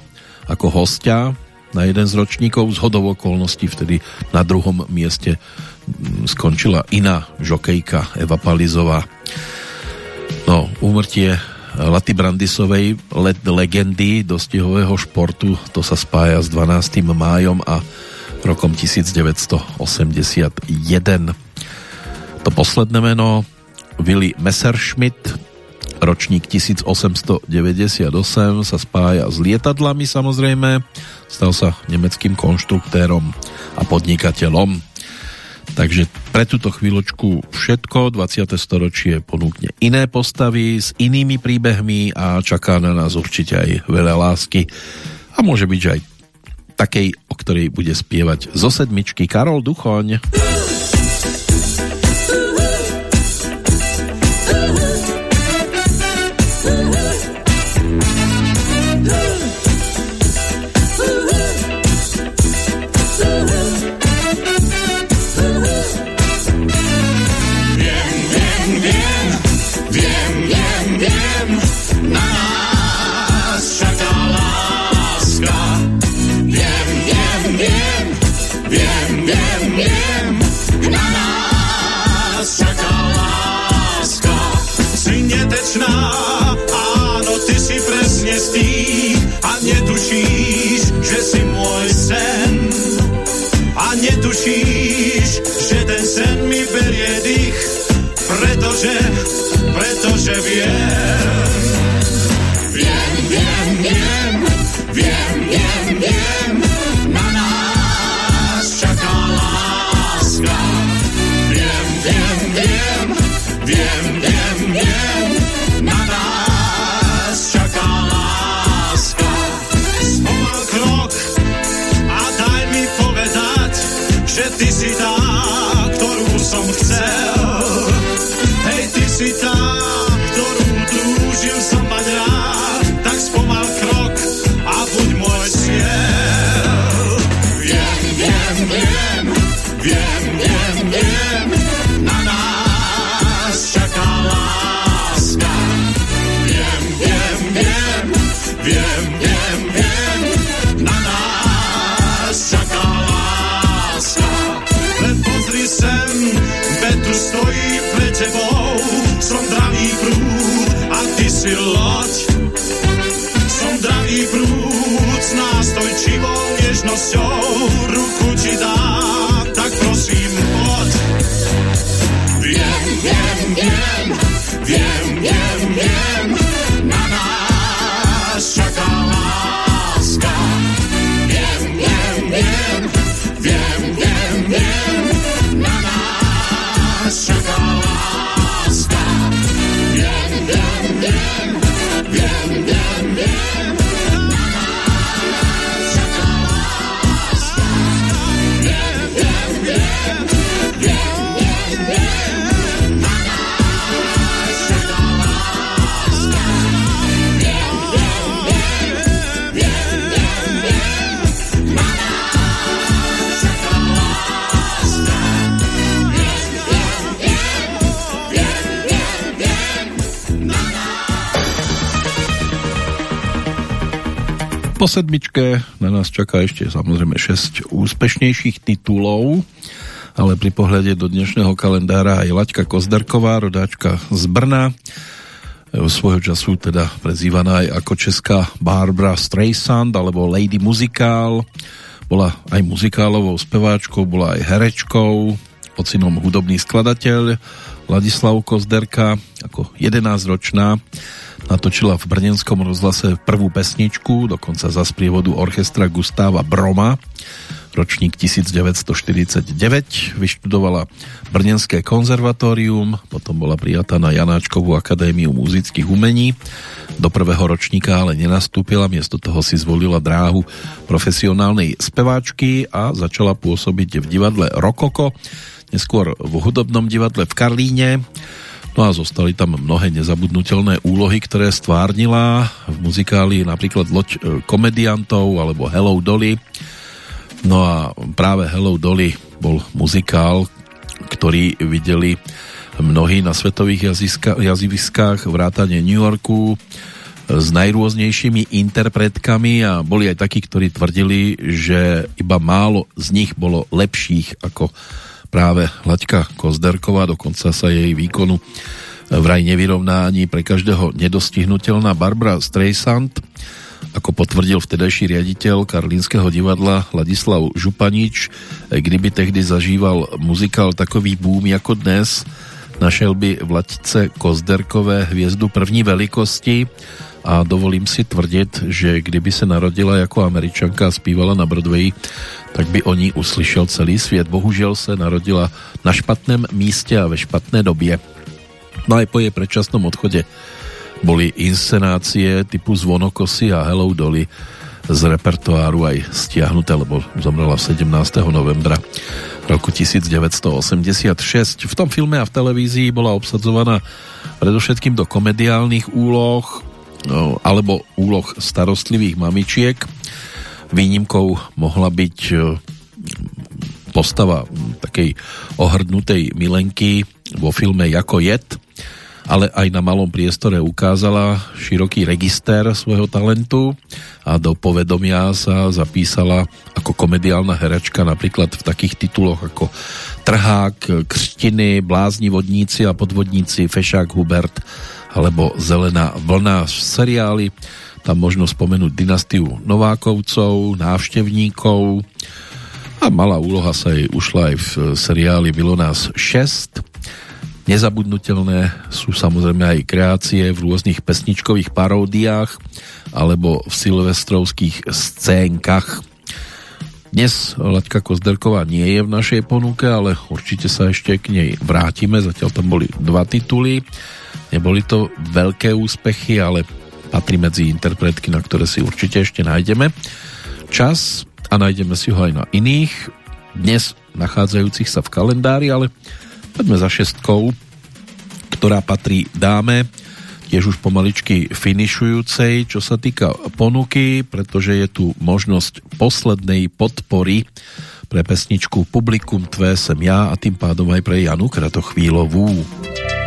ako hostia na jeden z ročníkov. Z hodov okolností vtedy na druhom mieste mm, skončila iná žokejka Eva Palizová. No, úmrtie Laty Brandisovej let legendy dostihového športu to sa spája s 12. májom a rokom 1981 to posledné meno Willy Messerschmitt ročník 1898 sa spája s lietadlami samozrejme. Stal sa nemeckým konštruktérom a podnikateľom. Takže pre túto chvíľočku všetko, 20. storočie ponúkne iné postavy s inými príbehmi a čaká na nás určite aj veľa lásky. A môže byť, že aj takej, o ktorej bude spievať zo sedmičky Karol Duchoň. nos shows. Po sedmičke. Na nás čaká ešte samozrejme 6 úspešnejších titulov, ale pri pohľade do dnešného kalendára aj Laďka Kozderková, rodáčka z Brna, svojho času teda prezývaná aj ako česká Barbara Streisand alebo Lady Muzikál, bola aj muzikálovou speváčkou, bola aj herečkou, ocinom hudobný skladateľ Ladislav Kozderka ako 11-ročná natočila v brnenskom rozhlase prvú pesničku, dokonca za sprievodu orchestra Gustáva Broma, ročník 1949, vyštudovala Brnenské konzervatórium, potom bola prijatá na Janáčkovú akadémiu muzických umení, do prvého ročníka ale nenastúpila, miesto toho si zvolila dráhu profesionálnej speváčky a začala pôsobiť v divadle Rokoko, neskôr v hudobnom divadle v Karlíne, No a zostali tam mnohé nezabudnutelné úlohy, ktoré stvárnila v muzikáli napríklad Loď e, komediantov alebo Hello Dolly. No a práve Hello Dolly bol muzikál, ktorý videli mnohí na svetových jazyviskách vrátane New Yorku s najrôznejšími interpretkami a boli aj takí, ktorí tvrdili, že iba málo z nich bolo lepších ako práve Laďka Kozderková, dokonca sa jej výkonu vraj nevyrovná ani pre každého nedostihnutelná Barbara Streisand, ako potvrdil vtedajší riaditeľ Karlínskeho divadla Ladislav Županič, kdyby tehdy zažíval muzikál takový boom ako dnes, našel by v Laďce Kozderkové hviezdu první velikosti a dovolím si tvrdiť, že kdyby se narodila jako američanka a zpívala na Broadway, tak by o ní uslyšel celý svět. Bohužel se narodila na špatném místě a ve špatné době. No aj po jej predčasnom odchode boli inscenácie typu Zvonokosy a Hello Dolly z repertoáru aj stiahnuté, lebo zomrela 17. novembra roku 1986. V tom filme a v televízii bola obsadzovaná predovšetkým do komediálnych úloh no, alebo úloh starostlivých mamičiek Výnimkou mohla byť e, postava takej ohrdnutej milenky vo filme Jako jed, ale aj na malom priestore ukázala široký register svojho talentu a do povedomia sa zapísala ako komediálna heračka napríklad v takých tituloch ako Trhák, Křtiny, Blázni vodníci a podvodníci, Fešák Hubert alebo Zelená vlna seriály tam možno spomenúť dynastiu Novákovcov, návštevníkov a malá úloha sa jej ušla aj v seriáli Bylo nás 6. Nezabudnutelné sú samozrejme aj kreácie v rôznych pesničkových paródiách alebo v silvestrovských scénkach. Dnes Laďka Kozderková nie je v našej ponuke, ale určite sa ešte k nej vrátime. Zatiaľ tam boli dva tituly. Neboli to veľké úspechy, ale patrí medzi interpretky, na ktoré si určite ešte nájdeme čas a nájdeme si ho aj na iných, dnes nachádzajúcich sa v kalendári, ale poďme za šestkou, ktorá patrí dáme, tiež už pomaličky finišujúcej, čo sa týka ponuky, pretože je tu možnosť poslednej podpory pre pesničku Publikum Tvé sem ja a tým pádom aj pre Janu Kratochvílovú. chvíľovú.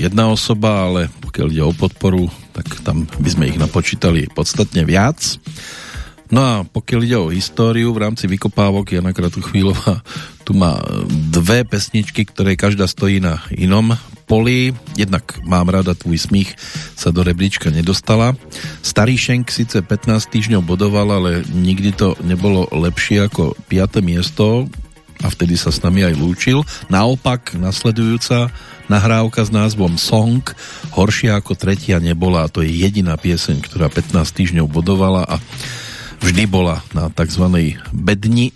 Jedna osoba, ale pokiaľ ide o podporu, tak tam by sme ich napočítali podstatne viac. No a pokiaľ ide o históriu v rámci vykopávok, Jana Kratochvílová tu má dve pesničky, ktoré každá stojí na inom poli. Jednak mám rada tvůj smích sa do rebríčka nedostala. Starý Šenk síce 15 týždňov bodoval, ale nikdy to nebolo lepšie ako 5. miesto a vtedy sa s nami aj lúčil. Naopak, nasledujúca nahrávka s názvom Song horšia ako tretia nebola a to je jediná pieseň, ktorá 15 týždňov bodovala a vždy bola na tzv. bedni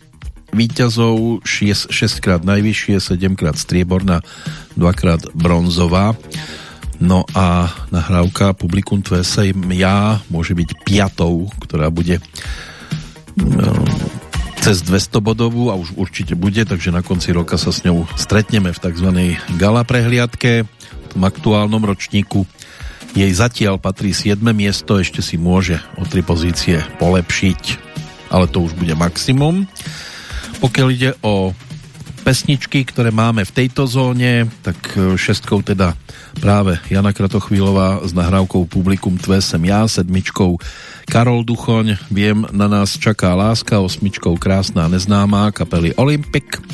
výťazov 6, 6 krát najvyššie, 7 krát strieborná, 2 krát bronzová. No a nahrávka Publikum Tvesej ja môže byť piatou, ktorá bude no, cez 200 bodovú a už určite bude, takže na konci roka sa s ňou stretneme v tzv. gala prehliadke v tom aktuálnom ročníku. Jej zatiaľ patrí 7. miesto, ešte si môže o tri pozície polepšiť, ale to už bude maximum. Pokiaľ ide o pesničky, ktoré máme v tejto zóne, tak e, šestkou teda práve Jana Kratochvílová s nahrávkou Publikum Tve sem ja, sedmičkou Karol Duchoň, Viem, na nás čaká láska, osmičkou Krásná neznámá kapely Olympic,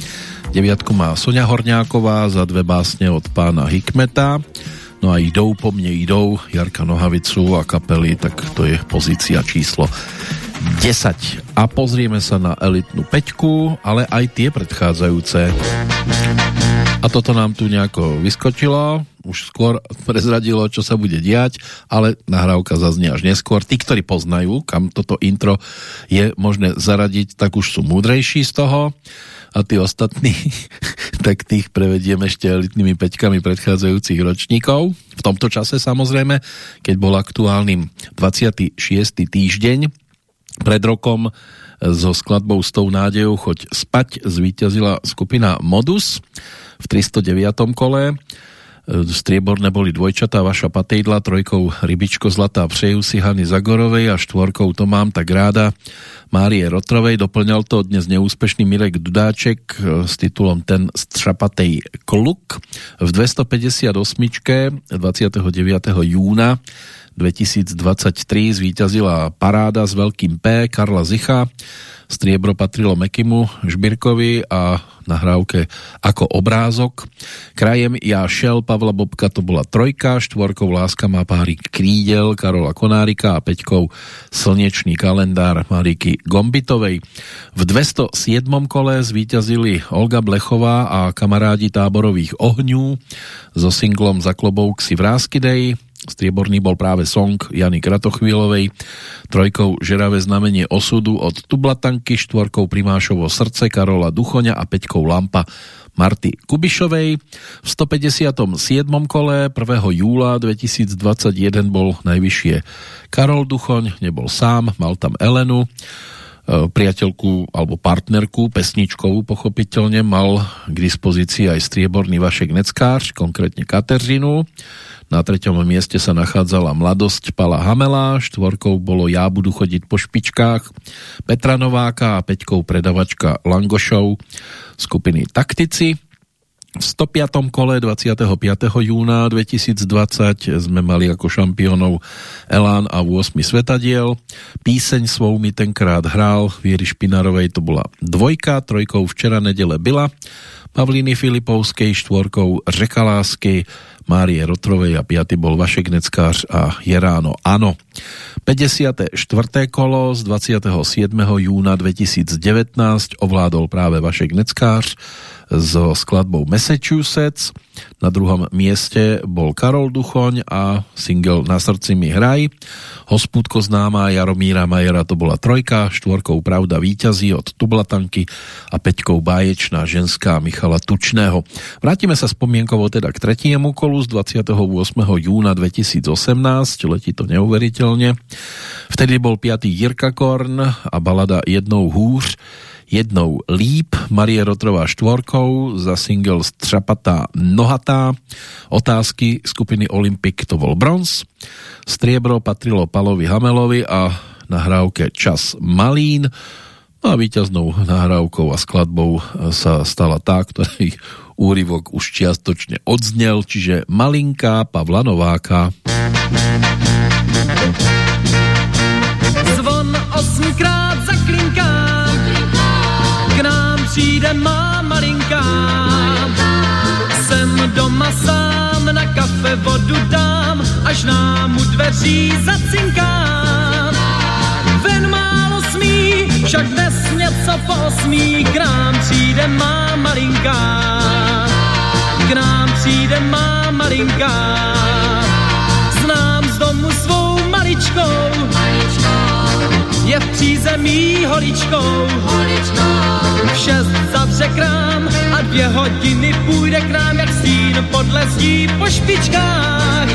deviatku má Sonia Horňáková za dve básne od pána Hikmeta, no a idou po mne idou Jarka Nohavicu a kapely, tak to je pozícia číslo 10. A pozrieme sa na elitnú peťku, ale aj tie predchádzajúce. A toto nám tu nejako vyskočilo, už skôr (laughs) prezradilo, čo sa bude diať, ale nahrávka zaznie až neskôr. Tí, ktorí poznajú, kam toto intro je možné zaradiť, tak už sú múdrejší z toho a tí ostatní, (laughs) tak tých prevediem ešte elitnými peťkami predchádzajúcich ročníkov. V tomto čase samozrejme, keď bol aktuálnym 26. týždeň pred rokom so skladbou S tou nádejou choď spať zvíťazila skupina Modus v 309. kole. Strieborné boli dvojčatá Vaša Patejdla, trojkou Rybičko Zlatá přeju si Hany Zagorovej a štvorkou To mám tak ráda Márie Rotrovej. Doplňal to dnes neúspešný Mirek Dudáček s titulom Ten střapatej kluk. V 258. 29. júna 2023 zvíťazila paráda s veľkým P Karla Zicha, striebro patrilo Mekimu Žbirkovi a nahrávke ako obrázok. Krajem Ja šel Pavla Bobka to bola trojka, štvorkou Láska má páry Krídel Karola Konárika a peťkou Slnečný kalendár Mariky Gombitovej. V 207. kole zvíťazili Olga Blechová a kamarádi táborových ohňú so singlom Za klobouk si vrázky Strieborný bol práve song Jany Kratochvílovej, trojkou Žeravé znamenie osudu od Tublatanky, štvorkou Primášovo srdce Karola Duchoňa a peťkou Lampa Marty Kubišovej. V 157. kole 1. júla 2021 bol najvyššie Karol Duchoň, nebol sám, mal tam Elenu, priateľku alebo partnerku, pesničkovú pochopiteľne, mal k dispozícii aj strieborný Vašek Neckář, konkrétne Kateřinu. Na treťom mieste sa nachádzala Mladosť Pala Hamela, štvorkou bolo Ja budu chodiť po špičkách Petra Nováka a peťkou predavačka Langošov skupiny Taktici. V 105. kole 25. júna 2020 sme mali ako šampiónov Elán a 8 svetadiel. Píseň svou mi tenkrát hrál Viery Špinarovej, to bola dvojka, trojkou včera nedele byla. Pavlíny Filipovskej, štvorkou Řeka lásky, Márie Rotrovej a 5. bol Vašek Neckář a Jeráno Ano. 54. kolo z 27. júna 2019 ovládol práve Vašek Neckář so skladbou Massachusetts. Na druhom mieste bol Karol Duchoň a single Na srdci mi hraj. Hospúdko známa Jaromíra Majera to bola trojka, štvorkou Pravda víťazí od Tublatanky a peťkou Báječná ženská Michala Tučného. Vrátime sa spomienkovo teda k tretiemu kolu z 28. júna 2018, letí to neuveriteľne. Vtedy bol 5. Jirka Korn a balada Jednou húř jednou líp, Marie Rotrová štvorkou za single Střapatá nohatá, otázky skupiny Olympic to bol bronz, striebro patrilo Palovi Hamelovi a nahrávke Čas Malín, No a víťaznou nahrávkou a skladbou sa stala tá, ktorej (laughs) úryvok už čiastočne odznel, čiže Malinká Pavla Nováka. Zvon osmkrát přijde má malinká. Jsem doma sám, na kafe vodu dám, až nám u dveří zacinkám. Ven málo smí, však dnes něco posmí, k nám přijde má malinká. K nám přijde má malinká. Znám z domu svou maličkou, je v přízemí holičkou. V šest zavře krám a dvě hodiny půjde k nám jak stín podle zdí po špičkách.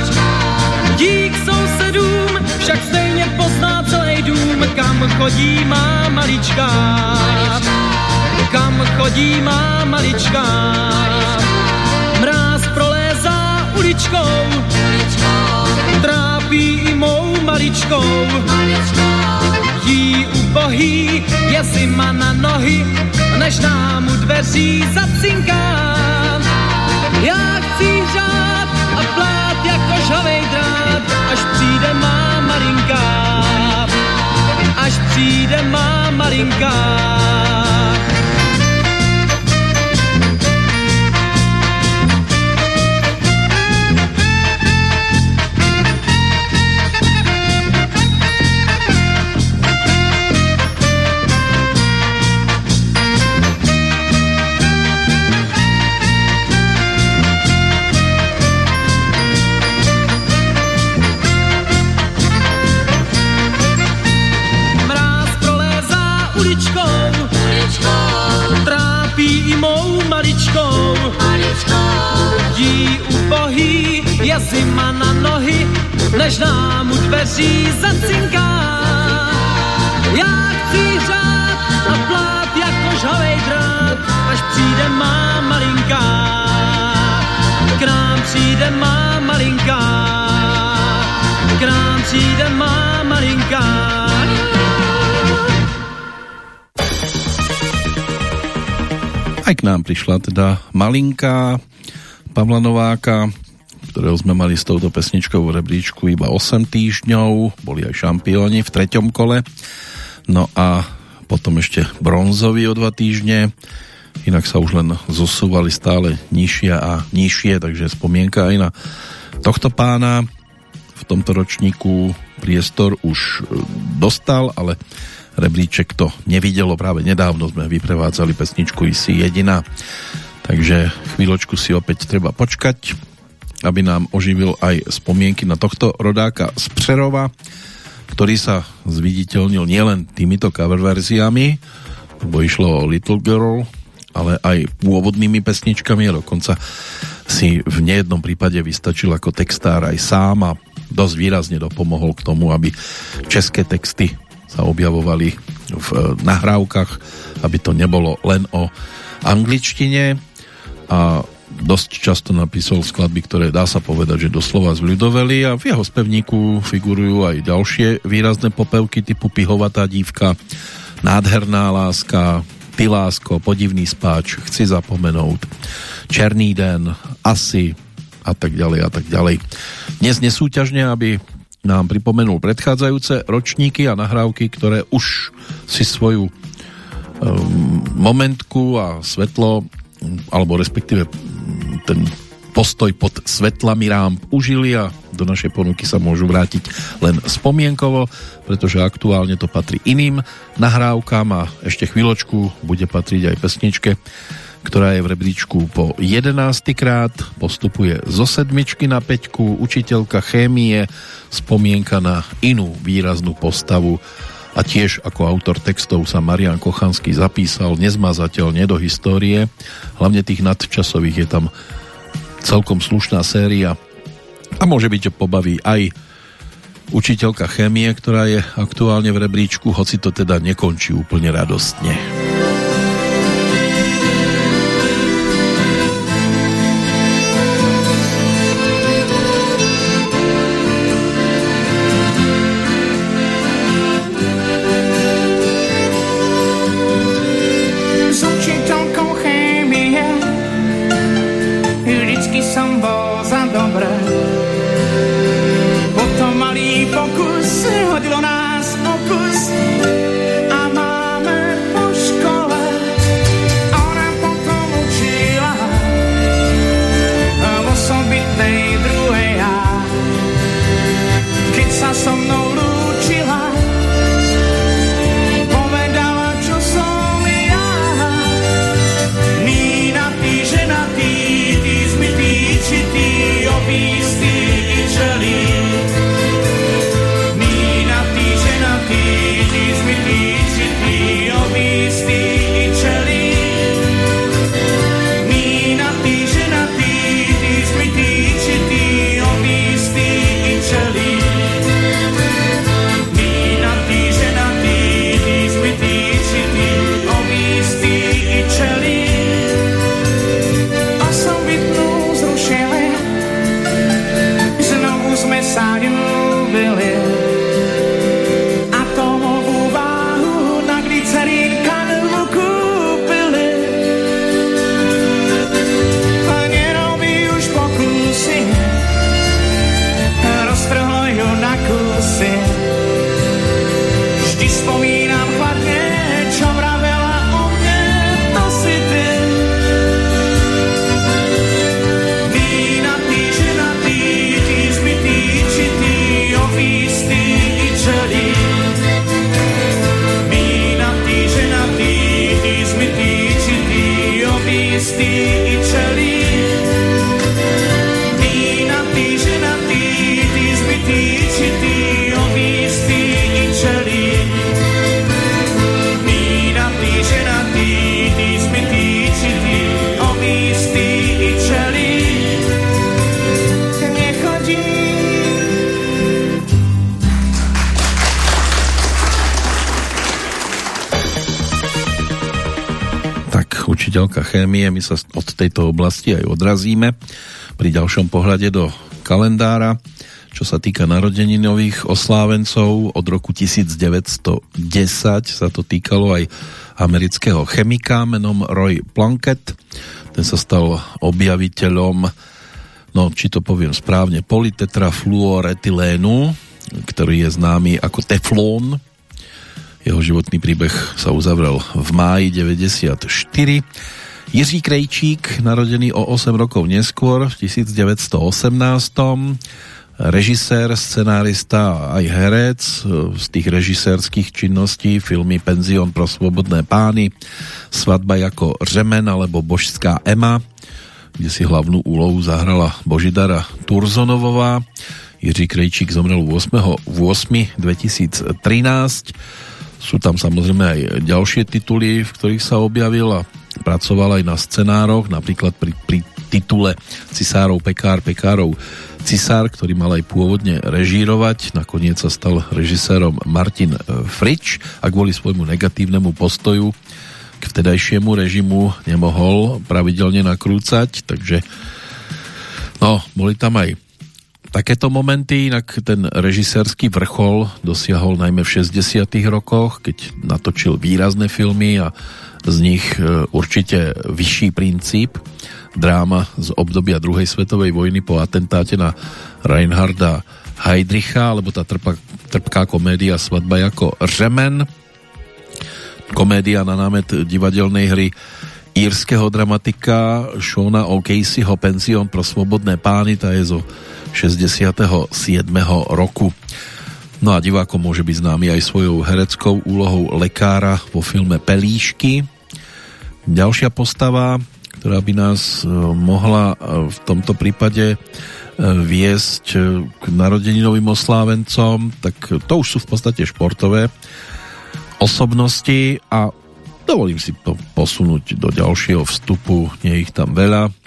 Dík sousedům však stejně pozná celý dům, kam chodí má malička. Kam chodí má malička. Mráz prolézá uličkou, trápí i mou maličkou. Jí ubohý je zima na nohy, než nám u dveří zacinká. Já chci řád a plát jako žhavej drát, až přijde má malinka. Až přijde má malinka. Zima na nohy, než nám u dveří zacinká. Já chci řád a plát jako žhavej drát, až přijde má malinká. K nám přijde má malinká. K nám přijde má malinká. Aj k nám prišla teda malinká Pavla Nováka, ktorého sme mali s touto pesničkou v rebríčku iba 8 týždňov, boli aj šampióni v treťom kole, no a potom ešte bronzový o dva týždne, inak sa už len zosúvali stále nižšie a nižšie, takže spomienka aj na tohto pána. V tomto ročníku priestor už e, dostal, ale rebríček to nevidelo, práve nedávno sme vyprevádzali pesničku Isi jediná, takže chvíľočku si opäť treba počkať, aby nám oživil aj spomienky na tohto rodáka z Přerova, ktorý sa zviditeľnil nielen týmito cover verziami, lebo išlo o Little Girl, ale aj pôvodnými pesničkami a dokonca si v nejednom prípade vystačil ako textár aj sám a dosť výrazne dopomohol k tomu, aby české texty sa objavovali v nahrávkach, aby to nebolo len o angličtine. A dosť často napísal skladby, ktoré dá sa povedať, že doslova zľudoveli a v jeho spevníku figurujú aj ďalšie výrazné popevky typu Pihovatá dívka, Nádherná láska, Ty lásko, Podivný spáč, Chci zapomenúť, Černý den, Asi a tak ďalej a tak ďalej. Dnes nesúťažne, aby nám pripomenul predchádzajúce ročníky a nahrávky, ktoré už si svoju um, momentku a svetlo, alebo respektíve ten postoj pod svetlami rám užili a do našej ponuky sa môžu vrátiť len spomienkovo, pretože aktuálne to patrí iným nahrávkam a ešte chvíľočku bude patriť aj pesničke, ktorá je v rebríčku po 11. krát, postupuje zo sedmičky na peťku, učiteľka chémie, spomienka na inú výraznú postavu a tiež ako autor textov sa Marian Kochanský zapísal nezmazateľne do histórie. Hlavne tých nadčasových je tam celkom slušná séria a môže byť, že pobaví aj učiteľka chémie, ktorá je aktuálne v rebríčku, hoci to teda nekončí úplne radostne. Chémie, my sa od tejto oblasti aj odrazíme pri ďalšom pohľade do kalendára, čo sa týka narodeninových oslávencov od roku 1910 sa to týkalo aj amerického chemika menom Roy Plunkett. Ten sa stal objaviteľom, no či to poviem správne, politetrafluoretylénu, ktorý je známy ako teflón, jeho životný príbeh sa uzavrel v máji 94. Jiří Krejčík, narodený o 8 rokov neskôr, v 1918. Režisér, scenárista aj herec z tých režisérských činností filmy Penzion pro svobodné pány, Svadba ako řemen alebo Božská Ema, kde si hlavnú úlohu zahrala Božidara Turzonovová. Jiří Krejčík zomrel 8. 8. 2013 sú tam samozrejme aj ďalšie tituly, v ktorých sa objavil a pracoval aj na scenároch, napríklad pri, pri titule Cisárov Pekár, Pekárov Cisár, ktorý mal aj pôvodne režírovať. Nakoniec sa stal režisérom Martin Frič a kvôli svojmu negatívnemu postoju k vtedajšiemu režimu nemohol pravidelne nakrúcať, takže no, boli tam aj takéto momenty, inak ten režisérsky vrchol dosiahol najmä v 60 rokoch, keď natočil výrazné filmy a z nich e, určite vyšší princíp, dráma z obdobia druhej svetovej vojny po atentáte na Reinharda Heydricha, alebo tá trpá, trpká komédia Svadba ako řemen, komédia na námet divadelnej hry írskeho dramatika Shona O'Caseyho Penzion pro svobodné pány, tá je zo 67. roku. No a divákom môže byť známy aj svojou hereckou úlohou lekára vo filme Pelíšky. Ďalšia postava, ktorá by nás e, mohla e, v tomto prípade e, viesť k narodeninovým oslávencom, tak to už sú v podstate športové osobnosti a dovolím si to posunúť do ďalšieho vstupu, nie ich tam veľa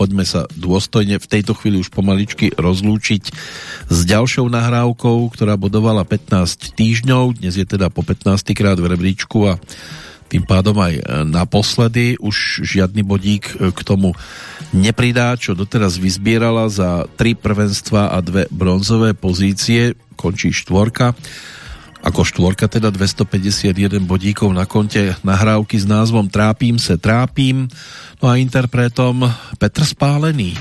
poďme sa dôstojne v tejto chvíli už pomaličky rozlúčiť s ďalšou nahrávkou, ktorá bodovala 15 týždňov, dnes je teda po 15 krát v rebríčku a tým pádom aj naposledy. Už žiadny bodík k tomu nepridá, čo doteraz vyzbierala za tri prvenstva a dve bronzové pozície, končí štvorka ako štvorka teda 251 bodíkov na konte nahrávky s názvom Trápím se, trápím no a interpretom Petr Spálený.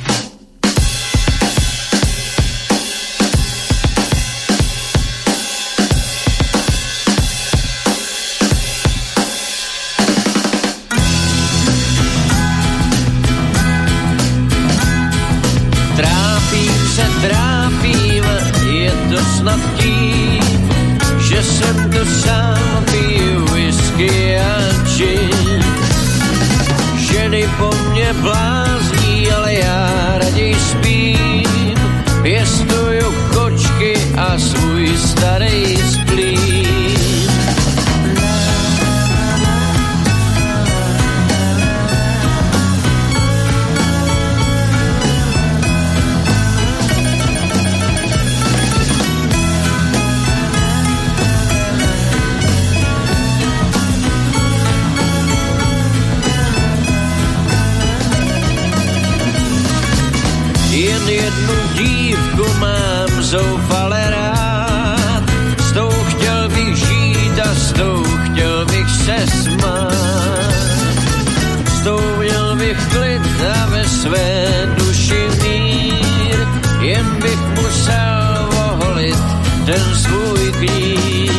Ten svůj knír.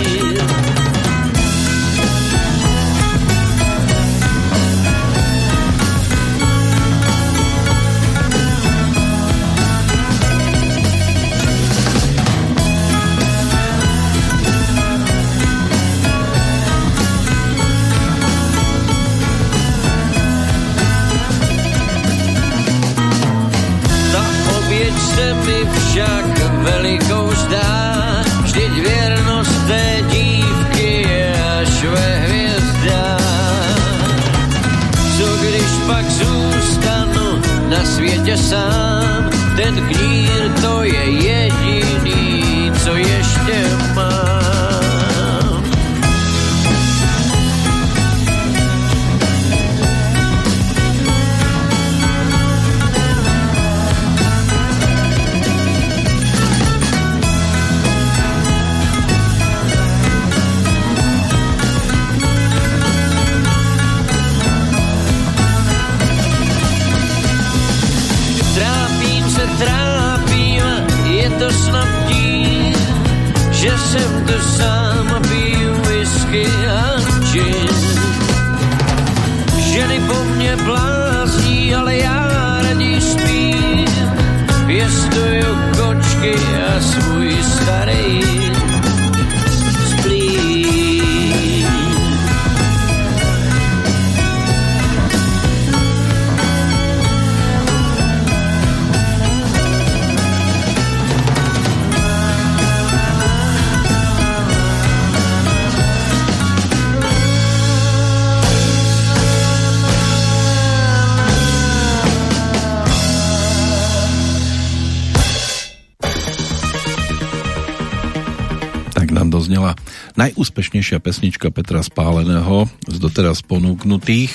Najúspešnejšia pesnička Petra Spáleného z doteraz ponúknutých,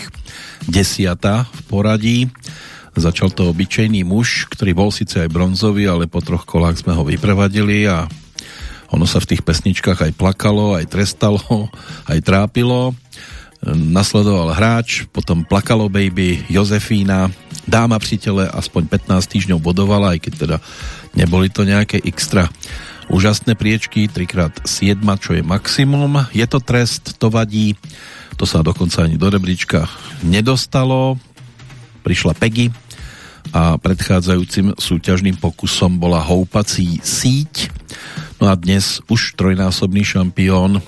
desiata v poradí. Začal to obyčejný muž, ktorý bol síce aj bronzový, ale po troch kolách sme ho vyprevadili a ono sa v tých pesničkách aj plakalo, aj trestalo, (laughs) aj trápilo. Nasledoval hráč, potom Plakalo Baby, Jozefína, Dáma pri tele aspoň 15 týždňov bodovala, aj keď teda neboli to nejaké extra úžasné priečky, 3x7, čo je maximum. Je to trest, to vadí, to sa dokonca ani do rebríčka nedostalo. Prišla Peggy a predchádzajúcim súťažným pokusom bola houpací síť. No a dnes už trojnásobný šampión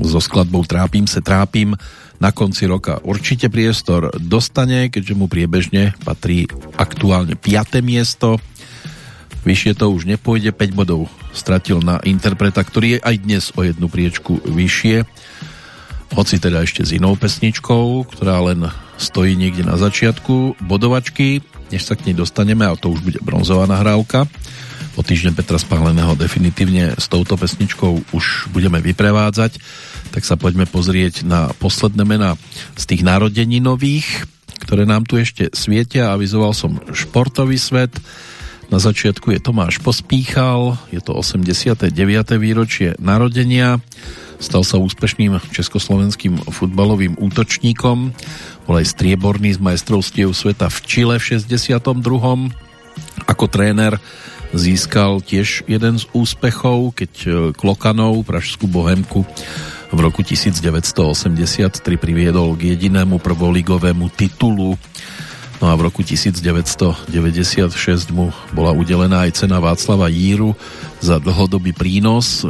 so skladbou Trápim se trápim na konci roka určite priestor dostane, keďže mu priebežne patrí aktuálne 5. miesto. Vyššie to už nepôjde, 5 bodov stratil na interpreta, ktorý je aj dnes o jednu priečku vyššie. Hoci teda ešte s inou pesničkou, ktorá len stojí niekde na začiatku bodovačky, než sa k nej dostaneme, a to už bude bronzová nahrávka. Po týždeň Petra Spáleného definitívne s touto pesničkou už budeme vyprevádzať, tak sa poďme pozrieť na posledné mená z tých narodeninových, ktoré nám tu ešte svietia. Avizoval som športový svet, na začiatku je Tomáš Pospíchal, je to 89. výročie narodenia, stal sa úspešným československým futbalovým útočníkom, bol aj strieborný z majstrovstiev sveta v Čile v 62. Ako tréner získal tiež jeden z úspechov, keď Klokanov, pražskú bohemku, v roku 1983 priviedol k jedinému prvoligovému titulu No a v roku 1996 mu bola udelená aj cena Václava Jíru za dlhodobý prínos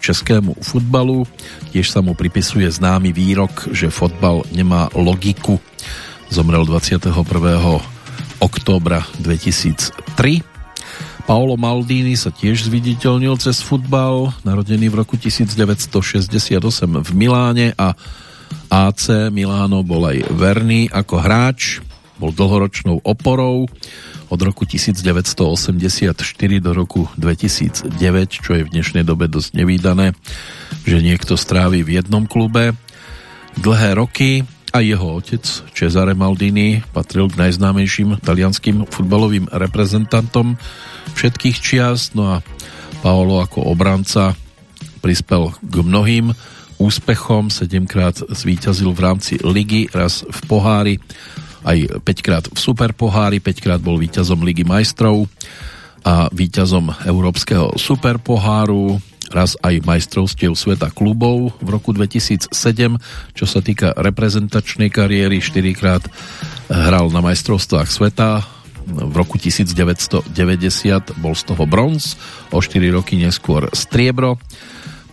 českému futbalu. Tiež sa mu pripisuje známy výrok, že fotbal nemá logiku. Zomrel 21. októbra 2003. Paolo Maldini sa tiež zviditeľnil cez futbal, narodený v roku 1968 v Miláne a AC Miláno bol aj verný ako hráč bol dlhoročnou oporou od roku 1984 do roku 2009, čo je v dnešnej dobe dosť nevýdané, že niekto strávi v jednom klube. Dlhé roky a jeho otec Cesare Maldini patril k najznámejším talianským futbalovým reprezentantom všetkých čias, no a Paolo ako obranca prispel k mnohým úspechom, 7 krát zvíťazil v rámci ligy, raz v pohári, aj 5 krát v superpohári, 5 krát bol víťazom ligy majstrov a víťazom Európskeho superpoháru, raz aj majstrovstiev sveta klubov v roku 2007. Čo sa týka reprezentačnej kariéry, 4 krát hral na majstrovstvách sveta, v roku 1990 bol z toho bronz, o 4 roky neskôr striebro,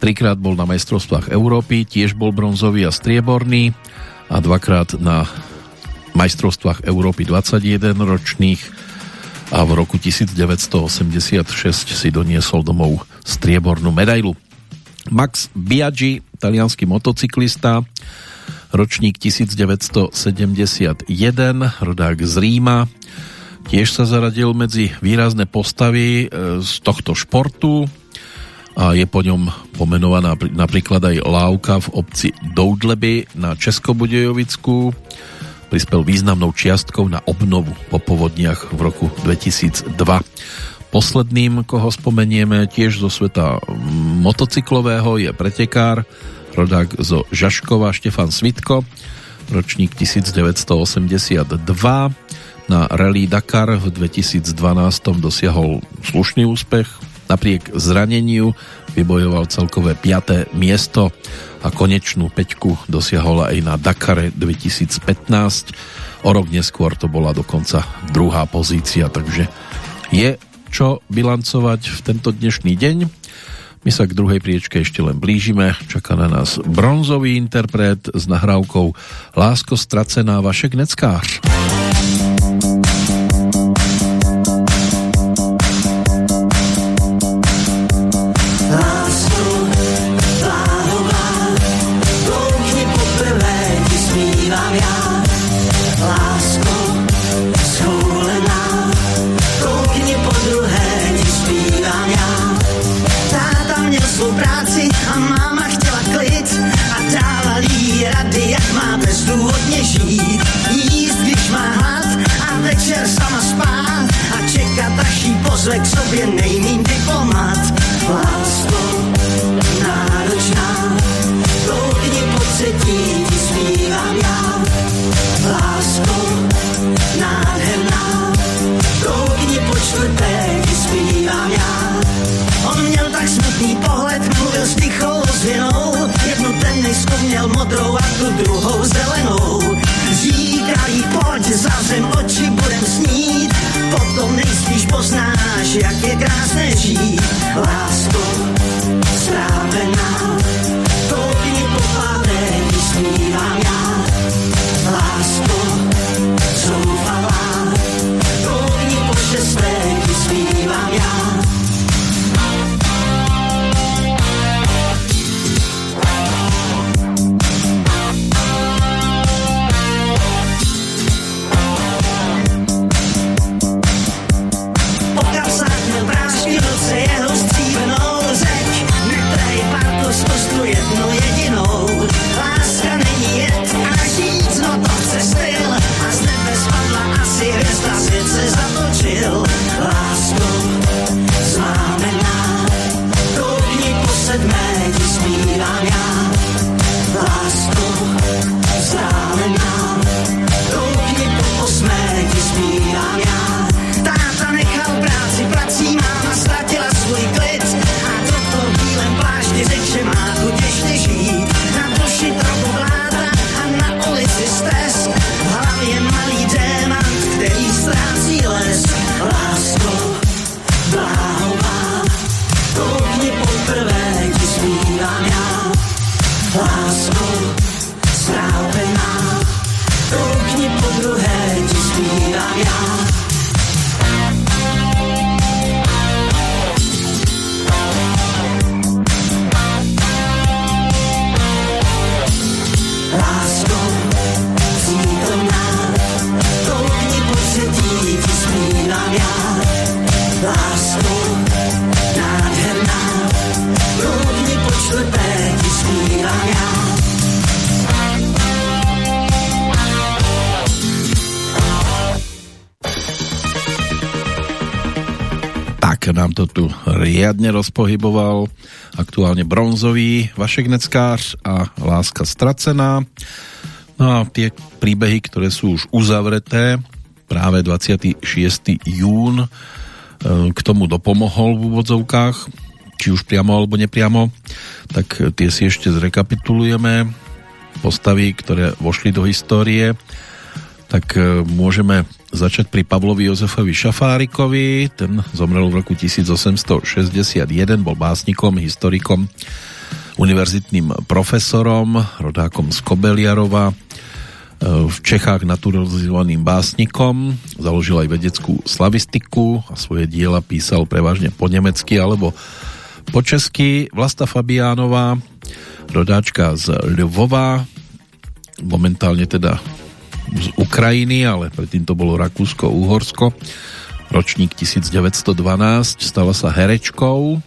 trikrát bol na majstrovstvách Európy, tiež bol bronzový a strieborný a dvakrát na majstrovstvách Európy 21 ročných a v roku 1986 si doniesol domov striebornú medailu. Max Biaggi, talianský motocyklista, ročník 1971, rodák z Ríma, tiež sa zaradil medzi výrazné postavy e, z tohto športu a je po ňom pomenovaná napríklad aj Lávka v obci Doudleby na Českobudejovicku. Prispel významnou čiastkou na obnovu po povodniach v roku 2002. Posledným, koho spomenieme tiež zo sveta motocyklového, je pretekár, rodák zo Žaškova Štefan Svitko, ročník 1982 na Rally Dakar v 2012 dosiahol slušný úspech. Napriek zraneniu vybojoval celkové 5. miesto a konečnú peťku dosiahol aj na Dakare 2015. O rok neskôr to bola dokonca druhá pozícia, takže je čo bilancovať v tento dnešný deň. My sa k druhej priečke ešte len blížime. Čaká na nás bronzový interpret s nahrávkou Lásko stracená Vašek Neckář. Riadne rozpohyboval aktuálne bronzový Vašek a Láska stracená. No a tie príbehy, ktoré sú už uzavreté, práve 26. jún e, k tomu dopomohol v úvodzovkách, či už priamo alebo nepriamo, tak tie si ešte zrekapitulujeme. Postavy, ktoré vošli do histórie, tak e, môžeme začať pri Pavlovi Jozefovi Šafárikovi. Ten zomrel v roku 1861, bol básnikom, historikom, univerzitným profesorom, rodákom z Kobeliarova, e, v Čechách naturalizovaným básnikom, založil aj vedeckú slavistiku a svoje diela písal prevažne po nemecky alebo po česky. Vlasta Fabiánová, rodáčka z Lvova, momentálne teda z Ukrajiny, ale predtým to bolo Rakúsko-Uhorsko. Ročník 1912, stala sa herečkou,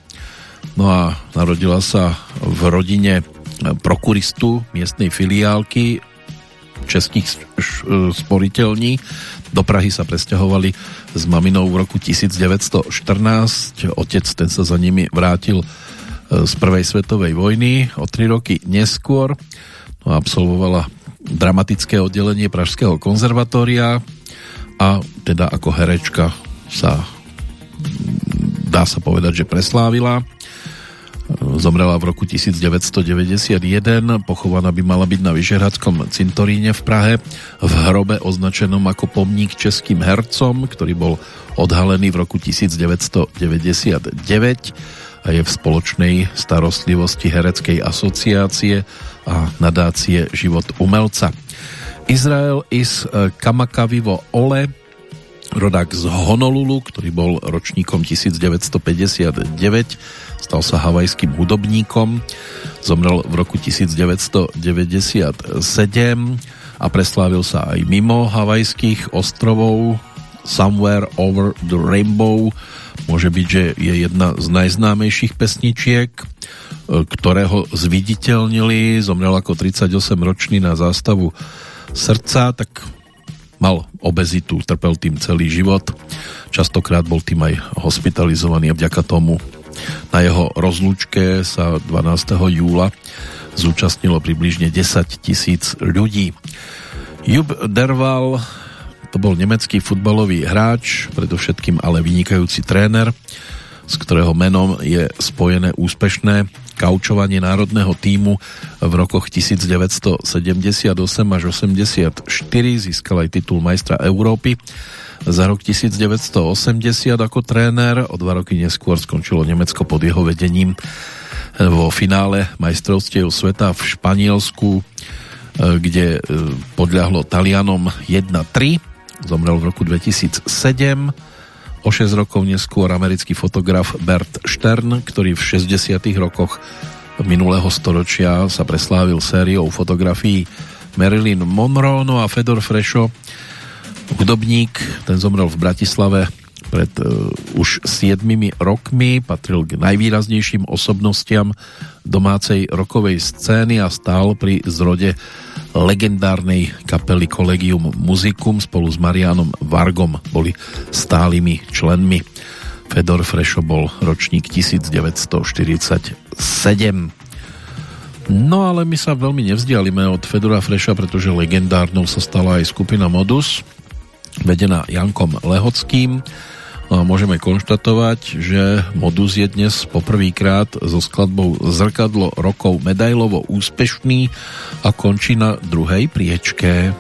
no a narodila sa v rodine prokuristu miestnej filiálky českých sporiteľní. Do Prahy sa presťahovali s maminou v roku 1914. Otec ten sa za nimi vrátil e, z prvej svetovej vojny o tri roky neskôr. No, absolvovala dramatické oddelenie Pražského konzervatória a teda ako herečka sa dá sa povedať, že preslávila. Zomrela v roku 1991, pochovaná by mala byť na Vyšehradskom cintoríne v Prahe, v hrobe označenom ako pomník českým hercom, ktorý bol odhalený v roku 1999 a je v spoločnej starostlivosti Hereckej asociácie a nadácie Život umelca. Izrael is e, Kamakavivo Ole, rodák z Honolulu, ktorý bol ročníkom 1959, stal sa havajským hudobníkom, zomrel v roku 1997 a preslávil sa aj mimo havajských ostrovov Somewhere Over the Rainbow môže byť, že je jedna z najznámejších pesničiek E, ktorého zviditeľnili, zomrel ako 38-ročný na zástavu srdca, tak mal obezitu, trpel tým celý život. Častokrát bol tým aj hospitalizovaný a vďaka tomu na jeho rozlúčke sa 12. júla zúčastnilo približne 10 tisíc ľudí. Jub Derval to bol nemecký futbalový hráč, predovšetkým ale vynikajúci tréner, s ktorého menom je spojené úspešné kaučovanie národného týmu v rokoch 1978 až 84 získal aj titul majstra Európy. Za rok 1980 ako tréner, o dva roky neskôr skončilo Nemecko pod jeho vedením vo finále majstrovstiev sveta v Španielsku, e, kde e, podľahlo Talianom 1-3. Zomrel v roku 2007 O 6 rokov neskôr americký fotograf Bert Stern, ktorý v 60 rokoch minulého storočia sa preslávil sériou fotografií Marilyn Monroe, no a Fedor Frešo, hudobník, ten zomrel v Bratislave pred uh, už 7 rokmi, patril k najvýraznejším osobnostiam domácej rokovej scény a stál pri zrode legendárnej kapely Collegium Musicum spolu s Marianom Vargom boli stálymi členmi. Fedor Frešo bol ročník 1947. No ale my sa veľmi nevzdialime od Fedora Freša, pretože legendárnou sa stala aj skupina Modus, vedená Jankom Lehockým, Môžeme konštatovať, že Modus je dnes poprvýkrát so skladbou Zrkadlo rokov medailovo úspešný a končí na druhej priečke.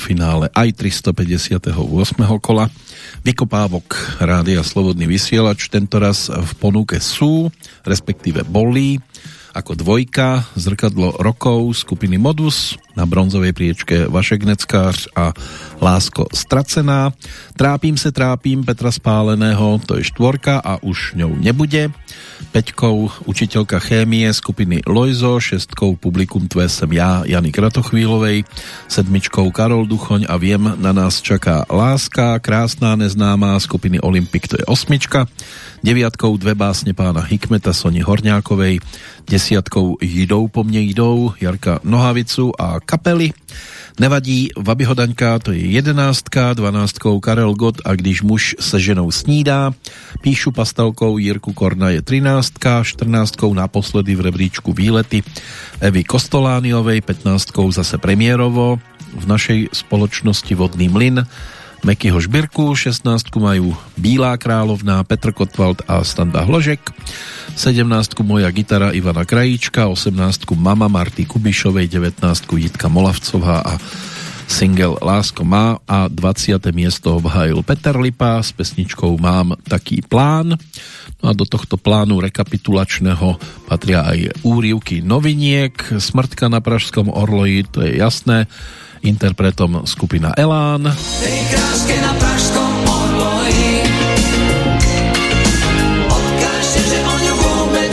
Finále aj 358. kola. Vykopávok Rádia Slobodný vysielač tentoraz v ponuke sú, respektíve boli, ako dvojka, zrkadlo rokov skupiny Modus, na bronzovej priečke Vašek Neckář a Lásko Stracená. Trápím se, trápím Petra Spáleného, to je štvorka a už ňou nebude. Peťkou učiteľka chémie skupiny Lojzo, šestkou publikum Tvé sem ja, Jany Kratochvílovej, sedmičkou Karol Duchoň a Viem, na nás čaká láska, krásná neznámá skupiny Olympik, to je osmička, deviatkou dve básne pána Hikmeta Soni Horňákovej, desiatkou Jidou po mne idou Jarka Nohavicu a kapely. Nevadí Vabyhodaňka, to je jedenáctka, dvanáctkou Karel Gott a když muž se ženou snídá, píšu pastelkou Jirku Korna je trináctka, štrnáctkou naposledy v rebríčku výlety Evy Kostolániovej, petnáctkou zase premiérovo v našej spoločnosti Vodný mlyn Mekyho Žbirku, 16 majú Bílá královná, Petr Kotwald a Standa Hložek, 17 Moja gitara Ivana Krajíčka, 18 Mama Marty Kubišovej, 19 Jitka Molavcová a single Lásko má a 20. miesto obhájil Peter Lipa s pesničkou Mám taký plán. No a do tohto plánu rekapitulačného patria aj úrivky noviniek, Smrtka na Pražskom Orloji, to je jasné, interpretom skupina Elán. Tej kráske na pražskom orloji Odkážte, že o ňu vôbec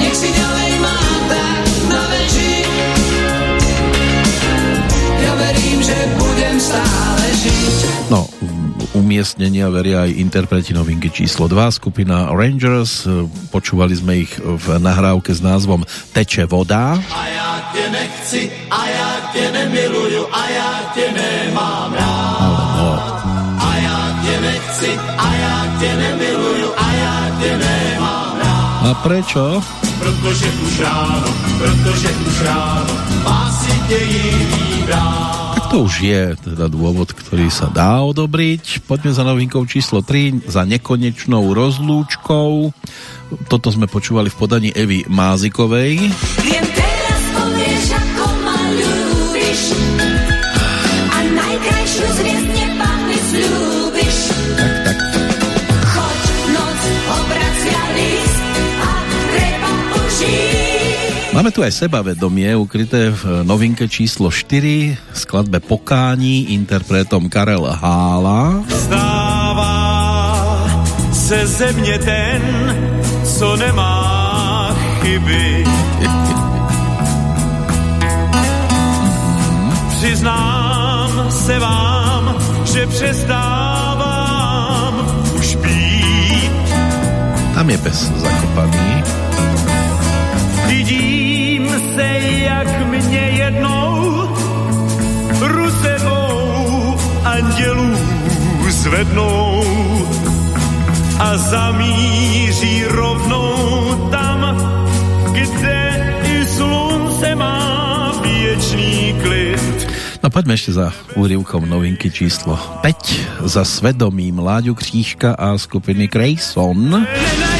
Nech si ďalej má tak na verím, že budem stále No, umiestnenia veria aj interpreti novinky číslo 2, skupina Rangers. Počúvali sme ich v nahrávke s názvom Teče voda. A já tě nechci, a já tě nemiluju, a já tě nemám rád. A já tě nechci, a já tě nemiluju, a já tě nemám rád. A prečo? Protože už ráno, protože už ráno, má si tě jiný brát. To už je teda dôvod, ktorý sa dá odobriť. Poďme za novinkou číslo 3, za nekonečnou rozlúčkou. Toto sme počúvali v podaní Evy Mázikovej. Viem, Máme tu aj sebavedomie ukryté v novinke číslo 4 skladbe Pokání interpretom Karel Hála. Stává se ze mě ten, co nemá chyby. (laughs) Přiznám se vám, že přestávám už být. Tam je pes zakopaný. Se, jak mě jednou rusevou andělů zvednou a zamíří rovnou tam, kde i slunce má věčný klid. No poďme ešte za úrivkom novinky číslo 5 za svedomím Láďu Křížka a skupiny Grayson. Nenajdou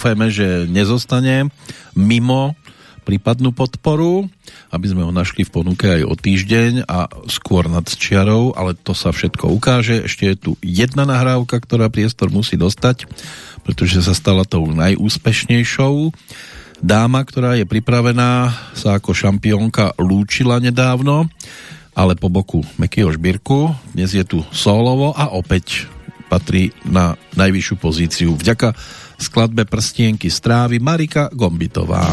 dúfajme, že nezostane mimo prípadnú podporu, aby sme ho našli v ponuke aj o týždeň a skôr nad čiarou, ale to sa všetko ukáže. Ešte je tu jedna nahrávka, ktorá priestor musí dostať, pretože sa stala tou najúspešnejšou. Dáma, ktorá je pripravená, sa ako šampiónka lúčila nedávno, ale po boku Mekyho Žbírku. Dnes je tu solovo a opäť patrí na najvyššiu pozíciu vďaka skladbe Prstienky strávy Marika Gombitová.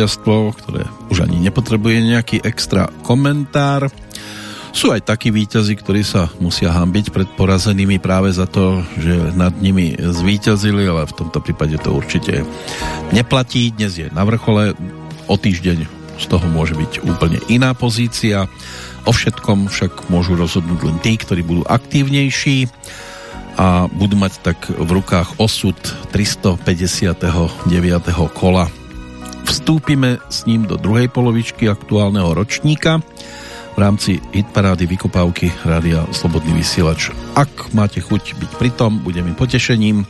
Víťazstvo, ktoré už ani nepotrebuje nejaký extra komentár. Sú aj takí víťazi, ktorí sa musia hambiť pred porazenými práve za to, že nad nimi zvíťazili, ale v tomto prípade to určite neplatí. Dnes je na vrchole, o týždeň z toho môže byť úplne iná pozícia. O všetkom však môžu rozhodnúť len tí, ktorí budú aktívnejší a budú mať tak v rukách osud 359. kola. Vstúpime s ním do druhej polovičky aktuálneho ročníka v rámci hitparády vykopávky Rádia Slobodný vysielač. Ak máte chuť byť pritom, bude mi potešením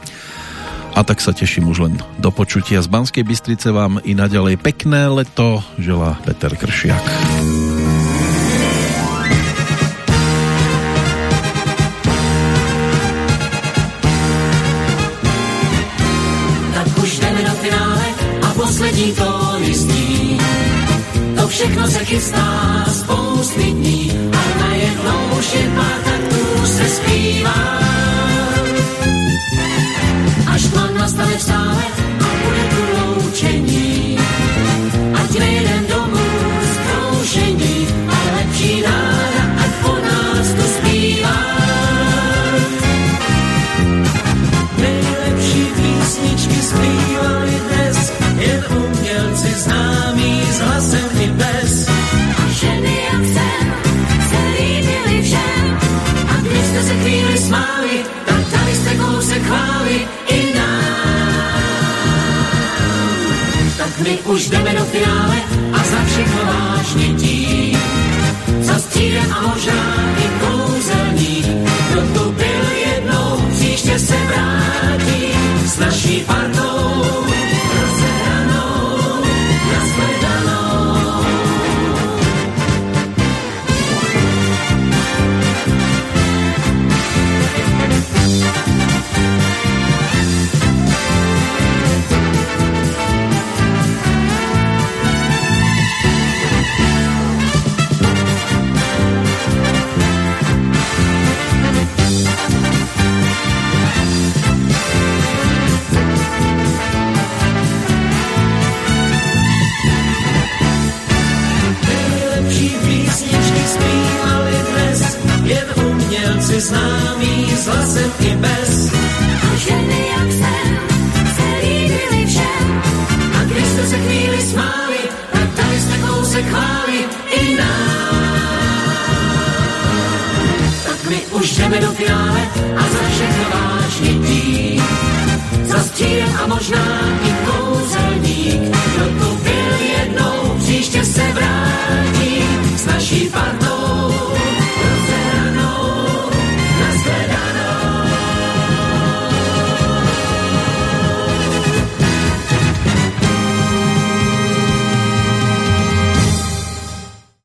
a tak sa teším už len do počutia z Banskej Bystrice vám i naďalej pekné leto želá Peter Kršiak. Všechno se chystá spousty dní už jdeme do finále a za všechno vážně tím. Za střídem a možná